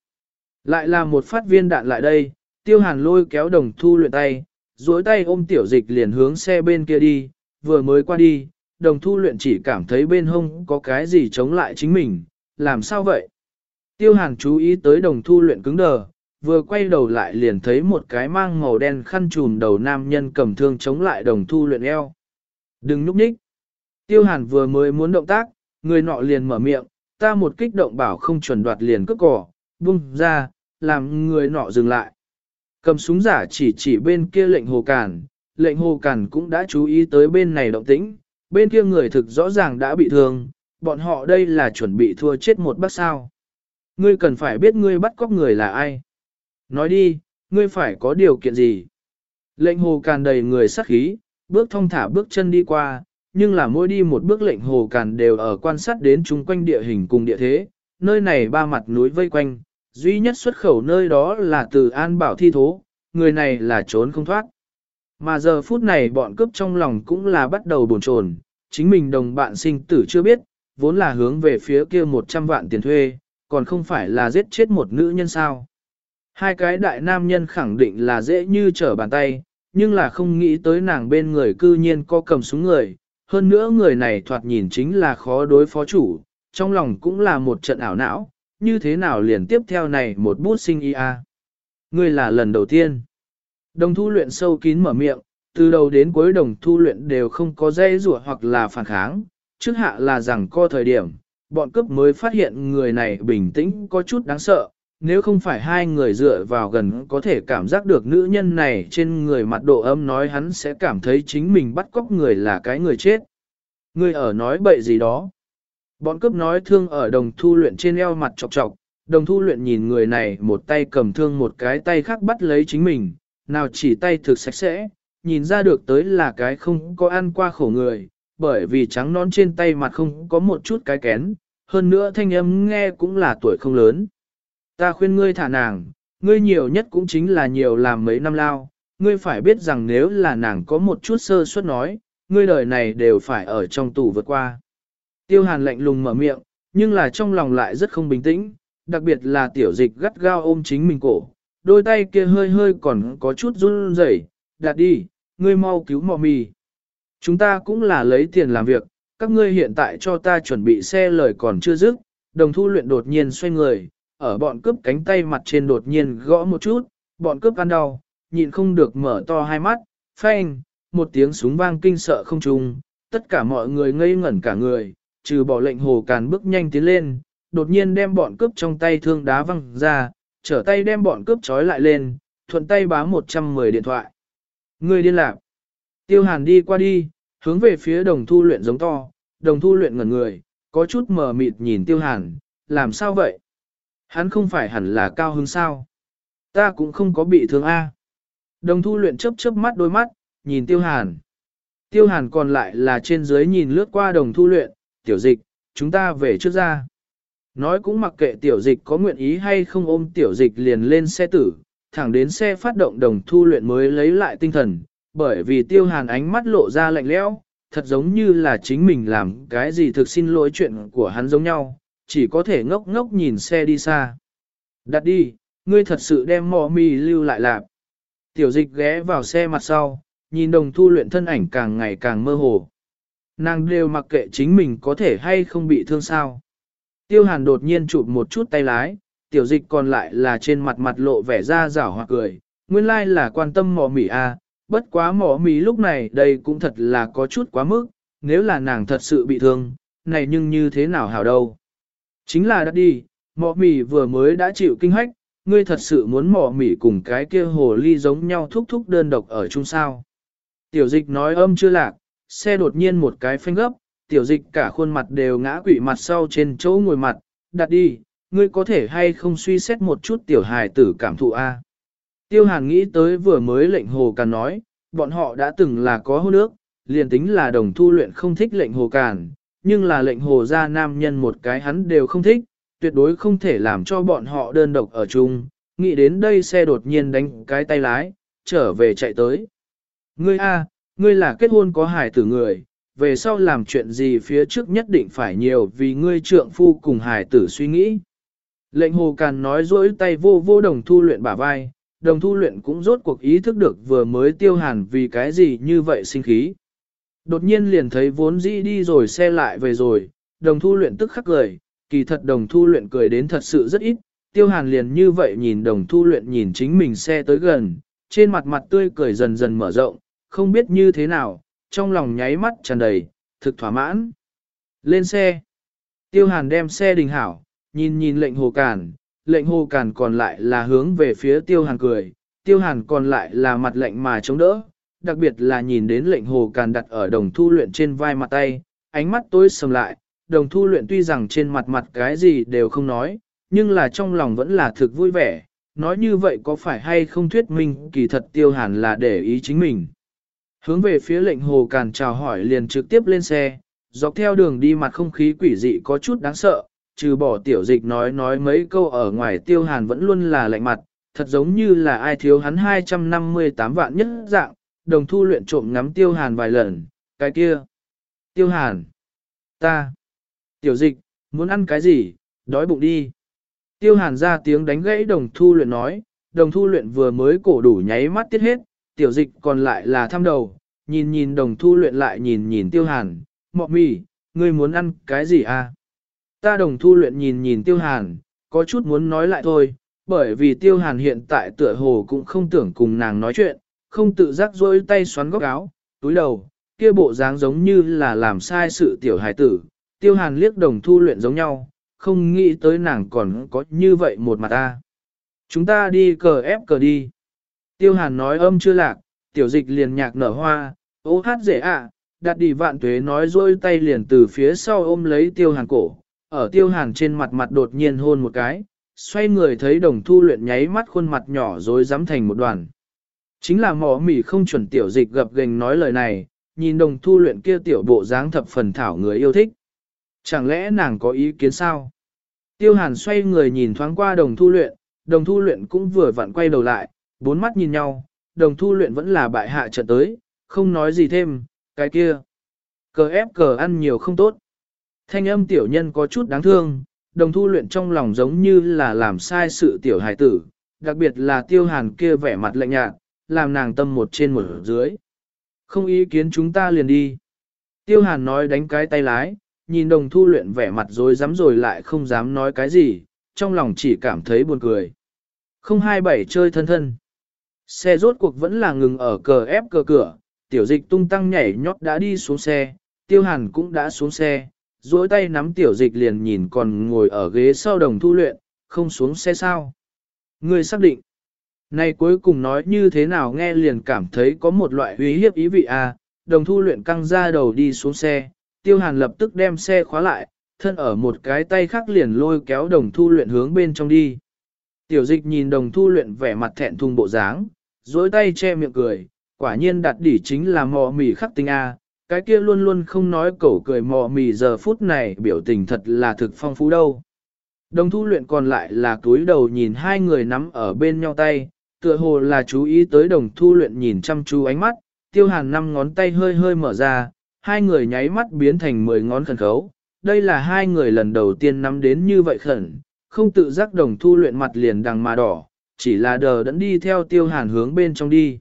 A: Lại là một phát viên đạn lại đây, tiêu hàn lôi kéo đồng thu luyện tay, duỗi tay ôm tiểu dịch liền hướng xe bên kia đi, vừa mới qua đi, đồng thu luyện chỉ cảm thấy bên hông có cái gì chống lại chính mình, làm sao vậy? Tiêu hàn chú ý tới đồng thu luyện cứng đờ, vừa quay đầu lại liền thấy một cái mang màu đen khăn trùm đầu nam nhân cầm thương chống lại đồng thu luyện eo. Đừng núp nhích. Tiêu hàn vừa mới muốn động tác, người nọ liền mở miệng, ta một kích động bảo không chuẩn đoạt liền cướp cỏ, bung ra, làm người nọ dừng lại. Cầm súng giả chỉ chỉ bên kia lệnh hồ cản, lệnh hồ cản cũng đã chú ý tới bên này động tĩnh, bên kia người thực rõ ràng đã bị thương, bọn họ đây là chuẩn bị thua chết một bác sao. Ngươi cần phải biết ngươi bắt cóc người là ai. Nói đi, ngươi phải có điều kiện gì? Lệnh hồ càn đầy người sắc khí, bước thông thả bước chân đi qua, nhưng là mỗi đi một bước lệnh hồ càn đều ở quan sát đến chung quanh địa hình cùng địa thế, nơi này ba mặt núi vây quanh, duy nhất xuất khẩu nơi đó là từ an bảo thi thố, người này là trốn không thoát. Mà giờ phút này bọn cướp trong lòng cũng là bắt đầu buồn chồn, chính mình đồng bạn sinh tử chưa biết, vốn là hướng về phía kia 100 vạn tiền thuê, còn không phải là giết chết một nữ nhân sao. Hai cái đại nam nhân khẳng định là dễ như trở bàn tay, nhưng là không nghĩ tới nàng bên người cư nhiên có cầm súng người, hơn nữa người này thoạt nhìn chính là khó đối phó chủ, trong lòng cũng là một trận ảo não, như thế nào liền tiếp theo này một bút sinh y a? Ngươi là lần đầu tiên. Đồng thu luyện sâu kín mở miệng, từ đầu đến cuối đồng thu luyện đều không có dây rủa hoặc là phản kháng, trước hạ là rằng co thời điểm, bọn cướp mới phát hiện người này bình tĩnh có chút đáng sợ, nếu không phải hai người dựa vào gần có thể cảm giác được nữ nhân này trên người mặt độ ấm nói hắn sẽ cảm thấy chính mình bắt cóc người là cái người chết. Người ở nói bậy gì đó. Bọn cướp nói thương ở đồng thu luyện trên eo mặt chọc chọc, đồng thu luyện nhìn người này một tay cầm thương một cái tay khác bắt lấy chính mình, nào chỉ tay thực sạch sẽ, nhìn ra được tới là cái không có ăn qua khổ người, bởi vì trắng nón trên tay mặt không có một chút cái kén, hơn nữa thanh âm nghe cũng là tuổi không lớn. Ta khuyên ngươi thả nàng, ngươi nhiều nhất cũng chính là nhiều làm mấy năm lao, ngươi phải biết rằng nếu là nàng có một chút sơ suất nói, ngươi đời này đều phải ở trong tù vượt qua. Tiêu hàn lạnh lùng mở miệng, nhưng là trong lòng lại rất không bình tĩnh, đặc biệt là tiểu dịch gắt gao ôm chính mình cổ, đôi tay kia hơi hơi còn có chút run rẩy, đạt đi, ngươi mau cứu mò mì. Chúng ta cũng là lấy tiền làm việc, các ngươi hiện tại cho ta chuẩn bị xe lời còn chưa dứt, đồng thu luyện đột nhiên xoay người, ở bọn cướp cánh tay mặt trên đột nhiên gõ một chút, bọn cướp ăn đau, nhịn không được mở to hai mắt, phanh, một tiếng súng vang kinh sợ không trùng, tất cả mọi người ngây ngẩn cả người, trừ bỏ lệnh hồ càn bước nhanh tiến lên, đột nhiên đem bọn cướp trong tay thương đá văng ra, trở tay đem bọn cướp trói lại lên, thuận tay bá 110 điện thoại. Người điên lạc. Tiêu hàn đi qua đi, hướng về phía đồng thu luyện giống to, đồng thu luyện ngẩn người, có chút mờ mịt nhìn tiêu hàn, làm sao vậy? Hắn không phải hẳn là cao hứng sao? Ta cũng không có bị thương A. Đồng thu luyện chớp chớp mắt đôi mắt, nhìn tiêu hàn. Tiêu hàn còn lại là trên dưới nhìn lướt qua đồng thu luyện, tiểu dịch, chúng ta về trước ra. Nói cũng mặc kệ tiểu dịch có nguyện ý hay không ôm tiểu dịch liền lên xe tử, thẳng đến xe phát động đồng thu luyện mới lấy lại tinh thần, bởi vì tiêu hàn ánh mắt lộ ra lạnh lẽo, thật giống như là chính mình làm cái gì thực xin lỗi chuyện của hắn giống nhau, chỉ có thể ngốc ngốc nhìn xe đi xa. Đặt đi, ngươi thật sự đem mò mì lưu lại lạp. Tiểu dịch ghé vào xe mặt sau, nhìn đồng thu luyện thân ảnh càng ngày càng mơ hồ. Nàng đều mặc kệ chính mình có thể hay không bị thương sao. Tiêu hàn đột nhiên chụp một chút tay lái, tiểu dịch còn lại là trên mặt mặt lộ vẻ ra rảo hoặc cười. Nguyên lai like là quan tâm mỏ mì à, bất quá mỏ mì lúc này đây cũng thật là có chút quá mức, nếu là nàng thật sự bị thương, này nhưng như thế nào hảo đâu. Chính là đã đi, mỏ mỉ vừa mới đã chịu kinh hách, ngươi thật sự muốn mỏ mỉ cùng cái kia hồ ly giống nhau thúc thúc đơn độc ở chung sao. Tiểu dịch nói âm chưa lạc, xe đột nhiên một cái phanh gấp, tiểu dịch cả khuôn mặt đều ngã quỵ mặt sau trên chỗ ngồi mặt, đặt đi, ngươi có thể hay không suy xét một chút tiểu hài tử cảm thụ a? Tiêu hàn nghĩ tới vừa mới lệnh hồ càn nói, bọn họ đã từng là có hôn ước, liền tính là đồng thu luyện không thích lệnh hồ càn, nhưng là lệnh hồ ra nam nhân một cái hắn đều không thích, tuyệt đối không thể làm cho bọn họ đơn độc ở chung, nghĩ đến đây xe đột nhiên đánh cái tay lái, trở về chạy tới. Ngươi a, ngươi là kết hôn có hài tử người, về sau làm chuyện gì phía trước nhất định phải nhiều vì ngươi trượng phu cùng hài tử suy nghĩ. Lệnh hồ càn nói dỗi tay vô vô đồng thu luyện bả vai, đồng thu luyện cũng rốt cuộc ý thức được vừa mới tiêu hàn vì cái gì như vậy sinh khí. Đột nhiên liền thấy vốn dĩ đi rồi xe lại về rồi, đồng thu luyện tức khắc cười, kỳ thật đồng thu luyện cười đến thật sự rất ít, tiêu hàn liền như vậy nhìn đồng thu luyện nhìn chính mình xe tới gần, trên mặt mặt tươi cười dần dần mở rộng, không biết như thế nào, trong lòng nháy mắt tràn đầy, thực thỏa mãn. Lên xe. Tiêu hàn đem xe đình hảo, nhìn nhìn lệnh hồ cản, lệnh hồ cản còn lại là hướng về phía tiêu hàn cười, tiêu hàn còn lại là mặt lệnh mà chống đỡ, đặc biệt là nhìn đến lệnh hồ càn đặt ở đồng thu luyện trên vai mặt tay, ánh mắt tối sầm lại, đồng thu luyện tuy rằng trên mặt mặt cái gì đều không nói, nhưng là trong lòng vẫn là thực vui vẻ, nói như vậy có phải hay không thuyết minh kỳ thật tiêu hàn là để ý chính mình. Hướng về phía lệnh hồ càn chào hỏi liền trực tiếp lên xe, dọc theo đường đi mặt không khí quỷ dị có chút đáng sợ, trừ bỏ tiểu dịch nói nói mấy câu ở ngoài tiêu hàn vẫn luôn là lạnh mặt, thật giống như là ai thiếu hắn 258 vạn nhất dạng, đồng thu luyện trộm ngắm tiêu hàn vài lần, cái kia. Tiêu hàn, ta, tiểu dịch, muốn ăn cái gì, đói bụng đi. Tiêu hàn ra tiếng đánh gãy đồng thu luyện nói, đồng thu luyện vừa mới cổ đủ nháy mắt tiết hết, tiểu dịch còn lại là thăm đầu, nhìn nhìn đồng thu luyện lại nhìn nhìn tiêu hàn, mọ mì, ngươi muốn ăn cái gì à? Ta đồng thu luyện nhìn nhìn tiêu hàn, có chút muốn nói lại thôi, bởi vì tiêu hàn hiện tại tựa hồ cũng không tưởng cùng nàng nói chuyện, không tự giác rôi tay xoắn góc áo, túi đầu, kia bộ dáng giống như là làm sai sự tiểu hài tử, tiêu hàn liếc đồng thu luyện giống nhau, không nghĩ tới nàng còn có như vậy một mặt ta. Chúng ta đi cờ ép cờ đi. Tiêu hàn nói âm chưa lạc, tiểu dịch liền nhạc nở hoa, ô hát dễ ạ, đặt đi vạn tuế nói rôi tay liền từ phía sau ôm lấy tiêu hàn cổ, ở tiêu hàn trên mặt mặt đột nhiên hôn một cái, xoay người thấy đồng thu luyện nháy mắt khuôn mặt nhỏ rồi dám thành một đoàn. Chính là mỏ mỉ không chuẩn tiểu dịch gập gành nói lời này, nhìn đồng thu luyện kia tiểu bộ dáng thập phần thảo người yêu thích. Chẳng lẽ nàng có ý kiến sao? Tiêu hàn xoay người nhìn thoáng qua đồng thu luyện, đồng thu luyện cũng vừa vặn quay đầu lại, bốn mắt nhìn nhau, đồng thu luyện vẫn là bại hạ trận tới, không nói gì thêm, cái kia. Cờ ép cờ ăn nhiều không tốt. Thanh âm tiểu nhân có chút đáng thương, đồng thu luyện trong lòng giống như là làm sai sự tiểu hài tử, đặc biệt là tiêu hàn kia vẻ mặt lạnh nhạt, làm nàng tâm một trên một dưới. Không ý kiến chúng ta liền đi. Tiêu hàn nói đánh cái tay lái, nhìn đồng thu luyện vẻ mặt rồi dám rồi lại không dám nói cái gì, trong lòng chỉ cảm thấy buồn cười. Không hai bảy chơi thân thân. Xe rốt cuộc vẫn là ngừng ở cờ ép cờ cửa, tiểu dịch tung tăng nhảy nhót đã đi xuống xe, tiêu hàn cũng đã xuống xe, duỗi tay nắm tiểu dịch liền nhìn còn ngồi ở ghế sau đồng thu luyện, không xuống xe sao. Người xác định. Này cuối cùng nói như thế nào nghe liền cảm thấy có một loại uy hiếp ý vị a. À, đồng thu luyện căng ra đầu đi xuống xe, tiêu hàn lập tức đem xe khóa lại, thân ở một cái tay khác liền lôi kéo đồng thu luyện hướng bên trong đi. Tiểu dịch nhìn đồng thu luyện vẻ mặt thẹn thùng bộ dáng, dối tay che miệng cười, quả nhiên đặt đỉ chính là mò mì khắc tinh A, cái kia luôn luôn không nói cẩu cười mò mì giờ phút này biểu tình thật là thực phong phú đâu. Đồng thu luyện còn lại là túi đầu nhìn hai người nắm ở bên nhau tay, tựa hồ là chú ý tới đồng thu luyện nhìn chăm chú ánh mắt, tiêu hàn năm ngón tay hơi hơi mở ra, hai người nháy mắt biến thành mười ngón khẩn khấu. Đây là hai người lần đầu tiên nắm đến như vậy khẩn, không tự giác đồng thu luyện mặt liền đằng mà đỏ, chỉ là đờ đẫn đi theo tiêu hàn hướng bên trong đi.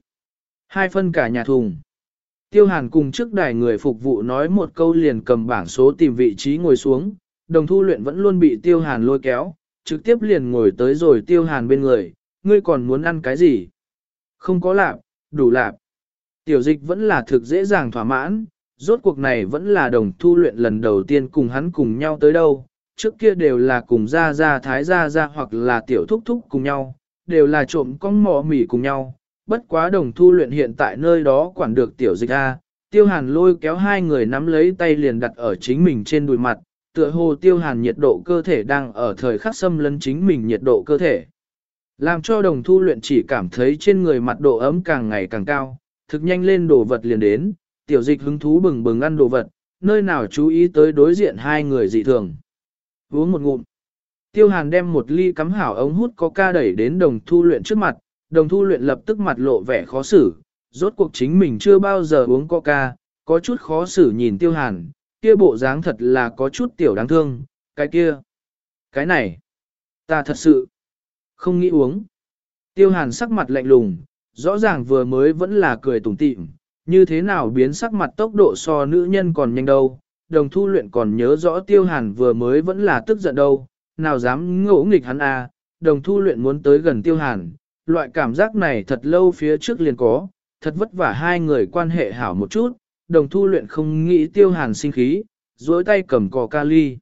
A: Hai phân cả nhà thùng. Tiêu hàn cùng trước đài người phục vụ nói một câu liền cầm bảng số tìm vị trí ngồi xuống, đồng thu luyện vẫn luôn bị tiêu hàn lôi kéo, trực tiếp liền ngồi tới rồi tiêu hàn bên người, ngươi còn muốn ăn cái gì? Không có lạp, đủ lạp. Tiểu dịch vẫn là thực dễ dàng thỏa mãn, rốt cuộc này vẫn là đồng thu luyện lần đầu tiên cùng hắn cùng nhau tới đâu, trước kia đều là cùng ra ra thái ra ra hoặc là tiểu thúc thúc cùng nhau, đều là trộm con mò mỉ cùng nhau, bất quá đồng thu luyện hiện tại nơi đó quản được tiểu dịch A, tiêu hàn lôi kéo hai người nắm lấy tay liền đặt ở chính mình trên đùi mặt, tựa hồ tiêu hàn nhiệt độ cơ thể đang ở thời khắc xâm lấn chính mình nhiệt độ cơ thể. Làm cho đồng thu luyện chỉ cảm thấy trên người mặt độ ấm càng ngày càng cao, thực nhanh lên đồ vật liền đến, tiểu dịch hứng thú bừng bừng ăn đồ vật, nơi nào chú ý tới đối diện hai người dị thường. Uống một ngụm. Tiêu hàn đem một ly cắm hảo ống hút có ca đẩy đến đồng thu luyện trước mặt, đồng thu luyện lập tức mặt lộ vẻ khó xử, rốt cuộc chính mình chưa bao giờ uống coca, có chút khó xử nhìn tiêu hàn, kia bộ dáng thật là có chút tiểu đáng thương, cái kia. Cái này, ta thật sự không nghĩ uống. Tiêu hàn sắc mặt lạnh lùng, rõ ràng vừa mới vẫn là cười tủm tỉm, như thế nào biến sắc mặt tốc độ so nữ nhân còn nhanh đâu. Đồng thu luyện còn nhớ rõ tiêu hàn vừa mới vẫn là tức giận đâu, nào dám ngỗ nghịch hắn à, đồng thu luyện muốn tới gần tiêu hàn, loại cảm giác này thật lâu phía trước liền có, thật vất vả hai người quan hệ hảo một chút, đồng thu luyện không nghĩ tiêu hàn sinh khí, duỗi tay cầm cò kali.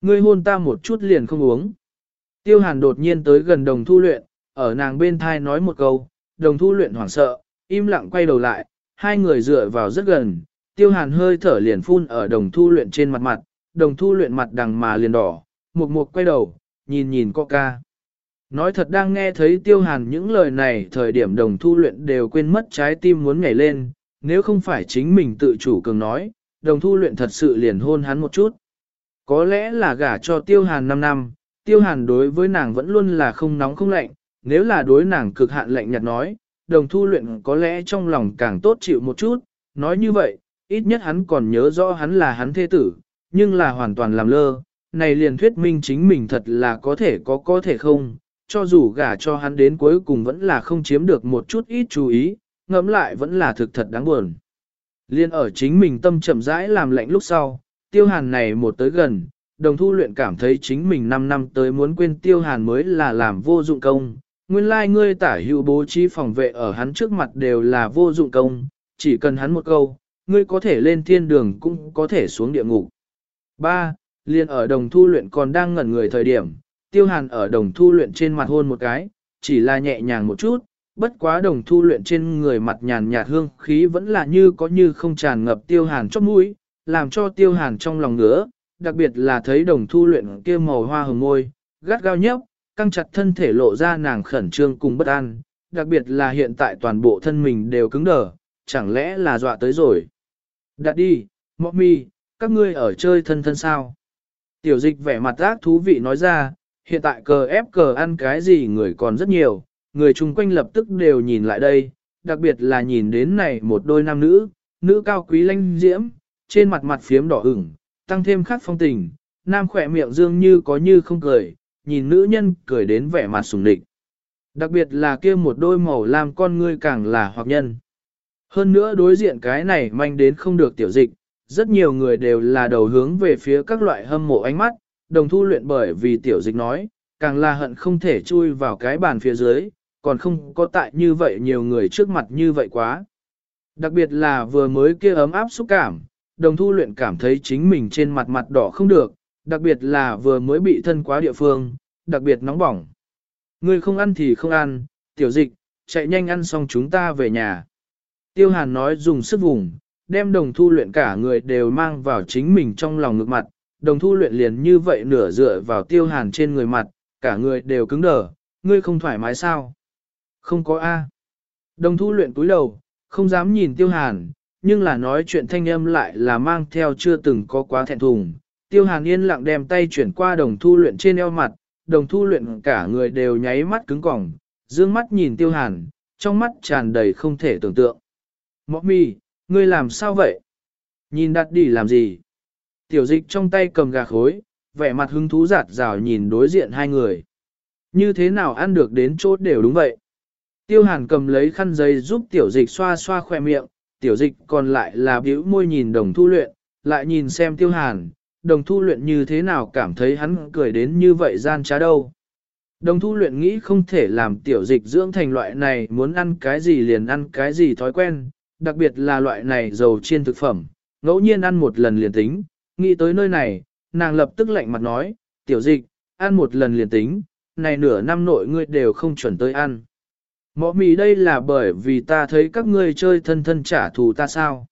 A: Ngươi hôn ta một chút liền không uống. Tiêu hàn đột nhiên tới gần đồng thu luyện, ở nàng bên thai nói một câu, đồng thu luyện hoảng sợ, im lặng quay đầu lại, hai người dựa vào rất gần, tiêu hàn hơi thở liền phun ở đồng thu luyện trên mặt mặt, đồng thu luyện mặt đằng mà liền đỏ, mục mục quay đầu, nhìn nhìn Coca. Nói thật đang nghe thấy tiêu hàn những lời này thời điểm đồng thu luyện đều quên mất trái tim muốn nhảy lên, nếu không phải chính mình tự chủ cường nói, đồng thu luyện thật sự liền hôn hắn một chút. Có lẽ là gả cho tiêu hàn 5 năm, tiêu hàn đối với nàng vẫn luôn là không nóng không lạnh, nếu là đối nàng cực hạn lạnh nhạt nói, đồng thu luyện có lẽ trong lòng càng tốt chịu một chút, nói như vậy, ít nhất hắn còn nhớ rõ hắn là hắn thế tử, nhưng là hoàn toàn làm lơ, này liền thuyết minh chính mình thật là có thể có có thể không, cho dù gả cho hắn đến cuối cùng vẫn là không chiếm được một chút ít chú ý, ngẫm lại vẫn là thực thật đáng buồn. Liên ở chính mình tâm chậm rãi làm lạnh lúc sau, tiêu hàn này một tới gần, đồng thu luyện cảm thấy chính mình 5 năm tới muốn quên tiêu hàn mới là làm vô dụng công. Nguyên lai like ngươi tả hữu bố trí phòng vệ ở hắn trước mặt đều là vô dụng công, chỉ cần hắn một câu, ngươi có thể lên thiên đường cũng có thể xuống địa ngục. 3. Liên ở đồng thu luyện còn đang ngẩn người thời điểm, tiêu hàn ở đồng thu luyện trên mặt hôn một cái, chỉ là nhẹ nhàng một chút, bất quá đồng thu luyện trên người mặt nhàn nhạt hương khí vẫn là như có như không tràn ngập tiêu hàn chót mũi, làm cho tiêu hàn trong lòng ngứa, đặc biệt là thấy đồng thu luyện kia màu hoa hồng môi, gắt gao nhấp, căng chặt thân thể lộ ra nàng khẩn trương cùng bất an, đặc biệt là hiện tại toàn bộ thân mình đều cứng đờ, chẳng lẽ là dọa tới rồi. Đặt đi, mọc mi, các ngươi ở chơi thân thân sao? Tiểu dịch vẻ mặt ác thú vị nói ra, hiện tại cờ ép cờ ăn cái gì người còn rất nhiều, người chung quanh lập tức đều nhìn lại đây, đặc biệt là nhìn đến này một đôi nam nữ, nữ cao quý lanh diễm, trên mặt mặt phiếm đỏ ửng, tăng thêm khắc phong tình, nam khỏe miệng dương như có như không cười, nhìn nữ nhân cười đến vẻ mặt sùng địch. Đặc biệt là kia một đôi màu làm con ngươi càng là hoặc nhân. Hơn nữa đối diện cái này manh đến không được tiểu dịch, rất nhiều người đều là đầu hướng về phía các loại hâm mộ ánh mắt, đồng thu luyện bởi vì tiểu dịch nói, càng là hận không thể chui vào cái bàn phía dưới, còn không có tại như vậy nhiều người trước mặt như vậy quá. Đặc biệt là vừa mới kia ấm áp xúc cảm, đồng thu luyện cảm thấy chính mình trên mặt mặt đỏ không được, đặc biệt là vừa mới bị thân quá địa phương, đặc biệt nóng bỏng. Người không ăn thì không ăn, tiểu dịch, chạy nhanh ăn xong chúng ta về nhà. Tiêu hàn nói dùng sức vùng, đem đồng thu luyện cả người đều mang vào chính mình trong lòng ngực mặt, đồng thu luyện liền như vậy nửa dựa vào tiêu hàn trên người mặt, cả người đều cứng đờ, ngươi không thoải mái sao? Không có A. Đồng thu luyện túi đầu, không dám nhìn tiêu hàn, nhưng là nói chuyện thanh âm lại là mang theo chưa từng có quá thẹn thùng. Tiêu hàn yên lặng đem tay chuyển qua đồng thu luyện trên eo mặt, đồng thu luyện cả người đều nháy mắt cứng cỏng, dương mắt nhìn tiêu hàn, trong mắt tràn đầy không thể tưởng tượng. Mọ mi, ngươi làm sao vậy? Nhìn đặt đi làm gì? Tiểu dịch trong tay cầm gà khối, vẻ mặt hứng thú giạt rào nhìn đối diện hai người. Như thế nào ăn được đến chốt đều đúng vậy. Tiêu hàn cầm lấy khăn giấy giúp tiểu dịch xoa xoa khỏe miệng, tiểu dịch còn lại là biểu môi nhìn đồng thu luyện, lại nhìn xem tiêu hàn, đồng thu luyện như thế nào cảm thấy hắn cười đến như vậy gian trá đâu. Đồng thu luyện nghĩ không thể làm tiểu dịch dưỡng thành loại này muốn ăn cái gì liền ăn cái gì thói quen, đặc biệt là loại này dầu chiên thực phẩm, ngẫu nhiên ăn một lần liền tính, nghĩ tới nơi này, nàng lập tức lạnh mặt nói, tiểu dịch, ăn một lần liền tính, này nửa năm nội ngươi đều không chuẩn tới ăn. Mọ mì đây là bởi vì ta thấy các ngươi chơi thân thân trả thù ta sao.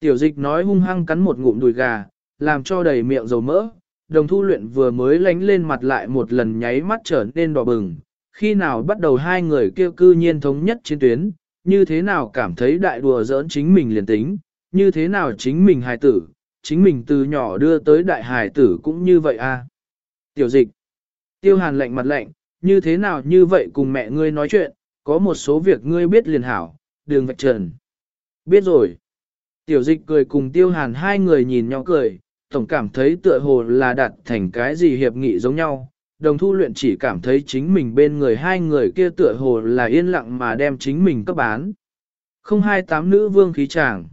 A: Tiểu dịch nói hung hăng cắn một ngụm đùi gà, làm cho đầy miệng dầu mỡ, đồng thu luyện vừa mới lánh lên mặt lại một lần nháy mắt trở nên đỏ bừng. Khi nào bắt đầu hai người kia cư nhiên thống nhất chiến tuyến, như thế nào cảm thấy đại đùa giỡn chính mình liền tính, như thế nào chính mình hài tử, chính mình từ nhỏ đưa tới đại hài tử cũng như vậy à. Tiểu dịch, tiêu hàn lạnh mặt lạnh, như thế nào như vậy cùng mẹ ngươi nói chuyện, có một số việc ngươi biết liền hảo, đường vạch trần. Biết rồi. Tiểu dịch cười cùng tiêu hàn hai người nhìn nhau cười, tổng cảm thấy tựa hồ là đạt thành cái gì hiệp nghị giống nhau. Đồng thu luyện chỉ cảm thấy chính mình bên người hai người kia tựa hồ là yên lặng mà đem chính mình cấp bán. Không hai tám nữ vương khí chàng.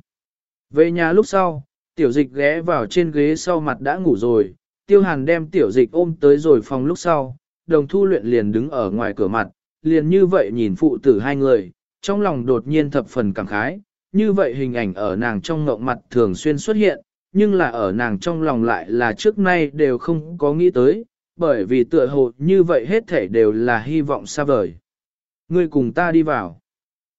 A: Về nhà lúc sau, tiểu dịch ghé vào trên ghế sau mặt đã ngủ rồi, tiêu hàn đem tiểu dịch ôm tới rồi phòng lúc sau, đồng thu luyện liền đứng ở ngoài cửa mặt, liền như vậy nhìn phụ tử hai người, trong lòng đột nhiên thập phần cảm khái, như vậy hình ảnh ở nàng trong ngộng mặt thường xuyên xuất hiện, nhưng là ở nàng trong lòng lại là trước nay đều không có nghĩ tới, bởi vì tựa hồ như vậy hết thể đều là hy vọng xa vời. Ngươi cùng ta đi vào.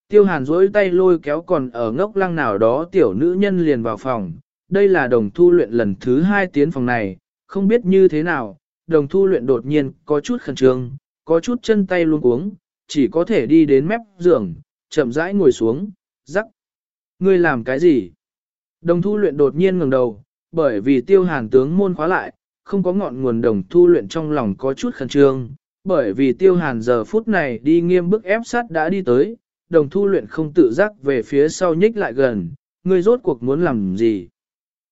A: Tiêu hàn duỗi tay lôi kéo còn ở ngốc lăng nào đó tiểu nữ nhân liền vào phòng, đây là đồng thu luyện lần thứ hai tiến phòng này, không biết như thế nào, đồng thu luyện đột nhiên có chút khẩn trương, có chút chân tay luôn cuống, chỉ có thể đi đến mép giường, chậm rãi ngồi xuống, rắc. Ngươi làm cái gì? Đồng thu luyện đột nhiên ngẩng đầu, bởi vì tiêu hàn tướng môn khóa lại, không có ngọn nguồn đồng thu luyện trong lòng có chút khẩn trương, bởi vì tiêu hàn giờ phút này đi nghiêm bức ép sát đã đi tới, đồng thu luyện không tự giác về phía sau nhích lại gần, ngươi rốt cuộc muốn làm gì?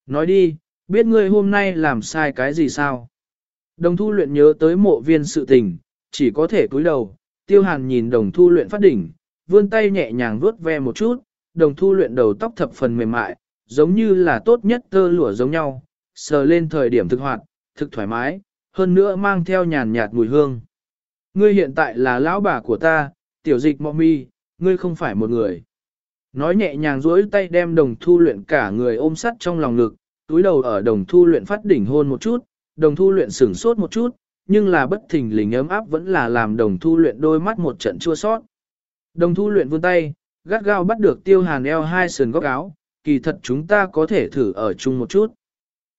A: Nói đi, biết ngươi hôm nay làm sai cái gì sao? Đồng thu luyện nhớ tới mộ viên sự tình, chỉ có thể cúi đầu, tiêu hàn nhìn đồng thu luyện phát đỉnh, vươn tay nhẹ nhàng vuốt ve một chút, đồng thu luyện đầu tóc thập phần mềm mại, giống như là tốt nhất tơ lụa giống nhau, sờ lên thời điểm thực hoạt, thực thoải mái, hơn nữa mang theo nhàn nhạt mùi hương. Ngươi hiện tại là lão bà của ta, tiểu dịch mọ mi, ngươi không phải một người. Nói nhẹ nhàng duỗi tay đem đồng thu luyện cả người ôm sắt trong lòng ngực, túi đầu ở đồng thu luyện phát đỉnh hôn một chút, đồng thu luyện sửng sốt một chút, nhưng là bất thình lình ấm áp vẫn là làm đồng thu luyện đôi mắt một trận chua sót. Đồng thu luyện vươn tay, gắt gao bắt được tiêu hàn eo hai sườn góc áo, kỳ thật chúng ta có thể thử ở chung một chút.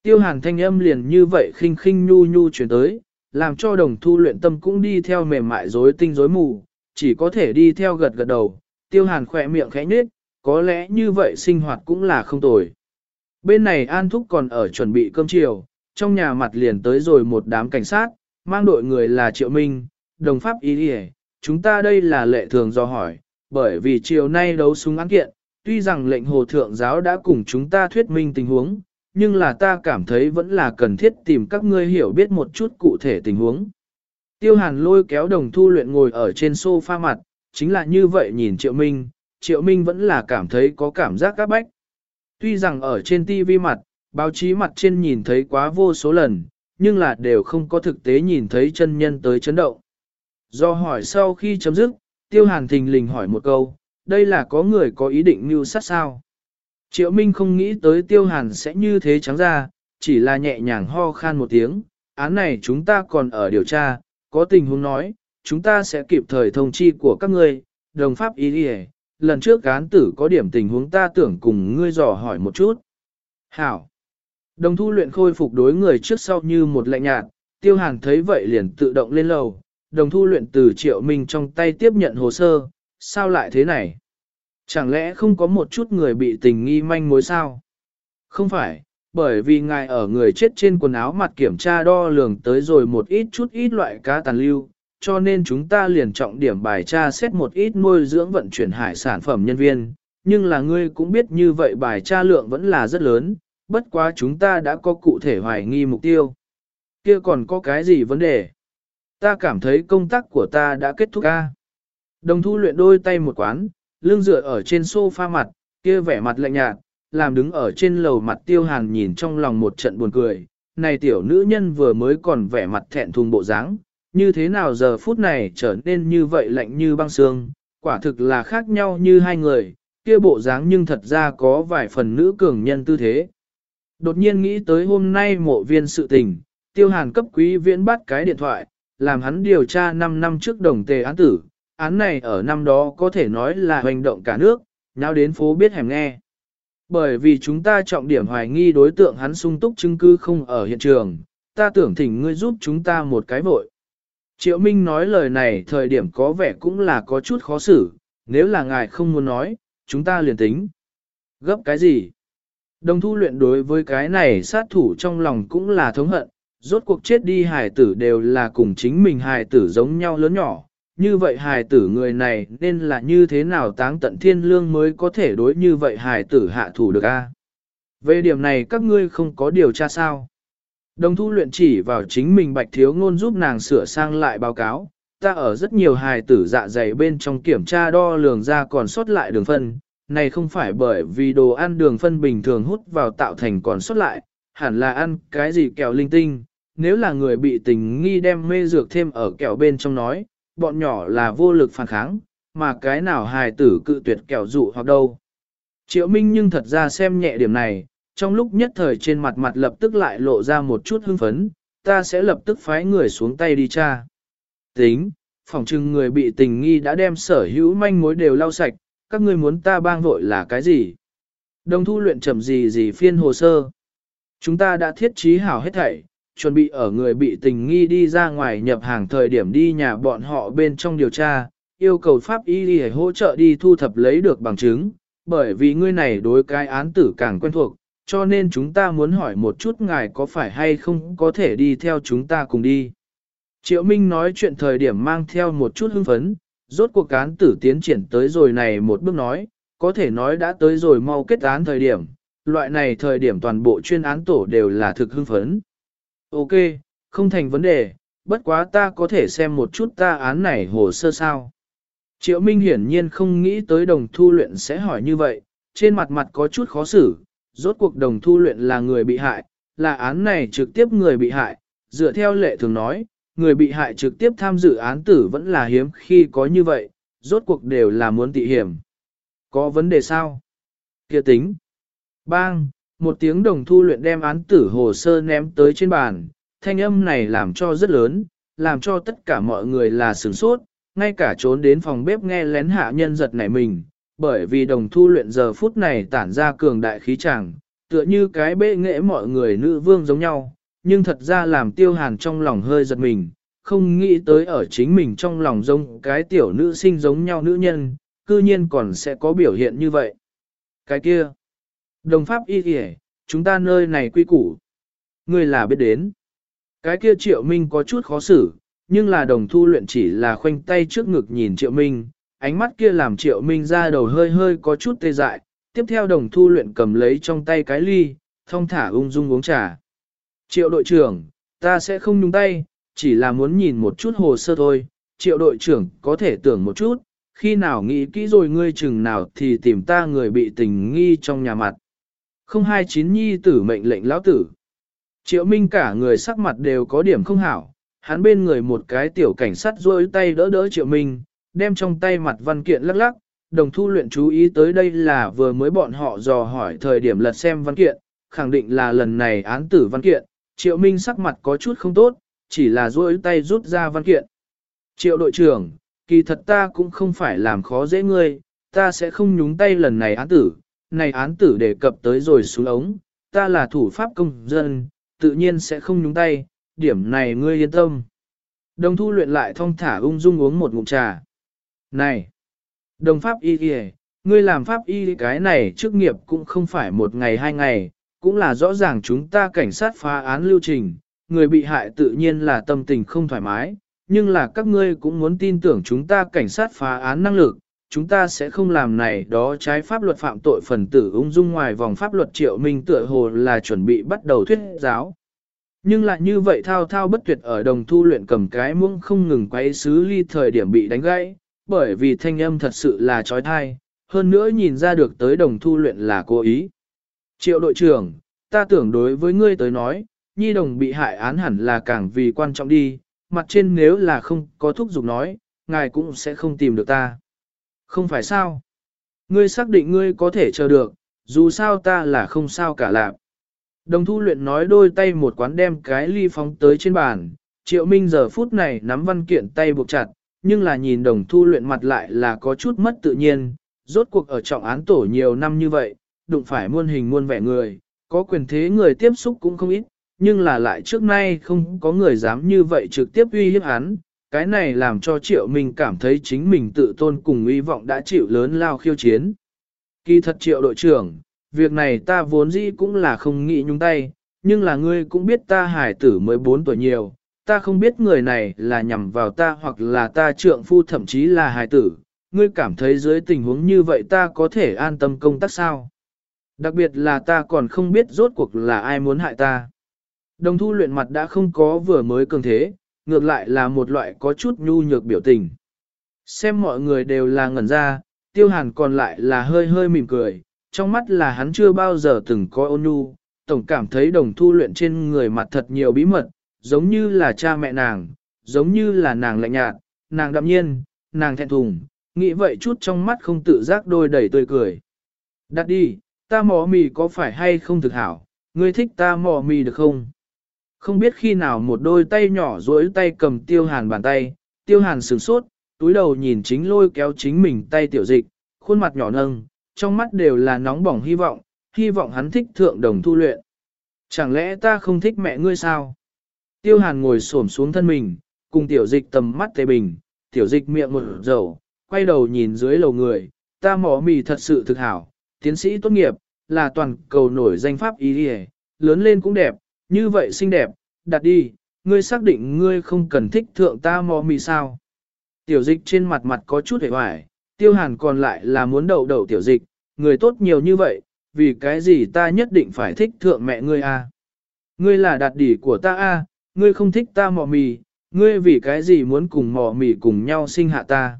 A: Tiêu hàn thanh âm liền như vậy khinh khinh nhu nhu chuyển tới, làm cho đồng thu luyện tâm cũng đi theo mềm mại rối tinh rối mù, chỉ có thể đi theo gật gật đầu, tiêu hàn khỏe miệng khẽ nhếch, có lẽ như vậy sinh hoạt cũng là không tồi. Bên này An Thúc còn ở chuẩn bị cơm chiều, trong nhà mặt liền tới rồi một đám cảnh sát, mang đội người là Triệu Minh, đồng pháp ý đi chúng ta đây là lệ thường do hỏi, bởi vì chiều nay đấu súng án kiện, tuy rằng lệnh hồ thượng giáo đã cùng chúng ta thuyết minh tình huống, nhưng là ta cảm thấy vẫn là cần thiết tìm các ngươi hiểu biết một chút cụ thể tình huống. Tiêu hàn lôi kéo đồng thu luyện ngồi ở trên sofa mặt, chính là như vậy nhìn Triệu Minh, Triệu Minh vẫn là cảm thấy có cảm giác các bách. Tuy rằng ở trên TV mặt, báo chí mặt trên nhìn thấy quá vô số lần, nhưng là đều không có thực tế nhìn thấy chân nhân tới chấn động. Do hỏi sau khi chấm dứt, Tiêu Hàn thình lình hỏi một câu, đây là có người có ý định mưu sát sao? Triệu Minh không nghĩ tới Tiêu Hàn sẽ như thế trắng ra, chỉ là nhẹ nhàng ho khan một tiếng, án này chúng ta còn ở điều tra, có tình huống nói, chúng ta sẽ kịp thời thông chi của các ngươi, đồng pháp ý đi lần trước án tử có điểm tình huống ta tưởng cùng ngươi dò hỏi một chút. Hảo! Đồng thu luyện khôi phục đối người trước sau như một lạnh nhạt, tiêu hàn thấy vậy liền tự động lên lầu, đồng thu luyện từ triệu minh trong tay tiếp nhận hồ sơ, sao lại thế này? Chẳng lẽ không có một chút người bị tình nghi manh mối sao? Không phải, bởi vì ngài ở người chết trên quần áo mặt kiểm tra đo lường tới rồi một ít chút ít loại cá tàn lưu, cho nên chúng ta liền trọng điểm bài tra xét một ít nuôi dưỡng vận chuyển hải sản phẩm nhân viên, nhưng là ngươi cũng biết như vậy bài tra lượng vẫn là rất lớn, bất quá chúng ta đã có cụ thể hoài nghi mục tiêu. Kia còn có cái gì vấn đề? Ta cảm thấy công tác của ta đã kết thúc a. Đồng thu luyện đôi tay một quán, lưng dựa ở trên sofa mặt, kia vẻ mặt lạnh nhạt, làm đứng ở trên lầu mặt tiêu hàn nhìn trong lòng một trận buồn cười. Này tiểu nữ nhân vừa mới còn vẻ mặt thẹn thùng bộ dáng, như thế nào giờ phút này trở nên như vậy lạnh như băng xương, quả thực là khác nhau như hai người, kia bộ dáng nhưng thật ra có vài phần nữ cường nhân tư thế. Đột nhiên nghĩ tới hôm nay mộ viên sự tình, tiêu hàn cấp quý viễn bắt cái điện thoại, làm hắn điều tra 5 năm trước đồng tề án tử, án này ở năm đó có thể nói là hành động cả nước, nhau đến phố biết hẻm nghe. Bởi vì chúng ta trọng điểm hoài nghi đối tượng hắn sung túc chứng cứ không ở hiện trường, ta tưởng thỉnh ngươi giúp chúng ta một cái vội. Triệu Minh nói lời này thời điểm có vẻ cũng là có chút khó xử, nếu là ngài không muốn nói, chúng ta liền tính. Gấp cái gì? Đồng thu luyện đối với cái này sát thủ trong lòng cũng là thống hận, rốt cuộc chết đi hài tử đều là cùng chính mình hài tử giống nhau lớn nhỏ, như vậy hài tử người này nên là như thế nào táng tận thiên lương mới có thể đối như vậy hài tử hạ thủ được a? Về điểm này các ngươi không có điều tra sao? Đồng thu luyện chỉ vào chính mình bạch thiếu ngôn giúp nàng sửa sang lại báo cáo, ta ở rất nhiều hài tử dạ dày bên trong kiểm tra đo lường ra còn sót lại đường phân, này không phải bởi vì đồ ăn đường phân bình thường hút vào tạo thành còn sót lại, hẳn là ăn cái gì kẹo linh tinh, nếu là người bị tình nghi đem mê dược thêm ở kẹo bên trong nói, bọn nhỏ là vô lực phản kháng, mà cái nào hài tử cự tuyệt kẹo dụ hoặc đâu. Triệu Minh nhưng thật ra xem nhẹ điểm này, trong lúc nhất thời trên mặt mặt lập tức lại lộ ra một chút hưng phấn, ta sẽ lập tức phái người xuống tay đi cha. Tính, phòng trưng người bị tình nghi đã đem sở hữu manh mối đều lau sạch, các ngươi muốn ta bang vội là cái gì? Đồng thu luyện chậm gì gì phiên hồ sơ. Chúng ta đã thiết trí hảo hết thảy, chuẩn bị ở người bị tình nghi đi ra ngoài nhập hàng thời điểm đi nhà bọn họ bên trong điều tra, yêu cầu pháp y đi hỗ trợ đi thu thập lấy được bằng chứng, bởi vì ngươi này đối cái án tử càng quen thuộc, cho nên chúng ta muốn hỏi một chút ngài có phải hay không có thể đi theo chúng ta cùng đi. Triệu Minh nói chuyện thời điểm mang theo một chút hưng phấn, rốt cuộc án tử tiến triển tới rồi này một bước nói, có thể nói đã tới rồi mau kết án thời điểm, loại này thời điểm toàn bộ chuyên án tổ đều là thực hưng phấn. Ok, không thành vấn đề, bất quá ta có thể xem một chút ta án này hồ sơ sao. Triệu Minh hiển nhiên không nghĩ tới đồng thu luyện sẽ hỏi như vậy, trên mặt mặt có chút khó xử, rốt cuộc đồng thu luyện là người bị hại, là án này trực tiếp người bị hại, dựa theo lệ thường nói, người bị hại trực tiếp tham dự án tử vẫn là hiếm khi có như vậy, rốt cuộc đều là muốn tị hiểm. Có vấn đề sao? Kia tính. Bang, một tiếng đồng thu luyện đem án tử hồ sơ ném tới trên bàn, thanh âm này làm cho rất lớn, làm cho tất cả mọi người là sửng sốt, ngay cả trốn đến phòng bếp nghe lén hạ nhân giật nảy mình, bởi vì đồng thu luyện giờ phút này tản ra cường đại khí chàng, tựa như cái bệ nghệ mọi người nữ vương giống nhau, nhưng thật ra làm tiêu hàn trong lòng hơi giật mình, không nghĩ tới ở chính mình trong lòng giống cái tiểu nữ sinh giống nhau nữ nhân, cư nhiên còn sẽ có biểu hiện như vậy. Cái kia, đồng pháp y kìa, chúng ta nơi này quy củ. Người là biết đến. Cái kia triệu minh có chút khó xử, nhưng là đồng thu luyện chỉ là khoanh tay trước ngực nhìn triệu minh, ánh mắt kia làm triệu minh ra đầu hơi hơi có chút tê dại, tiếp theo đồng thu luyện cầm lấy trong tay cái ly, thông thả ung dung uống trà. Triệu đội trưởng, ta sẽ không nhúng tay, chỉ là muốn nhìn một chút hồ sơ thôi, triệu đội trưởng có thể tưởng một chút, khi nào nghĩ kỹ rồi ngươi chừng nào thì tìm ta người bị tình nghi trong nhà mặt. Không hai chín nhi tử mệnh lệnh lão tử. Triệu Minh cả người sắc mặt đều có điểm không hảo, hắn bên người một cái tiểu cảnh sát rôi tay đỡ đỡ Triệu Minh, đem trong tay mặt văn kiện lắc lắc, đồng thu luyện chú ý tới đây là vừa mới bọn họ dò hỏi thời điểm lật xem văn kiện, khẳng định là lần này án tử văn kiện, Triệu Minh sắc mặt có chút không tốt, chỉ là duỗi tay rút ra văn kiện. Triệu đội trưởng, kỳ thật ta cũng không phải làm khó dễ ngươi, ta sẽ không nhúng tay lần này án tử, này án tử đề cập tới rồi xuống ống, ta là thủ pháp công dân, tự nhiên sẽ không nhúng tay, điểm này ngươi yên tâm. Đồng thu luyện lại thong thả ung dung uống một ngụm trà. Này! Đồng pháp y kìa, ngươi làm pháp y cái này trước nghiệp cũng không phải một ngày hai ngày, cũng là rõ ràng chúng ta cảnh sát phá án lưu trình, người bị hại tự nhiên là tâm tình không thoải mái, nhưng là các ngươi cũng muốn tin tưởng chúng ta cảnh sát phá án năng lực, chúng ta sẽ không làm này đó trái pháp luật phạm tội phần tử ung dung ngoài vòng pháp luật triệu minh tựa hồ là chuẩn bị bắt đầu thuyết giáo. Nhưng lại như vậy thao thao bất tuyệt ở đồng thu luyện cầm cái muỗng không ngừng quay xứ ly thời điểm bị đánh gãy, bởi vì thanh âm thật sự là trói thai, hơn nữa nhìn ra được tới đồng thu luyện là cố ý. Triệu đội trưởng, ta tưởng đối với ngươi tới nói, nhi đồng bị hại án hẳn là càng vì quan trọng đi, mặt trên nếu là không có thúc giục nói, ngài cũng sẽ không tìm được ta. Không phải sao? Ngươi xác định ngươi có thể chờ được, dù sao ta là không sao cả lạc. Đồng thu luyện nói đôi tay một quán đem cái ly phóng tới trên bàn, triệu minh giờ phút này nắm văn kiện tay buộc chặt, nhưng là nhìn đồng thu luyện mặt lại là có chút mất tự nhiên, rốt cuộc ở trọng án tổ nhiều năm như vậy, đụng phải muôn hình muôn vẻ người, có quyền thế người tiếp xúc cũng không ít, nhưng là lại trước nay không có người dám như vậy trực tiếp uy hiếp hắn, cái này làm cho triệu minh cảm thấy chính mình tự tôn cùng uy vọng đã chịu lớn lao khiêu chiến. Kỳ thật triệu đội trưởng, việc này ta vốn dĩ cũng là không nghĩ nhung tay, nhưng là ngươi cũng biết ta hải tử mới 4 tuổi nhiều, ta không biết người này là nhằm vào ta hoặc là ta trượng phu thậm chí là hải tử, ngươi cảm thấy dưới tình huống như vậy ta có thể an tâm công tác sao? Đặc biệt là ta còn không biết rốt cuộc là ai muốn hại ta. Đồng thu luyện mặt đã không có vừa mới cường thế, ngược lại là một loại có chút nhu nhược biểu tình. Xem mọi người đều là ngẩn ra, tiêu hàn còn lại là hơi hơi mỉm cười, trong mắt là hắn chưa bao giờ từng có ôn nhu, tổng cảm thấy đồng thu luyện trên người mặt thật nhiều bí mật, giống như là cha mẹ nàng, giống như là nàng lạnh nhạt, nàng đạm nhiên, nàng thẹn thùng, nghĩ vậy chút trong mắt không tự giác đôi đầy tươi cười. Đặt đi, ta mò mì có phải hay không thực hảo, ngươi thích ta mò mì được không? Không biết khi nào một đôi tay nhỏ duỗi tay cầm tiêu hàn bàn tay, tiêu hàn sửng sốt, túi đầu nhìn chính lôi kéo chính mình tay tiểu dịch, khuôn mặt nhỏ nâng, trong mắt đều là nóng bỏng hy vọng, hy vọng hắn thích thượng đồng thu luyện. Chẳng lẽ ta không thích mẹ ngươi sao? Tiêu hàn ngồi xổm xuống thân mình, cùng tiểu dịch tầm mắt tề bình, tiểu dịch miệng một dầu, quay đầu nhìn dưới lầu người, ta mỏ mì thật sự thực hảo, tiến sĩ tốt nghiệp, là toàn cầu nổi danh pháp y đi lớn lên cũng đẹp, như vậy xinh đẹp, đặt đi, ngươi xác định ngươi không cần thích thượng ta mò mì sao. Tiểu dịch trên mặt mặt có chút hề hoài, tiêu hàn còn lại là muốn đậu đậu tiểu dịch, người tốt nhiều như vậy, vì cái gì ta nhất định phải thích thượng mẹ ngươi a? Ngươi là đạt đỉ của ta a, ngươi không thích ta mò mì, ngươi vì cái gì muốn cùng mò mì cùng nhau sinh hạ ta.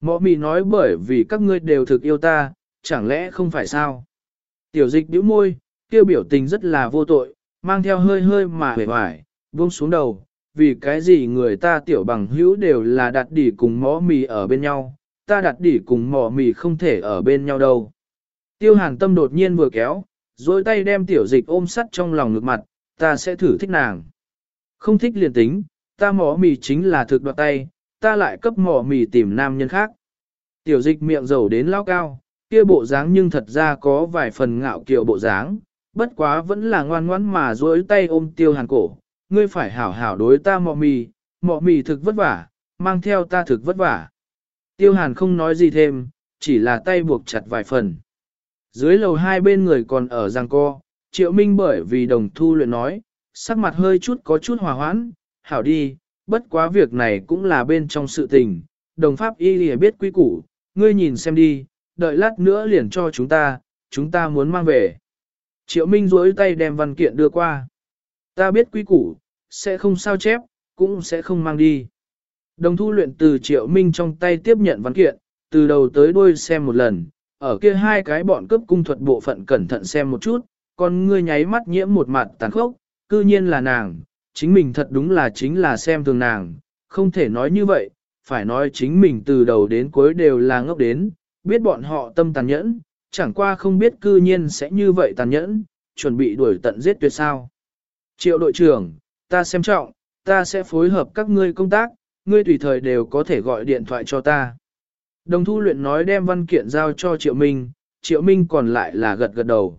A: Mò mì nói bởi vì các ngươi đều thực yêu ta, chẳng lẽ không phải sao? Tiểu dịch bĩu môi, kêu biểu tình rất là vô tội, mang theo hơi hơi mà hề hoài, buông xuống đầu, vì cái gì người ta tiểu bằng hữu đều là đặt đỉ cùng mỏ mì ở bên nhau, ta đặt đỉ cùng mỏ mì không thể ở bên nhau đâu. Tiêu hàn tâm đột nhiên vừa kéo, dối tay đem tiểu dịch ôm sắt trong lòng ngực mặt, ta sẽ thử thích nàng. Không thích liền tính, ta mỏ mì chính là thực đoạt tay, ta lại cấp mỏ mì tìm nam nhân khác. Tiểu dịch miệng dầu đến lao cao, kia bộ dáng nhưng thật ra có vài phần ngạo kiều bộ dáng, bất quá vẫn là ngoan ngoãn mà duỗi tay ôm tiêu hàn cổ. Ngươi phải hảo hảo đối ta mọ mì, mọ mì thực vất vả, mang theo ta thực vất vả. Tiêu hàn không nói gì thêm, chỉ là tay buộc chặt vài phần. Dưới lầu hai bên người còn ở giang co, triệu minh bởi vì đồng thu luyện nói, sắc mặt hơi chút có chút hòa hoãn, hảo đi, bất quá việc này cũng là bên trong sự tình, đồng pháp y lìa biết quy củ, ngươi nhìn xem đi, đợi lát nữa liền cho chúng ta, chúng ta muốn mang về. Triệu Minh duỗi tay đem văn kiện đưa qua. Ta biết quý củ, sẽ không sao chép, cũng sẽ không mang đi. Đồng thu luyện từ Triệu Minh trong tay tiếp nhận văn kiện, từ đầu tới đuôi xem một lần, ở kia hai cái bọn cướp cung thuật bộ phận cẩn thận xem một chút, còn ngươi nháy mắt nhiễm một mặt tàn khốc, cư nhiên là nàng, chính mình thật đúng là chính là xem thường nàng, không thể nói như vậy, phải nói chính mình từ đầu đến cuối đều là ngốc đến, biết bọn họ tâm tàn nhẫn, chẳng qua không biết cư nhiên sẽ như vậy tàn nhẫn, chuẩn bị đuổi tận giết tuyệt sao. Triệu đội trưởng, ta xem trọng, ta sẽ phối hợp các ngươi công tác, ngươi tùy thời đều có thể gọi điện thoại cho ta. Đồng thu luyện nói đem văn kiện giao cho Triệu Minh, Triệu Minh còn lại là gật gật đầu.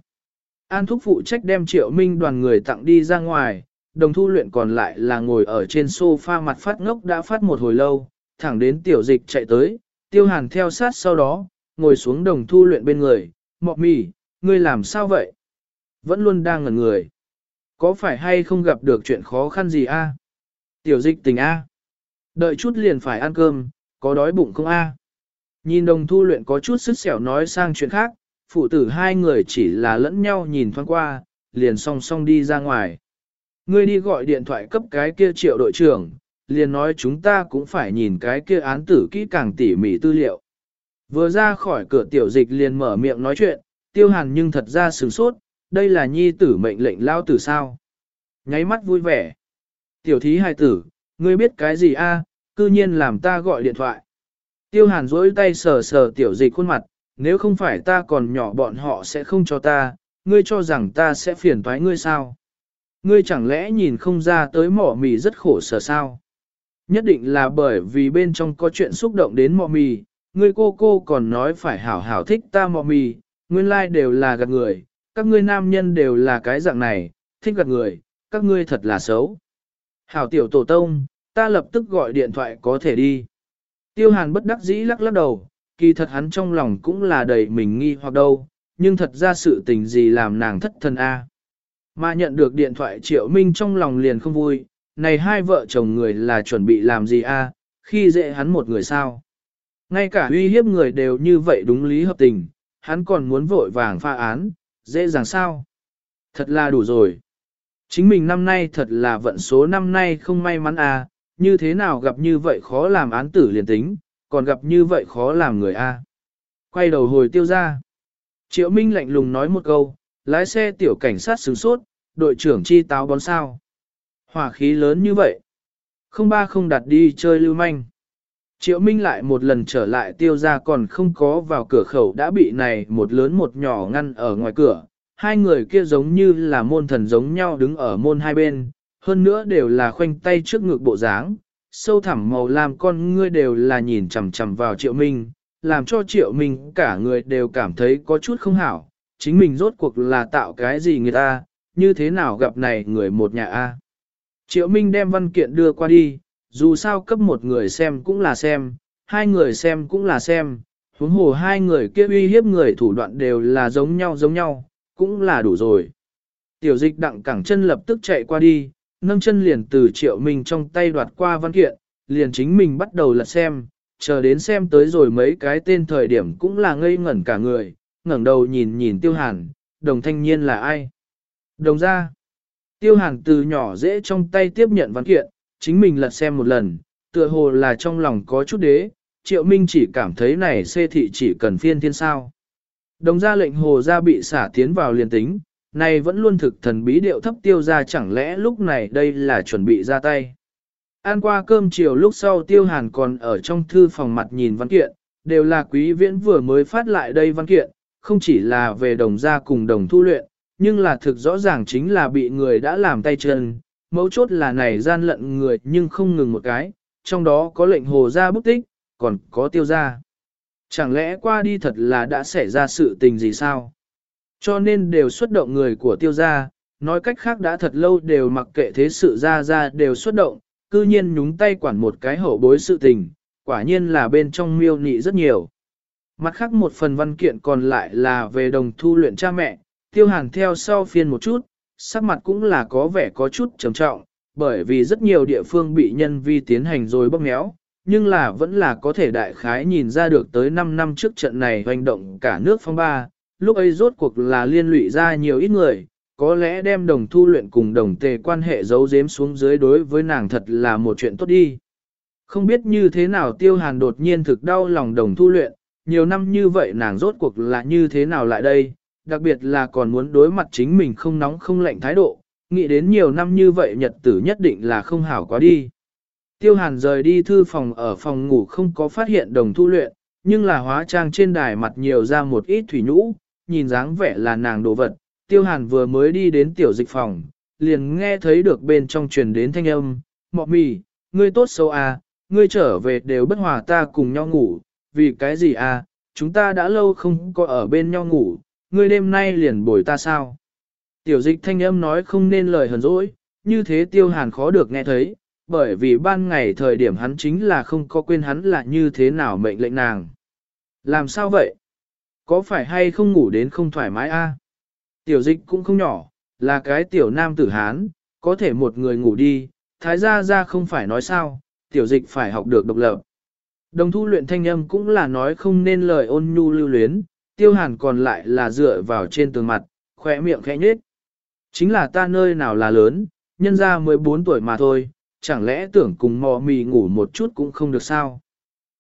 A: An thúc phụ trách đem Triệu Minh đoàn người tặng đi ra ngoài, đồng thu luyện còn lại là ngồi ở trên sofa mặt phát ngốc đã phát một hồi lâu, thẳng đến tiểu dịch chạy tới, tiêu hàn theo sát sau đó, ngồi xuống đồng thu luyện bên người, mọ mì, ngươi làm sao vậy? Vẫn luôn đang ngẩn người. Có phải hay không gặp được chuyện khó khăn gì a? Tiểu dịch tình a. Đợi chút liền phải ăn cơm, có đói bụng không a? Nhìn đồng thu luyện có chút sức sẹo nói sang chuyện khác, phụ tử hai người chỉ là lẫn nhau nhìn thoáng qua, liền song song đi ra ngoài. Ngươi đi gọi điện thoại cấp cái kia triệu đội trưởng, liền nói chúng ta cũng phải nhìn cái kia án tử kỹ càng tỉ mỉ tư liệu. Vừa ra khỏi cửa tiểu dịch liền mở miệng nói chuyện, tiêu hàn nhưng thật ra sửng sốt, đây là nhi tử mệnh lệnh lao tử sao. Nháy mắt vui vẻ. Tiểu thí hài tử, ngươi biết cái gì a? cư nhiên làm ta gọi điện thoại. Tiêu hàn rỗi tay sờ sờ tiểu dịch khuôn mặt, nếu không phải ta còn nhỏ bọn họ sẽ không cho ta, ngươi cho rằng ta sẽ phiền toái ngươi sao? Ngươi chẳng lẽ nhìn không ra tới mỏ mì rất khổ sở sao? Nhất định là bởi vì bên trong có chuyện xúc động đến mỏ mì, ngươi cô cô còn nói phải hảo hảo thích ta mọ mì, nguyên lai like đều là gạt người, các ngươi nam nhân đều là cái dạng này, thích gạt người, các ngươi thật là xấu. Hảo tiểu tổ tông, ta lập tức gọi điện thoại có thể đi. Tiêu hàn bất đắc dĩ lắc lắc đầu, kỳ thật hắn trong lòng cũng là đầy mình nghi hoặc đâu, nhưng thật ra sự tình gì làm nàng thất thân a. Mà nhận được điện thoại Triệu Minh trong lòng liền không vui, này hai vợ chồng người là chuẩn bị làm gì a? khi dễ hắn một người sao. Ngay cả uy hiếp người đều như vậy đúng lý hợp tình, hắn còn muốn vội vàng pha án, dễ dàng sao. Thật là đủ rồi. Chính mình năm nay thật là vận số năm nay không may mắn à, như thế nào gặp như vậy khó làm án tử liền tính, còn gặp như vậy khó làm người a. Quay đầu hồi tiêu ra. Triệu Minh lạnh lùng nói một câu, lái xe tiểu cảnh sát sướng sốt, đội trưởng chi táo bón sao. Hỏa khí lớn như vậy. Không ba không đặt đi chơi lưu manh. Triệu Minh lại một lần trở lại tiêu ra còn không có vào cửa khẩu đã bị này một lớn một nhỏ ngăn ở ngoài cửa. Hai người kia giống như là môn thần giống nhau đứng ở môn hai bên, hơn nữa đều là khoanh tay trước ngực bộ dáng, sâu thẳm màu làm con ngươi đều là nhìn chằm chằm vào Triệu Minh, làm cho Triệu Minh cả người đều cảm thấy có chút không hảo, chính mình rốt cuộc là tạo cái gì người ta, như thế nào gặp này người một nhà A. Triệu Minh đem văn kiện đưa qua đi, dù sao cấp một người xem cũng là xem, hai người xem cũng là xem, huống hồ hai người kia uy hiếp người thủ đoạn đều là giống nhau giống nhau, cũng là đủ rồi. Tiểu dịch đặng cẳng chân lập tức chạy qua đi, nâng chân liền từ triệu mình trong tay đoạt qua văn kiện, liền chính mình bắt đầu lật xem, chờ đến xem tới rồi mấy cái tên thời điểm cũng là ngây ngẩn cả người, ngẩng đầu nhìn nhìn tiêu hàn, đồng thanh niên là ai? Đồng ra. Tiêu hàn từ nhỏ dễ trong tay tiếp nhận văn kiện, chính mình lật xem một lần, tựa hồ là trong lòng có chút đế, triệu minh chỉ cảm thấy này xê thị chỉ cần phiên thiên sao. Đồng ra lệnh hồ ra bị xả tiến vào liền tính, này vẫn luôn thực thần bí điệu thấp tiêu ra chẳng lẽ lúc này đây là chuẩn bị ra tay. Ăn qua cơm chiều lúc sau tiêu hàn còn ở trong thư phòng mặt nhìn văn kiện, đều là quý viễn vừa mới phát lại đây văn kiện, không chỉ là về đồng gia cùng đồng thu luyện, nhưng là thực rõ ràng chính là bị người đã làm tay chân, mấu chốt là này gian lận người nhưng không ngừng một cái, trong đó có lệnh hồ ra bút tích, còn có tiêu ra. Chẳng lẽ qua đi thật là đã xảy ra sự tình gì sao? Cho nên đều xuất động người của tiêu gia, nói cách khác đã thật lâu đều mặc kệ thế sự ra ra đều xuất động, cư nhiên nhúng tay quản một cái hậu bối sự tình, quả nhiên là bên trong miêu nị rất nhiều. Mặt khác một phần văn kiện còn lại là về đồng thu luyện cha mẹ, tiêu hàng theo sau phiên một chút, sắc mặt cũng là có vẻ có chút trầm trọng, bởi vì rất nhiều địa phương bị nhân vi tiến hành rồi bóp méo, nhưng là vẫn là có thể đại khái nhìn ra được tới 5 năm trước trận này hoành động cả nước phong ba, lúc ấy rốt cuộc là liên lụy ra nhiều ít người, có lẽ đem đồng thu luyện cùng đồng tề quan hệ giấu giếm xuống dưới đối với nàng thật là một chuyện tốt đi. Không biết như thế nào tiêu hàn đột nhiên thực đau lòng đồng thu luyện, nhiều năm như vậy nàng rốt cuộc là như thế nào lại đây, đặc biệt là còn muốn đối mặt chính mình không nóng không lạnh thái độ, nghĩ đến nhiều năm như vậy nhật tử nhất định là không hảo quá đi. Tiêu hàn rời đi thư phòng ở phòng ngủ không có phát hiện đồng thu luyện, nhưng là hóa trang trên đài mặt nhiều ra một ít thủy nhũ, nhìn dáng vẻ là nàng đồ vật, tiêu hàn vừa mới đi đến tiểu dịch phòng, liền nghe thấy được bên trong truyền đến thanh âm, mọ mì, ngươi tốt xấu à, ngươi trở về đều bất hòa ta cùng nhau ngủ, vì cái gì à, chúng ta đã lâu không có ở bên nhau ngủ, ngươi đêm nay liền bồi ta sao? Tiểu dịch thanh âm nói không nên lời hờn dỗi, như thế tiêu hàn khó được nghe thấy, bởi vì ban ngày thời điểm hắn chính là không có quên hắn là như thế nào mệnh lệnh nàng. Làm sao vậy? Có phải hay không ngủ đến không thoải mái a? Tiểu dịch cũng không nhỏ, là cái tiểu nam tử Hán, có thể một người ngủ đi, thái gia ra không phải nói sao, tiểu dịch phải học được độc lập. Đồng thu luyện thanh âm cũng là nói không nên lời ôn nhu lưu luyến, tiêu hàn còn lại là dựa vào trên tường mặt, khỏe miệng khẽ nhết. Chính là ta nơi nào là lớn, nhân ra 14 tuổi mà thôi, chẳng lẽ tưởng cùng mò mì ngủ một chút cũng không được sao.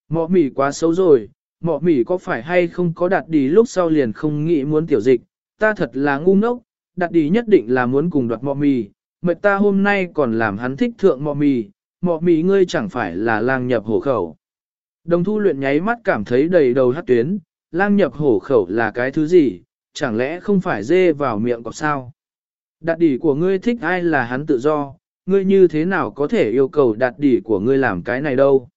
A: Mọ mì quá xấu rồi, mọ mỉ có phải hay không có đạt đi lúc sau liền không nghĩ muốn tiểu dịch, ta thật là ngu ngốc, đạt đi nhất định là muốn cùng đoạt mọ mì, mệt ta hôm nay còn làm hắn thích thượng mọ mì, mọ mì ngươi chẳng phải là lang nhập hổ khẩu. Đồng thu luyện nháy mắt cảm thấy đầy đầu hát tuyến, lang nhập hổ khẩu là cái thứ gì, chẳng lẽ không phải dê vào miệng cọp sao? Đạt đỉ của ngươi thích ai là hắn tự do, ngươi như thế nào có thể yêu cầu đạt đỉ của ngươi làm cái này đâu?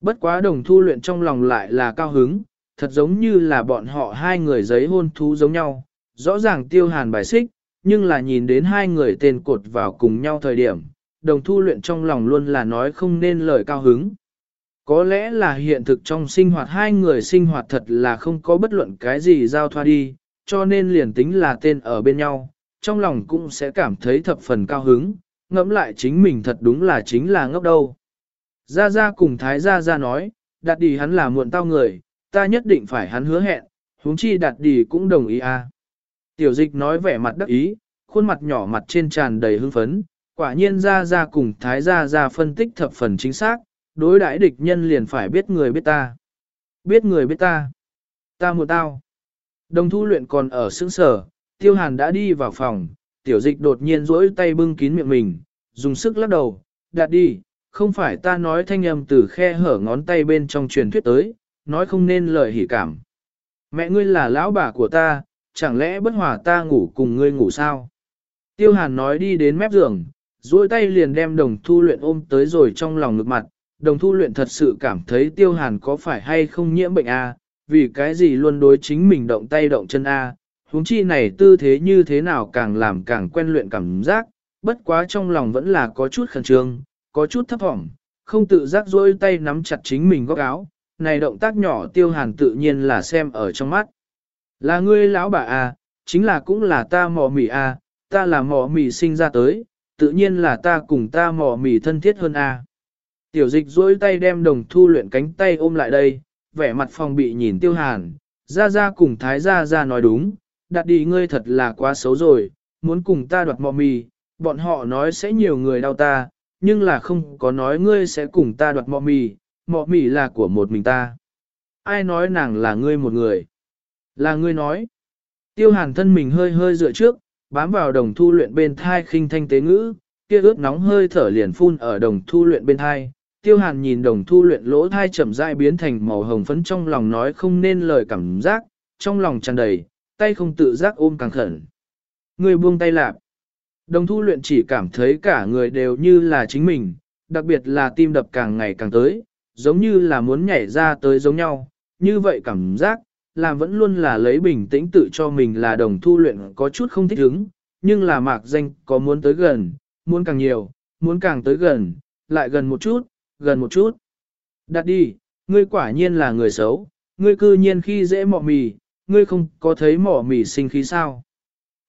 A: Bất quá đồng thu luyện trong lòng lại là cao hứng, thật giống như là bọn họ hai người giấy hôn thú giống nhau, rõ ràng tiêu hàn bài xích, nhưng là nhìn đến hai người tên cột vào cùng nhau thời điểm, đồng thu luyện trong lòng luôn là nói không nên lời cao hứng. Có lẽ là hiện thực trong sinh hoạt hai người sinh hoạt thật là không có bất luận cái gì giao thoa đi, cho nên liền tính là tên ở bên nhau, trong lòng cũng sẽ cảm thấy thập phần cao hứng, ngẫm lại chính mình thật đúng là chính là ngốc đâu. Gia Gia cùng Thái Gia Gia nói, đạt đi hắn là muộn tao người, ta nhất định phải hắn hứa hẹn, huống chi đạt đi cũng đồng ý à. Tiểu dịch nói vẻ mặt đắc ý, khuôn mặt nhỏ mặt trên tràn đầy hưng phấn, quả nhiên Gia Gia cùng Thái Gia Gia phân tích thập phần chính xác, đối đãi địch nhân liền phải biết người biết ta. Biết người biết ta. Ta một tao. Đồng thu luyện còn ở sững sở, tiêu hàn đã đi vào phòng, tiểu dịch đột nhiên rỗi tay bưng kín miệng mình, dùng sức lắc đầu, đạt đi, không phải ta nói thanh âm từ khe hở ngón tay bên trong truyền thuyết tới, nói không nên lời hỉ cảm. Mẹ ngươi là lão bà của ta, chẳng lẽ bất hòa ta ngủ cùng ngươi ngủ sao? Tiêu hàn nói đi đến mép giường, duỗi tay liền đem đồng thu luyện ôm tới rồi trong lòng ngực mặt, đồng thu luyện thật sự cảm thấy tiêu hàn có phải hay không nhiễm bệnh a vì cái gì luôn đối chính mình động tay động chân a huống chi này tư thế như thế nào càng làm càng quen luyện cảm giác, bất quá trong lòng vẫn là có chút khẩn trương, có chút thấp thỏm, không tự giác dỗi tay nắm chặt chính mình góc áo, này động tác nhỏ tiêu hàn tự nhiên là xem ở trong mắt. Là ngươi lão bà à, chính là cũng là ta mò mì à, ta là mò mì sinh ra tới, tự nhiên là ta cùng ta mò mì thân thiết hơn à. Tiểu dịch duỗi tay đem đồng thu luyện cánh tay ôm lại đây, vẻ mặt phòng bị nhìn tiêu hàn, ra ra cùng thái ra ra nói đúng, đặt đi ngươi thật là quá xấu rồi, muốn cùng ta đoạt mọ mì, bọn họ nói sẽ nhiều người đau ta, nhưng là không có nói ngươi sẽ cùng ta đoạt mọ mì, mọ mì là của một mình ta. Ai nói nàng là ngươi một người? Là ngươi nói. Tiêu hàn thân mình hơi hơi dựa trước, bám vào đồng thu luyện bên thai khinh thanh tế ngữ, kia ướt nóng hơi thở liền phun ở đồng thu luyện bên thai. Tiêu hàn nhìn đồng thu luyện lỗ thai chậm rãi biến thành màu hồng phấn trong lòng nói không nên lời cảm giác, trong lòng tràn đầy, tay không tự giác ôm càng khẩn. Người buông tay lạp. Đồng thu luyện chỉ cảm thấy cả người đều như là chính mình, đặc biệt là tim đập càng ngày càng tới, giống như là muốn nhảy ra tới giống nhau, như vậy cảm giác, làm vẫn luôn là lấy bình tĩnh tự cho mình là đồng thu luyện có chút không thích ứng, nhưng là mạc danh có muốn tới gần, muốn càng nhiều, muốn càng tới gần, lại gần một chút, gần một chút. Đặt đi, ngươi quả nhiên là người xấu, ngươi cư nhiên khi dễ mỏ mì, ngươi không có thấy mỏ mì sinh khí sao.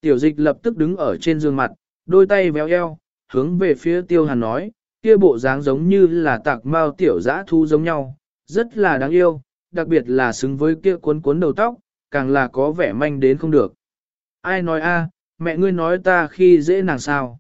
A: Tiểu dịch lập tức đứng ở trên giường mặt, đôi tay véo eo, hướng về phía tiêu hàn nói, kia bộ dáng giống như là tạc mao tiểu dã thu giống nhau, rất là đáng yêu, đặc biệt là xứng với kia cuốn cuốn đầu tóc, càng là có vẻ manh đến không được. Ai nói a, mẹ ngươi nói ta khi dễ nàng sao?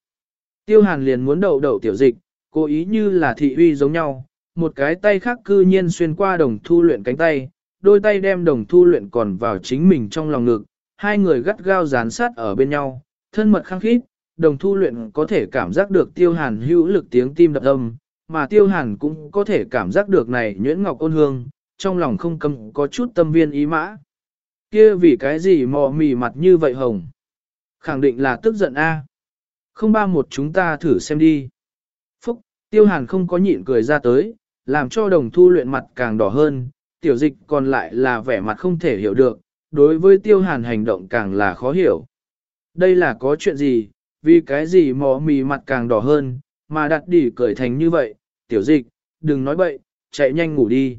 A: Tiêu hàn liền muốn đậu đậu tiểu dịch, cố ý như là thị uy giống nhau, một cái tay khác cư nhiên xuyên qua đồng thu luyện cánh tay, đôi tay đem đồng thu luyện còn vào chính mình trong lòng ngực, hai người gắt gao dán sát ở bên nhau, thân mật khăng khít, đồng thu luyện có thể cảm giác được tiêu hàn hữu lực tiếng tim đập âm, mà tiêu hàn cũng có thể cảm giác được này nhuyễn ngọc ôn hương, trong lòng không cầm có chút tâm viên ý mã. Kia vì cái gì mò mì mặt như vậy hồng? Khẳng định là tức giận a. Không ba một chúng ta thử xem đi. Tiêu hàn không có nhịn cười ra tới, làm cho đồng thu luyện mặt càng đỏ hơn, tiểu dịch còn lại là vẻ mặt không thể hiểu được, đối với tiêu hàn hành động càng là khó hiểu. Đây là có chuyện gì, vì cái gì mò mì mặt càng đỏ hơn, mà đặt đỉ cười thành như vậy, tiểu dịch, đừng nói bậy, chạy nhanh ngủ đi.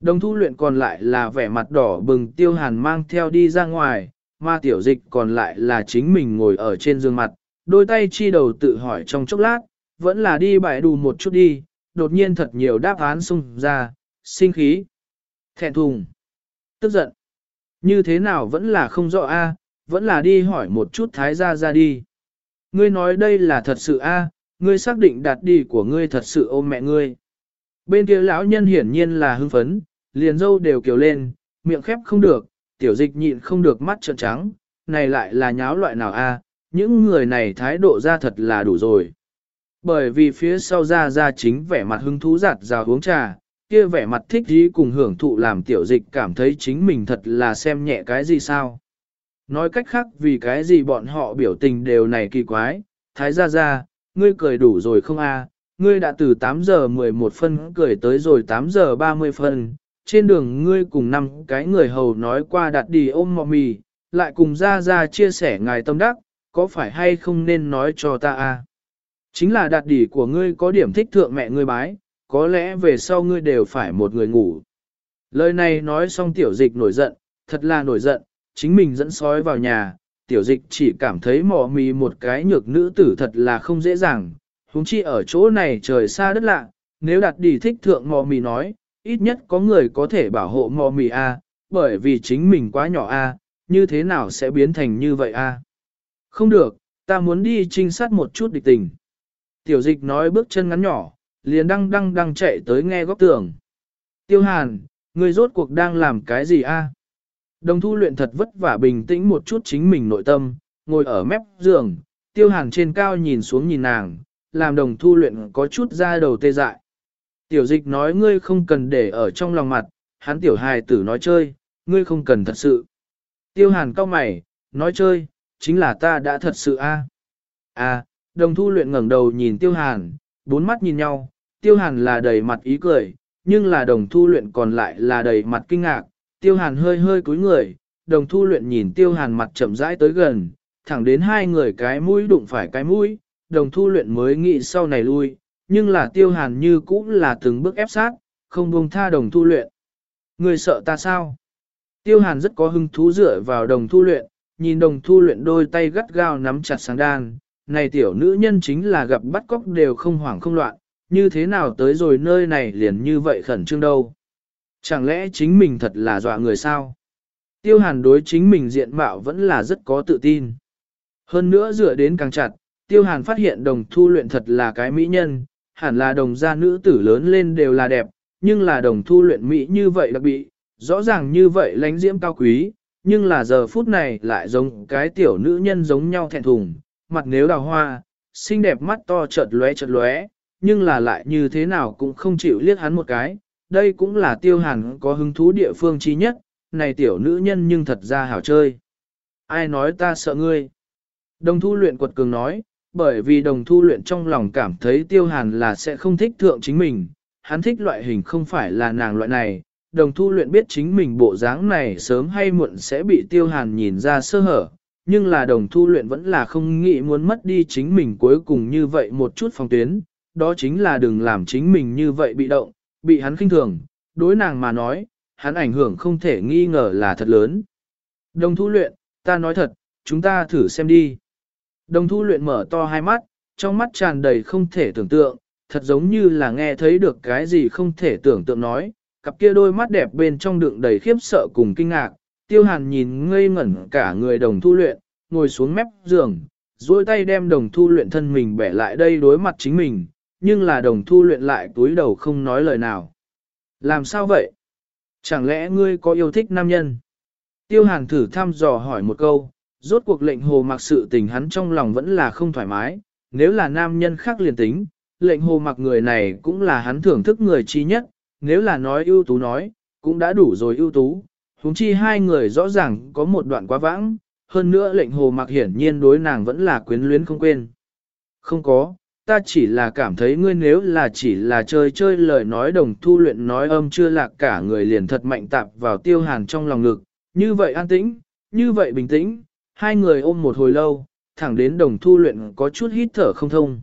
A: Đồng thu luyện còn lại là vẻ mặt đỏ bừng tiêu hàn mang theo đi ra ngoài, mà tiểu dịch còn lại là chính mình ngồi ở trên giường mặt, đôi tay chi đầu tự hỏi trong chốc lát, vẫn là đi bãi đù một chút đi, đột nhiên thật nhiều đáp án xung ra, sinh khí, thẹn thùng, tức giận. Như thế nào vẫn là không rõ a, vẫn là đi hỏi một chút thái gia ra đi. Ngươi nói đây là thật sự a, ngươi xác định đạt đi của ngươi thật sự ôm mẹ ngươi. Bên kia lão nhân hiển nhiên là hưng phấn, liền dâu đều kiều lên, miệng khép không được, tiểu dịch nhịn không được mắt trợn trắng, này lại là nháo loại nào a? những người này thái độ ra thật là đủ rồi. Bởi vì phía sau ra ra chính vẻ mặt hứng thú giặt rào uống trà, kia vẻ mặt thích ý cùng hưởng thụ làm tiểu dịch cảm thấy chính mình thật là xem nhẹ cái gì sao. Nói cách khác vì cái gì bọn họ biểu tình đều này kỳ quái, thái gia gia, ngươi cười đủ rồi không a? ngươi đã từ 8 giờ 11 phân cười tới rồi 8 giờ 30 phân, trên đường ngươi cùng năm cái người hầu nói qua đặt đi ôm mọ mì, lại cùng ra ra chia sẻ ngài tâm đắc, có phải hay không nên nói cho ta a? Chính là đạt đỉ của ngươi có điểm thích thượng mẹ ngươi bái, có lẽ về sau ngươi đều phải một người ngủ. Lời này nói xong tiểu dịch nổi giận, thật là nổi giận, chính mình dẫn sói vào nhà, tiểu dịch chỉ cảm thấy mỏ mì một cái nhược nữ tử thật là không dễ dàng, Hùng chi ở chỗ này trời xa đất lạ, nếu đặt đi thích thượng mò mì nói, ít nhất có người có thể bảo hộ mò mì A, bởi vì chính mình quá nhỏ A, như thế nào sẽ biến thành như vậy A. Không được, ta muốn đi trinh sát một chút địch tình. Tiểu dịch nói bước chân ngắn nhỏ, liền đăng đăng đăng chạy tới nghe góc tường. Tiêu hàn, người rốt cuộc đang làm cái gì a? Đồng thu luyện thật vất vả bình tĩnh một chút chính mình nội tâm, ngồi ở mép giường, tiêu hàn trên cao nhìn xuống nhìn nàng, làm đồng thu luyện có chút ra đầu tê dại. Tiểu dịch nói ngươi không cần để ở trong lòng mặt, hắn tiểu hài tử nói chơi, ngươi không cần thật sự. Tiêu hàn cao mày, nói chơi, chính là ta đã thật sự a. À, đồng thu luyện ngẩng đầu nhìn tiêu hàn, bốn mắt nhìn nhau, tiêu hàn là đầy mặt ý cười, nhưng là đồng thu luyện còn lại là đầy mặt kinh ngạc, tiêu hàn hơi hơi cúi người, đồng thu luyện nhìn tiêu hàn mặt chậm rãi tới gần, thẳng đến hai người cái mũi đụng phải cái mũi, đồng thu luyện mới nghĩ sau này lui, nhưng là tiêu hàn như cũng là từng bước ép sát, không buông tha đồng thu luyện. Người sợ ta sao? Tiêu hàn rất có hứng thú dựa vào đồng thu luyện, nhìn đồng thu luyện đôi tay gắt gao nắm chặt sáng đan, này tiểu nữ nhân chính là gặp bắt cóc đều không hoảng không loạn, như thế nào tới rồi nơi này liền như vậy khẩn trương đâu. Chẳng lẽ chính mình thật là dọa người sao? Tiêu hàn đối chính mình diện mạo vẫn là rất có tự tin. Hơn nữa dựa đến càng chặt, tiêu hàn phát hiện đồng thu luyện thật là cái mỹ nhân, hẳn là đồng gia nữ tử lớn lên đều là đẹp, nhưng là đồng thu luyện mỹ như vậy đặc bị, rõ ràng như vậy lánh diễm cao quý, nhưng là giờ phút này lại giống cái tiểu nữ nhân giống nhau thẹn thùng, mặt nếu đào hoa, xinh đẹp mắt to chợt lóe chợt lóe, nhưng là lại như thế nào cũng không chịu liếc hắn một cái, đây cũng là tiêu hàn có hứng thú địa phương chi nhất, này tiểu nữ nhân nhưng thật ra hảo chơi. Ai nói ta sợ ngươi? Đồng thu luyện quật cường nói, bởi vì đồng thu luyện trong lòng cảm thấy tiêu hàn là sẽ không thích thượng chính mình, hắn thích loại hình không phải là nàng loại này, đồng thu luyện biết chính mình bộ dáng này sớm hay muộn sẽ bị tiêu hàn nhìn ra sơ hở, nhưng là đồng thu luyện vẫn là không nghĩ muốn mất đi chính mình cuối cùng như vậy một chút phòng tuyến, đó chính là đừng làm chính mình như vậy bị động, bị hắn khinh thường, đối nàng mà nói, hắn ảnh hưởng không thể nghi ngờ là thật lớn. Đồng thu luyện, ta nói thật, chúng ta thử xem đi. Đồng thu luyện mở to hai mắt, trong mắt tràn đầy không thể tưởng tượng, thật giống như là nghe thấy được cái gì không thể tưởng tượng nói, cặp kia đôi mắt đẹp bên trong đựng đầy khiếp sợ cùng kinh ngạc, tiêu hàn nhìn ngây ngẩn cả người đồng thu luyện, ngồi xuống mép giường, duỗi tay đem đồng thu luyện thân mình bẻ lại đây đối mặt chính mình, nhưng là đồng thu luyện lại túi đầu không nói lời nào. Làm sao vậy? Chẳng lẽ ngươi có yêu thích nam nhân? Tiêu hàn thử thăm dò hỏi một câu, rốt cuộc lệnh hồ mặc sự tình hắn trong lòng vẫn là không thoải mái, nếu là nam nhân khác liền tính, lệnh hồ mặc người này cũng là hắn thưởng thức người chi nhất, nếu là nói ưu tú nói, cũng đã đủ rồi ưu tú, huống chi hai người rõ ràng có một đoạn quá vãng, hơn nữa lệnh hồ mặc hiển nhiên đối nàng vẫn là quyến luyến không quên. Không có, ta chỉ là cảm thấy ngươi nếu là chỉ là chơi chơi lời nói đồng thu luyện nói âm chưa lạc cả người liền thật mạnh tạp vào tiêu hàn trong lòng ngực, như vậy an tĩnh, như vậy bình tĩnh, hai người ôm một hồi lâu, thẳng đến đồng thu luyện có chút hít thở không thông.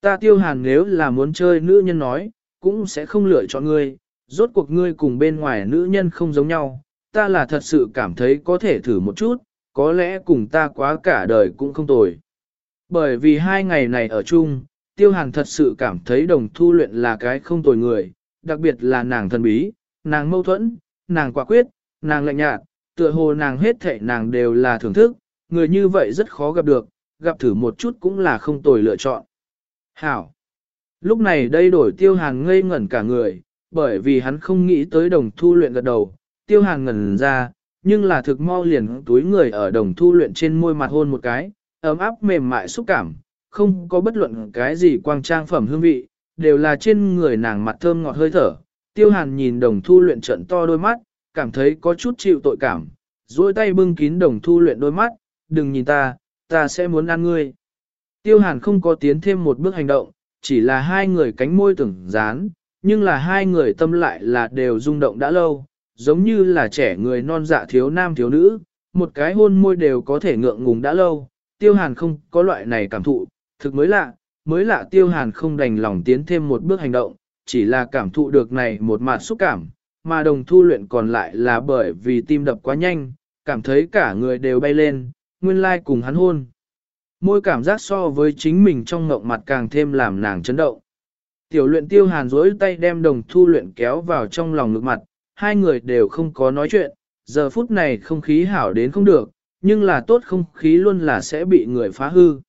A: Ta tiêu hàn nếu là muốn chơi nữ nhân nói, cũng sẽ không lựa chọn ngươi, rốt cuộc ngươi cùng bên ngoài nữ nhân không giống nhau, ta là thật sự cảm thấy có thể thử một chút, có lẽ cùng ta quá cả đời cũng không tồi. Bởi vì hai ngày này ở chung, tiêu hàn thật sự cảm thấy đồng thu luyện là cái không tồi người, đặc biệt là nàng thần bí, nàng mâu thuẫn, nàng quả quyết, nàng lạnh nhạt, tựa hồ nàng hết thảy nàng đều là thưởng thức, người như vậy rất khó gặp được, gặp thử một chút cũng là không tồi lựa chọn. Hảo! Lúc này đây đổi tiêu hàn ngây ngẩn cả người, bởi vì hắn không nghĩ tới đồng thu luyện gật đầu, tiêu hàn ngẩn ra, nhưng là thực mau liền túi người ở đồng thu luyện trên môi mặt hôn một cái, ấm áp mềm mại xúc cảm, không có bất luận cái gì quang trang phẩm hương vị, đều là trên người nàng mặt thơm ngọt hơi thở. Tiêu hàn nhìn đồng thu luyện trận to đôi mắt, cảm thấy có chút chịu tội cảm, duỗi tay bưng kín đồng thu luyện đôi mắt, đừng nhìn ta, ta sẽ muốn ăn ngươi. Tiêu hàn không có tiến thêm một bước hành động, chỉ là hai người cánh môi tưởng dán, nhưng là hai người tâm lại là đều rung động đã lâu, giống như là trẻ người non dạ thiếu nam thiếu nữ, một cái hôn môi đều có thể ngượng ngùng đã lâu, tiêu hàn không có loại này cảm thụ, thực mới lạ, mới lạ tiêu hàn không đành lòng tiến thêm một bước hành động, chỉ là cảm thụ được này một mặt xúc cảm, mà đồng thu luyện còn lại là bởi vì tim đập quá nhanh, cảm thấy cả người đều bay lên, nguyên lai cùng hắn hôn. môi cảm giác so với chính mình trong ngộng mặt càng thêm làm nàng chấn động. Tiểu luyện tiêu hàn dối tay đem đồng thu luyện kéo vào trong lòng ngực mặt, hai người đều không có nói chuyện, giờ phút này không khí hảo đến không được, nhưng là tốt không khí luôn là sẽ bị người phá hư.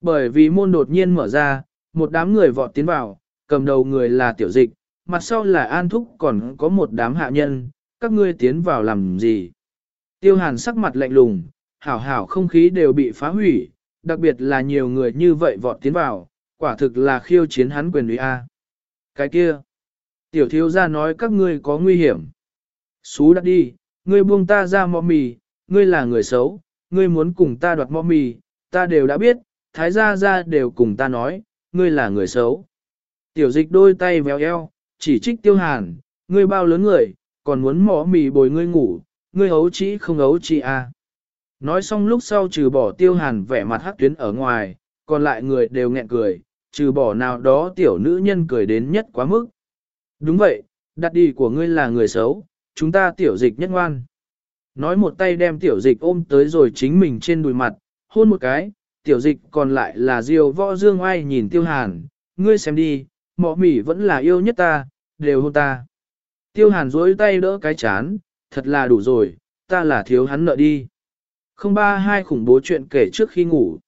A: Bởi vì môn đột nhiên mở ra, một đám người vọt tiến vào, cầm đầu người là tiểu dịch, mặt sau là an thúc còn có một đám hạ nhân, các ngươi tiến vào làm gì. Tiêu hàn sắc mặt lạnh lùng, hảo hảo không khí đều bị phá hủy, đặc biệt là nhiều người như vậy vọt tiến vào, quả thực là khiêu chiến hắn quyền uy A. Cái kia, tiểu thiếu gia nói các ngươi có nguy hiểm. Xú đã đi, ngươi buông ta ra mọ mì, ngươi là người xấu, ngươi muốn cùng ta đoạt mọ mì, ta đều đã biết, thái gia gia đều cùng ta nói, ngươi là người xấu. Tiểu dịch đôi tay véo eo, chỉ trích tiêu hàn, ngươi bao lớn người, còn muốn mỏ mì bồi ngươi ngủ, ngươi ấu chỉ không ấu chỉ à. Nói xong lúc sau trừ bỏ tiêu hàn vẻ mặt hắc tuyến ở ngoài, còn lại người đều nghẹn cười, trừ bỏ nào đó tiểu nữ nhân cười đến nhất quá mức. Đúng vậy, đặt đi của ngươi là người xấu, chúng ta tiểu dịch nhất ngoan. Nói một tay đem tiểu dịch ôm tới rồi chính mình trên đùi mặt, hôn một cái, tiểu dịch còn lại là diều võ dương ai nhìn tiêu hàn, ngươi xem đi, mọ mỉ vẫn là yêu nhất ta, đều hôn ta. Tiêu hàn duỗi tay đỡ cái chán, thật là đủ rồi, ta là thiếu hắn nợ đi. Không ba hai khủng bố chuyện kể trước khi ngủ.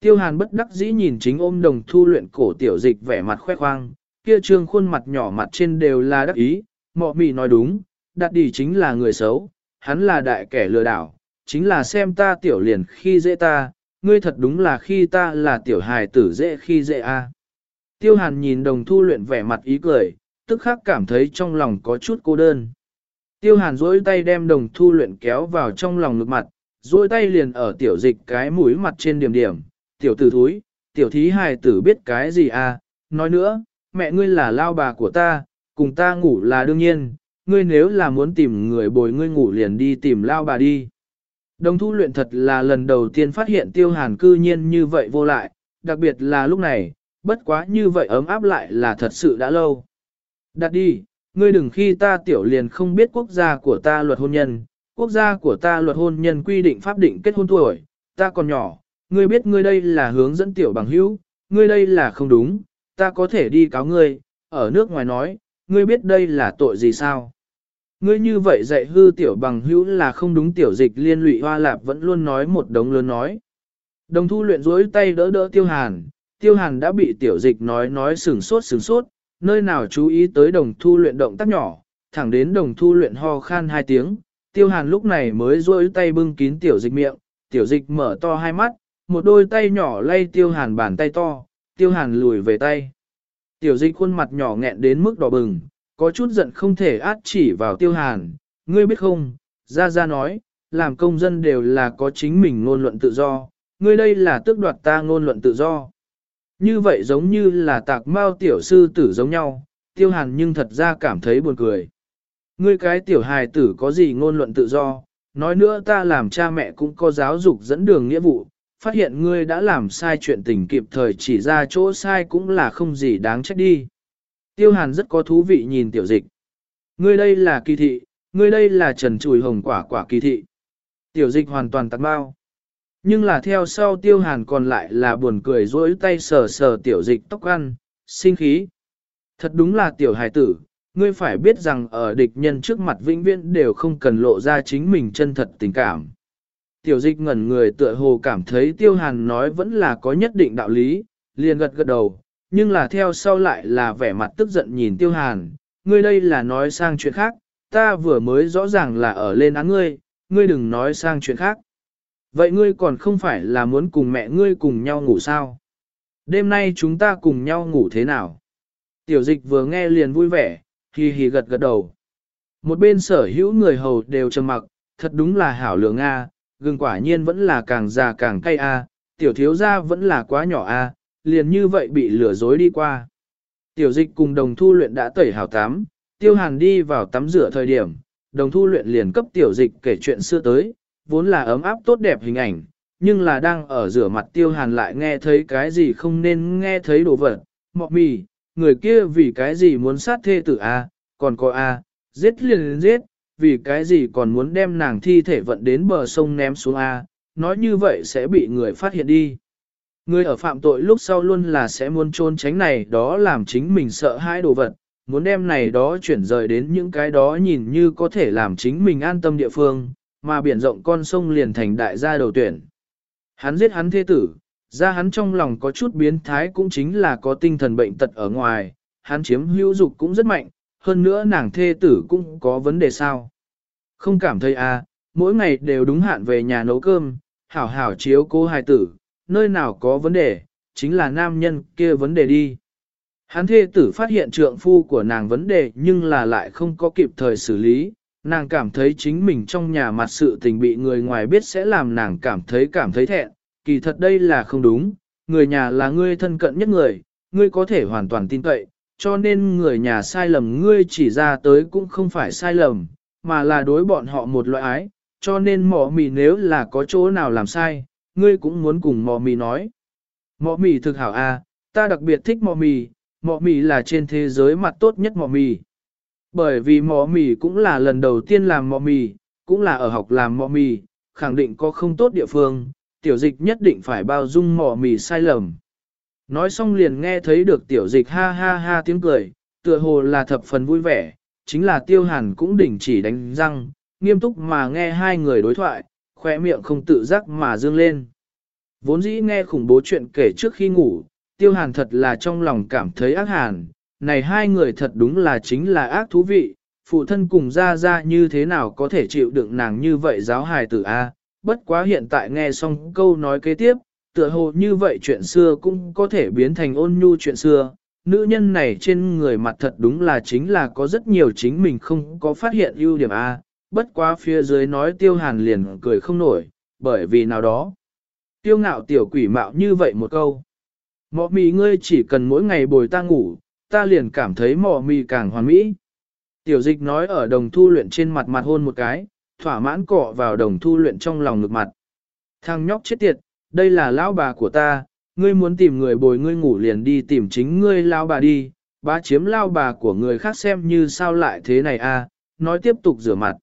A: Tiêu hàn bất đắc dĩ nhìn chính ôm đồng thu luyện cổ tiểu dịch vẻ mặt khoe khoang, kia trương khuôn mặt nhỏ mặt trên đều là đắc ý, mọ mì nói đúng, đặt đi chính là người xấu, hắn là đại kẻ lừa đảo, chính là xem ta tiểu liền khi dễ ta, ngươi thật đúng là khi ta là tiểu hài tử dễ khi dễ a. Tiêu hàn nhìn đồng thu luyện vẻ mặt ý cười, tức khắc cảm thấy trong lòng có chút cô đơn. Tiêu hàn duỗi tay đem đồng thu luyện kéo vào trong lòng ngực mặt, duỗi tay liền ở tiểu dịch cái mũi mặt trên điểm điểm, tiểu tử thúi, tiểu thí hài tử biết cái gì à, nói nữa, mẹ ngươi là lao bà của ta, cùng ta ngủ là đương nhiên, ngươi nếu là muốn tìm người bồi ngươi ngủ liền đi tìm lao bà đi. Đồng thu luyện thật là lần đầu tiên phát hiện tiêu hàn cư nhiên như vậy vô lại, đặc biệt là lúc này, bất quá như vậy ấm áp lại là thật sự đã lâu. Đặt đi, ngươi đừng khi ta tiểu liền không biết quốc gia của ta luật hôn nhân, quốc gia của ta luật hôn nhân quy định pháp định kết hôn tuổi, ta còn nhỏ, ngươi biết ngươi đây là hướng dẫn tiểu bằng hữu, ngươi đây là không đúng, ta có thể đi cáo ngươi, ở nước ngoài nói, ngươi biết đây là tội gì sao? Ngươi như vậy dạy hư tiểu bằng hữu là không đúng tiểu dịch liên lụy hoa lạp vẫn luôn nói một đống lớn nói. Đồng thu luyện rối tay đỡ đỡ tiêu hàn, tiêu hàn đã bị tiểu dịch nói nói sừng sốt sừng sốt, nơi nào chú ý tới đồng thu luyện động tác nhỏ, thẳng đến đồng thu luyện ho khan hai tiếng, tiêu hàn lúc này mới rối tay bưng kín tiểu dịch miệng, tiểu dịch mở to hai mắt, một đôi tay nhỏ lay tiêu hàn bàn tay to, tiêu hàn lùi về tay. Tiểu dịch khuôn mặt nhỏ nghẹn đến mức đỏ bừng, có chút giận không thể át chỉ vào tiêu hàn, ngươi biết không, ra ra nói, làm công dân đều là có chính mình ngôn luận tự do, ngươi đây là tước đoạt ta ngôn luận tự do. Như vậy giống như là tạc mao tiểu sư tử giống nhau, tiêu hàn nhưng thật ra cảm thấy buồn cười. Ngươi cái tiểu hài tử có gì ngôn luận tự do, nói nữa ta làm cha mẹ cũng có giáo dục dẫn đường nghĩa vụ, phát hiện ngươi đã làm sai chuyện tình kịp thời chỉ ra chỗ sai cũng là không gì đáng trách đi. Tiêu hàn rất có thú vị nhìn tiểu dịch. Ngươi đây là kỳ thị, ngươi đây là trần chùi hồng quả quả kỳ thị. Tiểu dịch hoàn toàn tạc bao. Nhưng là theo sau tiêu hàn còn lại là buồn cười rỗi tay sờ sờ tiểu dịch tóc ăn, sinh khí. Thật đúng là tiểu hài tử, ngươi phải biết rằng ở địch nhân trước mặt vĩnh viễn đều không cần lộ ra chính mình chân thật tình cảm. Tiểu dịch ngẩn người tựa hồ cảm thấy tiêu hàn nói vẫn là có nhất định đạo lý, liền gật gật đầu, nhưng là theo sau lại là vẻ mặt tức giận nhìn tiêu hàn, ngươi đây là nói sang chuyện khác, ta vừa mới rõ ràng là ở lên án ngươi, ngươi đừng nói sang chuyện khác. Vậy ngươi còn không phải là muốn cùng mẹ ngươi cùng nhau ngủ sao? Đêm nay chúng ta cùng nhau ngủ thế nào? Tiểu dịch vừa nghe liền vui vẻ, hì hì gật gật đầu. Một bên sở hữu người hầu đều trầm mặc, thật đúng là hảo lượng nga gừng quả nhiên vẫn là càng già càng cay A, tiểu thiếu gia vẫn là quá nhỏ A, liền như vậy bị lừa dối đi qua. Tiểu dịch cùng đồng thu luyện đã tẩy hào tắm, tiêu hàn đi vào tắm rửa thời điểm, đồng thu luyện liền cấp tiểu dịch kể chuyện xưa tới, vốn là ấm áp tốt đẹp hình ảnh, nhưng là đang ở rửa mặt tiêu hàn lại nghe thấy cái gì không nên nghe thấy đồ vật, mọ mì, người kia vì cái gì muốn sát thê tử A, còn có A, giết liền giết, vì cái gì còn muốn đem nàng thi thể vận đến bờ sông ném xuống A, nói như vậy sẽ bị người phát hiện đi. Người ở phạm tội lúc sau luôn là sẽ muốn trốn tránh này đó làm chính mình sợ hãi đồ vật, muốn đem này đó chuyển rời đến những cái đó nhìn như có thể làm chính mình an tâm địa phương, mà biển rộng con sông liền thành đại gia đầu tuyển. Hắn giết hắn thế tử, ra hắn trong lòng có chút biến thái cũng chính là có tinh thần bệnh tật ở ngoài, hắn chiếm hữu dục cũng rất mạnh, hơn nữa nàng thê tử cũng có vấn đề sao. Không cảm thấy à, mỗi ngày đều đúng hạn về nhà nấu cơm, hảo hảo chiếu cô hài tử, nơi nào có vấn đề, chính là nam nhân kia vấn đề đi. Hắn thê tử phát hiện trượng phu của nàng vấn đề nhưng là lại không có kịp thời xử lý, nàng cảm thấy chính mình trong nhà mặt sự tình bị người ngoài biết sẽ làm nàng cảm thấy cảm thấy thẹn, kỳ thật đây là không đúng, người nhà là ngươi thân cận nhất người, ngươi có thể hoàn toàn tin cậy, cho nên người nhà sai lầm ngươi chỉ ra tới cũng không phải sai lầm, mà là đối bọn họ một loại ái, cho nên mỏ mì nếu là có chỗ nào làm sai, ngươi cũng muốn cùng mỏ mì nói. Mỏ mì thực hảo a, à, ta đặc biệt thích mỏ mì, mỏ mì là trên thế giới mặt tốt nhất mỏ mì. Bởi vì mỏ mì cũng là lần đầu tiên làm mỏ mì, cũng là ở học làm mỏ mì, khẳng định có không tốt địa phương, tiểu dịch nhất định phải bao dung mỏ mì sai lầm. Nói xong liền nghe thấy được tiểu dịch ha ha ha tiếng cười, tựa hồ là thập phần vui vẻ, chính là tiêu hàn cũng đỉnh chỉ đánh răng, nghiêm túc mà nghe hai người đối thoại, khỏe miệng không tự giác mà dương lên. Vốn dĩ nghe khủng bố chuyện kể trước khi ngủ, tiêu hàn thật là trong lòng cảm thấy ác hàn, này hai người thật đúng là chính là ác thú vị, phụ thân cùng ra ra như thế nào có thể chịu đựng nàng như vậy giáo hài tử A, bất quá hiện tại nghe xong câu nói kế tiếp, tựa hồ như vậy chuyện xưa cũng có thể biến thành ôn nhu chuyện xưa. Nữ nhân này trên người mặt thật đúng là chính là có rất nhiều chính mình không có phát hiện ưu điểm A, bất quá phía dưới nói tiêu hàn liền cười không nổi, bởi vì nào đó. Tiêu ngạo tiểu quỷ mạo như vậy một câu. Mọ mì ngươi chỉ cần mỗi ngày bồi ta ngủ, ta liền cảm thấy mọ mì càng hoàn mỹ. Tiểu dịch nói ở đồng thu luyện trên mặt mặt hôn một cái, thỏa mãn cọ vào đồng thu luyện trong lòng ngực mặt. Thằng nhóc chết tiệt, đây là lão bà của ta, ngươi muốn tìm người bồi ngươi ngủ liền đi tìm chính ngươi lão bà đi, bá chiếm lão bà của người khác xem như sao lại thế này a? À? nói tiếp tục rửa mặt.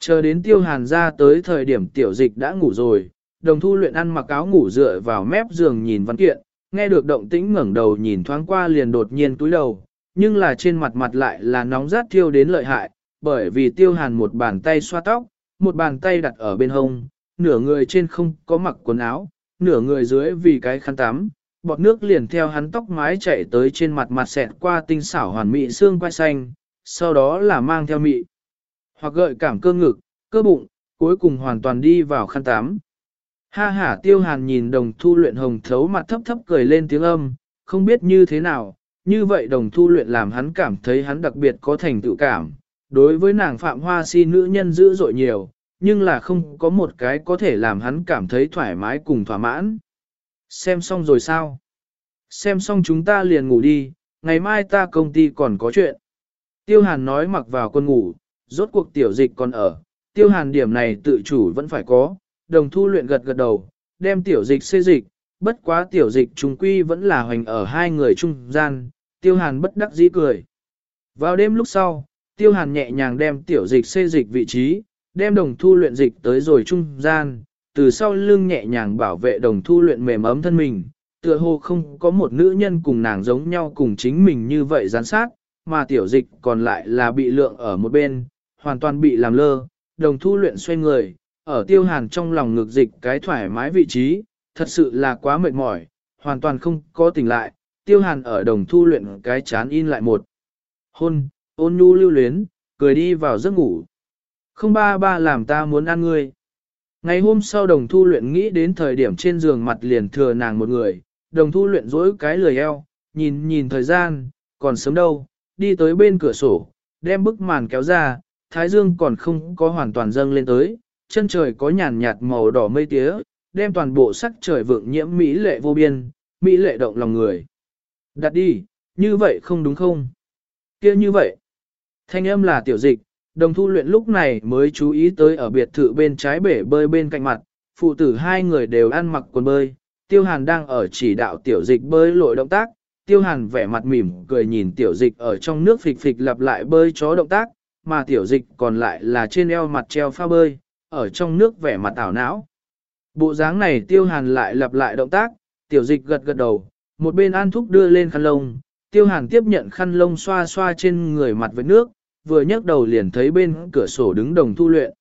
A: Chờ đến tiêu hàn ra tới thời điểm tiểu dịch đã ngủ rồi, đồng thu luyện ăn mặc áo ngủ dựa vào mép giường nhìn văn kiện, nghe được động tĩnh ngẩng đầu nhìn thoáng qua liền đột nhiên túi đầu, nhưng là trên mặt mặt lại là nóng rát thiêu đến lợi hại, bởi vì tiêu hàn một bàn tay xoa tóc, một bàn tay đặt ở bên hông, nửa người trên không có mặc quần áo, nửa người dưới vì cái khăn tắm, bọt nước liền theo hắn tóc mái chạy tới trên mặt mặt xẹt qua tinh xảo hoàn mỹ xương quai xanh, sau đó là mang theo mị. Hoặc gợi cảm cơ ngực, cơ bụng, cuối cùng hoàn toàn đi vào khăn tắm. Ha ha tiêu hàn nhìn đồng thu luyện hồng thấu mặt thấp thấp cười lên tiếng âm, không biết như thế nào, như vậy đồng thu luyện làm hắn cảm thấy hắn đặc biệt có thành tựu cảm. Đối với nàng phạm hoa si nữ nhân dữ dội nhiều, nhưng là không có một cái có thể làm hắn cảm thấy thoải mái cùng thỏa mãn. Xem xong rồi sao? Xem xong chúng ta liền ngủ đi, ngày mai ta công ty còn có chuyện. Tiêu hàn nói mặc vào quân ngủ, rốt cuộc tiểu dịch còn ở, tiêu hàn điểm này tự chủ vẫn phải có, đồng thu luyện gật gật đầu, đem tiểu dịch xê dịch, bất quá tiểu dịch trùng quy vẫn là hoành ở hai người trung gian, tiêu hàn bất đắc dĩ cười. Vào đêm lúc sau, tiêu hàn nhẹ nhàng đem tiểu dịch xê dịch vị trí, đem đồng thu luyện dịch tới rồi trung gian, từ sau lưng nhẹ nhàng bảo vệ đồng thu luyện mềm ấm thân mình, tựa hồ không có một nữ nhân cùng nàng giống nhau cùng chính mình như vậy gián sát, mà tiểu dịch còn lại là bị lượng ở một bên, hoàn toàn bị làm lơ, đồng thu luyện xoay người, ở tiêu hàn trong lòng ngược dịch cái thoải mái vị trí, thật sự là quá mệt mỏi, hoàn toàn không có tỉnh lại, tiêu hàn ở đồng thu luyện cái chán in lại một. Hôn, ôn nhu lưu luyến, cười đi vào giấc ngủ. Không ba ba làm ta muốn ăn ngươi. Ngày hôm sau đồng thu luyện nghĩ đến thời điểm trên giường mặt liền thừa nàng một người, đồng thu luyện dỗi cái lười eo, nhìn nhìn thời gian, còn sớm đâu, đi tới bên cửa sổ, đem bức màn kéo ra, thái dương còn không có hoàn toàn dâng lên tới, chân trời có nhàn nhạt màu đỏ mây tía, đem toàn bộ sắc trời vượng nhiễm mỹ lệ vô biên, mỹ lệ động lòng người. Đặt đi, như vậy không đúng không? kia như vậy. Thanh âm là tiểu dịch, đồng thu luyện lúc này mới chú ý tới ở biệt thự bên trái bể bơi bên cạnh mặt, phụ tử hai người đều ăn mặc quần bơi, tiêu hàn đang ở chỉ đạo tiểu dịch bơi lội động tác, tiêu hàn vẻ mặt mỉm cười nhìn tiểu dịch ở trong nước phịch phịch lặp lại bơi chó động tác, mà tiểu dịch còn lại là trên eo mặt treo pha bơi, ở trong nước vẻ mặt ảo não. Bộ dáng này tiêu hàn lại lặp lại động tác, tiểu dịch gật gật đầu, một bên an thúc đưa lên khăn lông, tiêu hàn tiếp nhận khăn lông xoa xoa trên người mặt với nước, vừa nhấc đầu liền thấy bên cửa sổ đứng đồng thu luyện.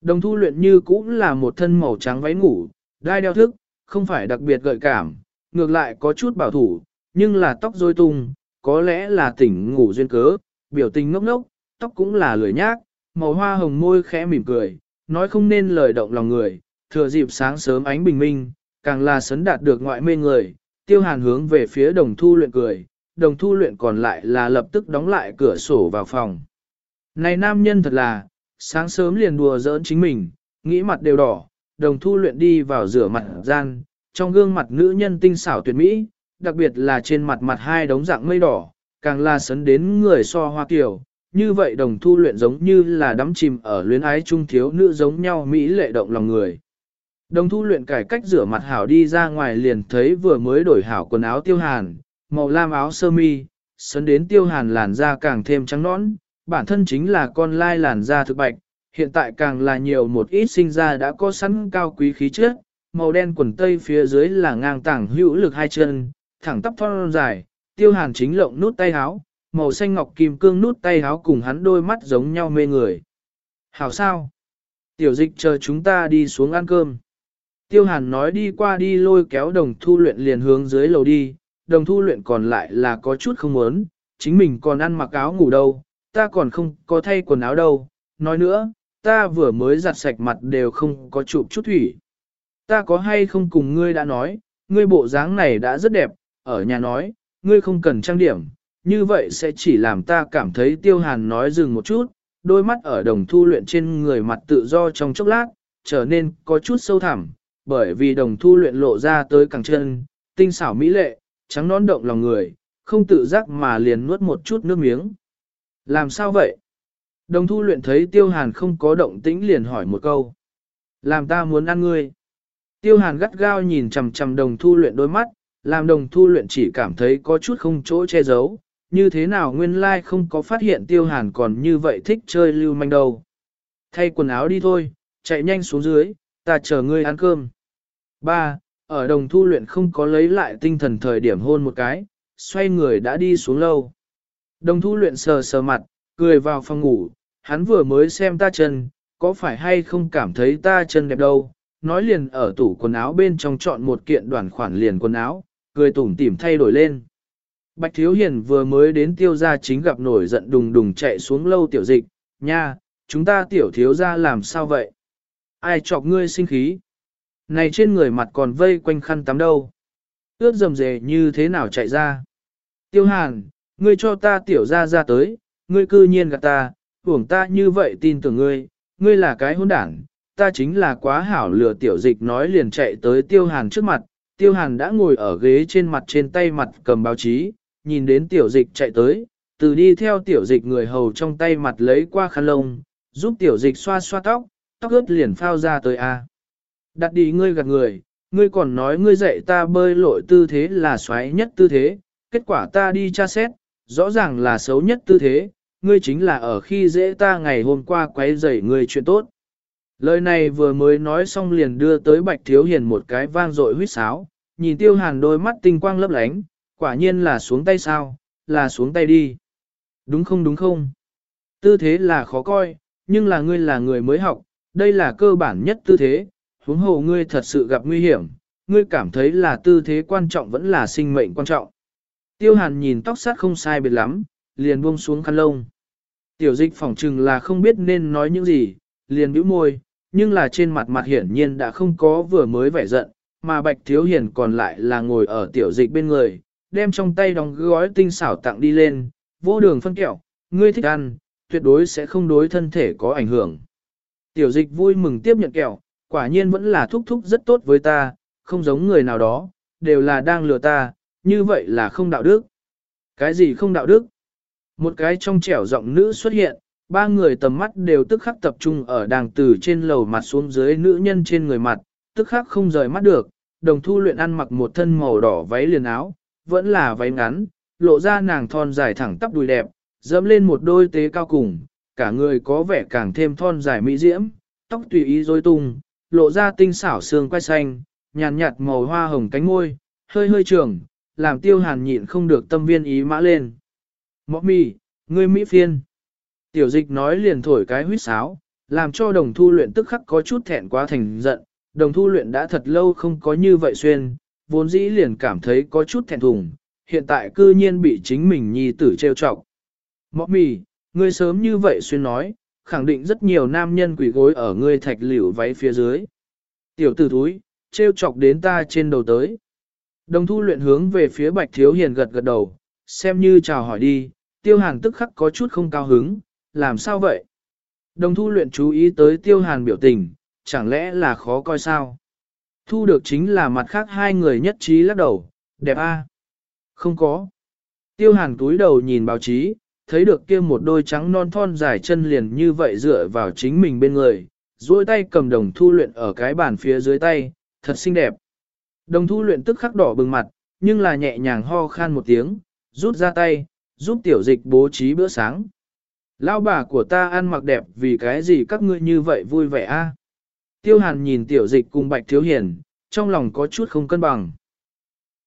A: Đồng thu luyện như cũng là một thân màu trắng váy ngủ, đai đeo thức, không phải đặc biệt gợi cảm, ngược lại có chút bảo thủ, nhưng là tóc rối tung, có lẽ là tỉnh ngủ duyên cớ, biểu tình ngốc ngốc, tóc cũng là lười nhác, màu hoa hồng môi khẽ mỉm cười, nói không nên lời động lòng người, thừa dịp sáng sớm ánh bình minh, càng là sấn đạt được ngoại mê người, tiêu hàn hướng về phía đồng thu luyện cười, đồng thu luyện còn lại là lập tức đóng lại cửa sổ vào phòng. Này nam nhân thật là, sáng sớm liền đùa giỡn chính mình, nghĩ mặt đều đỏ, đồng thu luyện đi vào rửa mặt gian, trong gương mặt nữ nhân tinh xảo tuyệt mỹ, đặc biệt là trên mặt mặt hai đống dạng mây đỏ, càng là sấn đến người so hoa kiểu. Như vậy đồng thu luyện giống như là đắm chìm ở luyến ái trung thiếu nữ giống nhau Mỹ lệ động lòng người. Đồng thu luyện cải cách rửa mặt hảo đi ra ngoài liền thấy vừa mới đổi hảo quần áo tiêu hàn, màu lam áo sơ mi, sấn đến tiêu hàn làn da càng thêm trắng nõn, bản thân chính là con lai làn da thực bạch, hiện tại càng là nhiều một ít sinh ra đã có sẵn cao quý khí chất, màu đen quần tây phía dưới là ngang tảng hữu lực hai chân, thẳng tắp thon dài, tiêu hàn chính lộng nút tay áo, màu xanh ngọc kim cương nút tay áo cùng hắn đôi mắt giống nhau mê người. Hảo sao? Tiểu dịch chờ chúng ta đi xuống ăn cơm. Tiêu hàn nói đi qua đi lôi kéo đồng thu luyện liền hướng dưới lầu đi, đồng thu luyện còn lại là có chút không muốn, chính mình còn ăn mặc áo ngủ đâu, ta còn không có thay quần áo đâu, nói nữa, ta vừa mới giặt sạch mặt đều không có chụp chút thủy. Ta có hay không cùng ngươi đã nói, ngươi bộ dáng này đã rất đẹp, ở nhà nói, ngươi không cần trang điểm, như vậy sẽ chỉ làm ta cảm thấy tiêu hàn nói dừng một chút, đôi mắt ở đồng thu luyện trên người mặt tự do trong chốc lát, trở nên có chút sâu thẳm, bởi vì đồng thu luyện lộ ra tới càng chân, tinh xảo mỹ lệ, trắng non động lòng người, không tự giác mà liền nuốt một chút nước miếng. Làm sao vậy? Đồng thu luyện thấy tiêu hàn không có động tĩnh liền hỏi một câu. Làm ta muốn ăn ngươi. Tiêu hàn gắt gao nhìn chằm chằm đồng thu luyện đôi mắt, làm đồng thu luyện chỉ cảm thấy có chút không chỗ che giấu, như thế nào nguyên lai không có phát hiện tiêu hàn còn như vậy thích chơi lưu manh đâu. Thay quần áo đi thôi, chạy nhanh xuống dưới, ta chờ ngươi ăn cơm. Ba, Ở đồng thu luyện không có lấy lại tinh thần thời điểm hôn một cái, xoay người đã đi xuống lâu. Đồng thu luyện sờ sờ mặt, cười vào phòng ngủ, hắn vừa mới xem ta chân, có phải hay không cảm thấy ta chân đẹp đâu, nói liền ở tủ quần áo bên trong chọn một kiện đoàn khoản liền quần áo, cười tủm tỉm thay đổi lên. Bạch Thiếu Hiền vừa mới đến tiêu gia chính gặp nổi giận đùng đùng chạy xuống lâu tiểu dịch, nha, chúng ta tiểu thiếu gia làm sao vậy? Ai chọc ngươi sinh khí? Này trên người mặt còn vây quanh khăn tắm đâu? Ướt dầm dề như thế nào chạy ra? Tiêu Hàn, ngươi cho ta tiểu ra ra tới, ngươi cư nhiên gạt ta, hưởng ta như vậy tin tưởng ngươi, ngươi là cái hôn đảng, ta chính là quá hảo lừa tiểu dịch nói liền chạy tới tiêu hàn trước mặt, tiêu hàn đã ngồi ở ghế trên mặt trên tay mặt cầm báo chí, nhìn đến tiểu dịch chạy tới, từ đi theo tiểu dịch người hầu trong tay mặt lấy qua khăn lông, giúp tiểu dịch xoa xoa tóc, tóc ướt liền phao ra tới a. Đặt đi ngươi gạt người, ngươi còn nói ngươi dạy ta bơi lội tư thế là xoáy nhất tư thế, kết quả ta đi tra xét, rõ ràng là xấu nhất tư thế, ngươi chính là ở khi dễ ta ngày hôm qua quấy rầy ngươi chuyện tốt. Lời này vừa mới nói xong liền đưa tới Bạch Thiếu Hiền một cái vang dội huýt sáo, nhìn tiêu hàn đôi mắt tinh quang lấp lánh, quả nhiên là xuống tay sao, là xuống tay đi. Đúng không đúng không? Tư thế là khó coi, nhưng là ngươi là người mới học, đây là cơ bản nhất tư thế, huống hồ ngươi thật sự gặp nguy hiểm, ngươi cảm thấy là tư thế quan trọng vẫn là sinh mệnh quan trọng. Tiêu hàn nhìn tóc sát không sai biệt lắm, liền buông xuống khăn lông. Tiểu dịch phỏng chừng là không biết nên nói những gì, liền bĩu môi, nhưng là trên mặt mặt hiển nhiên đã không có vừa mới vẻ giận, mà Bạch Thiếu hiển còn lại là ngồi ở tiểu dịch bên người, đem trong tay đóng gói tinh xảo tặng đi lên, vô đường phân kẹo, ngươi thích ăn, tuyệt đối sẽ không đối thân thể có ảnh hưởng. Tiểu dịch vui mừng tiếp nhận kẹo, quả nhiên vẫn là thúc thúc rất tốt với ta, không giống người nào đó, đều là đang lừa ta, như vậy là không đạo đức. Cái gì không đạo đức? Một cái trong trẻo giọng nữ xuất hiện, ba người tầm mắt đều tức khắc tập trung ở đàng từ trên lầu mặt xuống dưới nữ nhân trên người mặt, tức khắc không rời mắt được, đồng thu luyện ăn mặc một thân màu đỏ váy liền áo, vẫn là váy ngắn, lộ ra nàng thon dài thẳng tắp đùi đẹp, dẫm lên một đôi tế cao cùng, cả người có vẻ càng thêm thon dài mỹ diễm, tóc tùy ý rối tung, lộ ra tinh xảo xương quai xanh, nhàn nhạt màu hoa hồng cánh môi, hơi hơi trường, làm tiêu hàn nhịn không được tâm viên ý mã lên. Mọ mì, ngươi Mỹ phiên. Tiểu dịch nói liền thổi cái huýt sáo, làm cho đồng thu luyện tức khắc có chút thẹn quá thành giận. Đồng thu luyện đã thật lâu không có như vậy xuyên, vốn dĩ liền cảm thấy có chút thẹn thùng, hiện tại cư nhiên bị chính mình nhi tử trêu chọc. Mọ mì, ngươi sớm như vậy xuyên nói, khẳng định rất nhiều nam nhân quỷ gối ở ngươi thạch liễu váy phía dưới. Tiểu tử túi, trêu chọc đến ta trên đầu tới. Đồng thu luyện hướng về phía bạch thiếu hiền gật gật đầu, xem như chào hỏi đi, tiêu hàn tức khắc có chút không cao hứng, làm sao vậy? Đồng thu luyện chú ý tới tiêu hàn biểu tình, chẳng lẽ là khó coi sao? Thu được chính là mặt khác hai người nhất trí lắc đầu, đẹp a Không có. Tiêu hàn túi đầu nhìn báo chí, thấy được kia một đôi trắng non thon dài chân liền như vậy dựa vào chính mình bên người, duỗi tay cầm đồng thu luyện ở cái bàn phía dưới tay, thật xinh đẹp. Đồng thu luyện tức khắc đỏ bừng mặt, nhưng là nhẹ nhàng ho khan một tiếng, rút ra tay, giúp tiểu dịch bố trí bữa sáng. Lão bà của ta ăn mặc đẹp vì cái gì các ngươi như vậy vui vẻ a? Tiêu hàn nhìn tiểu dịch cùng bạch thiếu hiển trong lòng có chút không cân bằng.